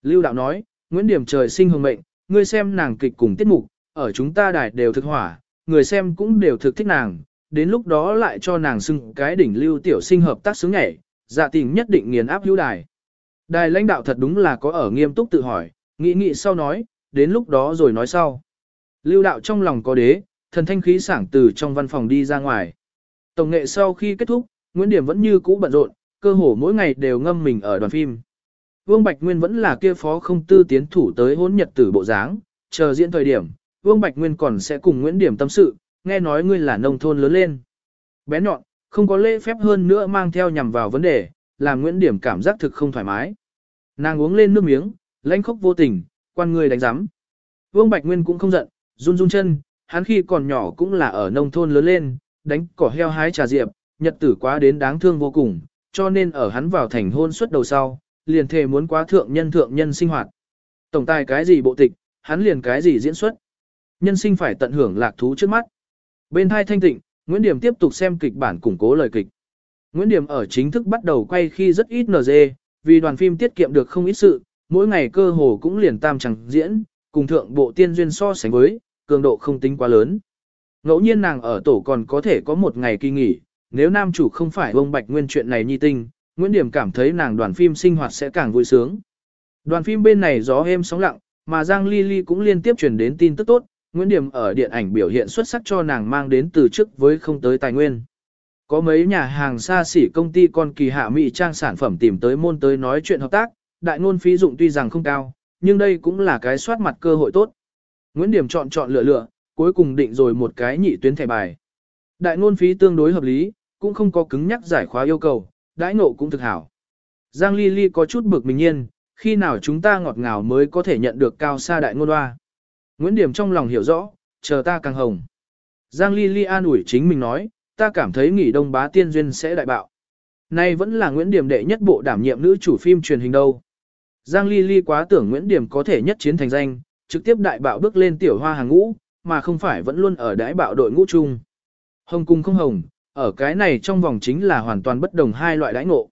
Lưu đạo nói, Nguyễn Điểm trời sinh hồng mệnh, ngươi xem nàng kịch cùng tiết mục, ở chúng ta đài đều thực hỏa, người xem cũng đều thực thích nàng, đến lúc đó lại cho nàng xưng cái đỉnh lưu tiểu sinh hợp tác sướng nhảy, dạ tình nhất định nghiền áp hữu đài. Đài lãnh đạo thật đúng là có ở nghiêm túc tự hỏi, nghĩ nghĩ sau nói, đến lúc đó rồi nói sau. Lưu đạo trong lòng có đế, thần thanh khí sảng từ trong văn phòng đi ra ngoài. Tổng nghệ sau khi kết thúc, Nguyễn Điểm vẫn như cũ bận rộn, cơ hồ mỗi ngày đều ngâm mình ở đoàn phim. Vương Bạch Nguyên vẫn là kia phó không tư tiến thủ tới hôn nhật tử bộ dáng, chờ diễn thời điểm, Vương Bạch Nguyên còn sẽ cùng Nguyễn Điểm tâm sự, nghe nói ngươi là nông thôn lớn lên. Bé nhọn, không có lễ phép hơn nữa mang theo nhằm vào vấn đề, làm Nguyễn Điểm cảm giác thực không thoải mái. Nàng uống lên nước miếng, lãnh khốc vô tình, quan người đánh giám. Vương Bạch Nguyên cũng không giận, run run chân, hắn khi còn nhỏ cũng là ở nông thôn lớn lên, đánh cỏ heo hái trà diệp, nhật tử quá đến đáng thương vô cùng, cho nên ở hắn vào thành hôn suốt đầu sau, liền thề muốn quá thượng nhân thượng nhân sinh hoạt. Tổng tài cái gì bộ tịch, hắn liền cái gì diễn xuất. Nhân sinh phải tận hưởng lạc thú trước mắt. Bên hai thanh tịnh, Nguyễn Điểm tiếp tục xem kịch bản củng cố lời kịch. Nguyễn Điểm ở chính thức bắt đầu quay khi rất ít NG, vì đoàn phim tiết kiệm được không ít sự, mỗi ngày cơ hồ cũng liền tam chẳng diễn, cùng thượng bộ tiên duyên so sánh với, cường độ không tính quá lớn. Ngẫu nhiên nàng ở tổ còn có thể có một ngày kỳ nghỉ, nếu nam chủ không phải ông Bạch Nguyên chuyện này nhi tinh, Nguyễn Điểm cảm thấy nàng đoàn phim sinh hoạt sẽ càng vui sướng. Đoàn phim bên này gió êm sóng lặng, mà Giang Ly Ly cũng liên tiếp truyền đến tin tức tốt, Nguyễn Điểm ở điện ảnh biểu hiện xuất sắc cho nàng mang đến từ trước với không tới tài nguyên. Có mấy nhà hàng xa xỉ công ty con kỳ hạ mỹ trang sản phẩm tìm tới môn tới nói chuyện hợp tác, đại ngôn phí dụng tuy rằng không cao, nhưng đây cũng là cái soát mặt cơ hội tốt. Nguyễn Điểm chọn chọn lựa lựa, cuối cùng định rồi một cái nhị tuyến thẻ bài. Đại ngôn phí tương đối hợp lý, cũng không có cứng nhắc giải khóa yêu cầu, đãi ngộ cũng thực hảo. Giang Ly Ly có chút bực mình nhiên, khi nào chúng ta ngọt ngào mới có thể nhận được cao xa đại ngôn hoa. Nguyễn Điểm trong lòng hiểu rõ, chờ ta càng hồng. Giang Ly Ly an ủi chính mình nói, ta cảm thấy nghỉ đông bá tiên duyên sẽ đại bạo. Nay vẫn là Nguyễn Điểm đệ nhất bộ đảm nhiệm nữ chủ phim truyền hình đâu. Giang Ly Ly quá tưởng Nguyễn Điểm có thể nhất chiến thành danh, trực tiếp đại bạo bước lên tiểu hoa hàng ngũ, mà không phải vẫn luôn ở đại bạo đội ngũ chung. Hồng cung không hồng, ở cái này trong vòng chính là hoàn toàn bất đồng hai loại đãi ngộ.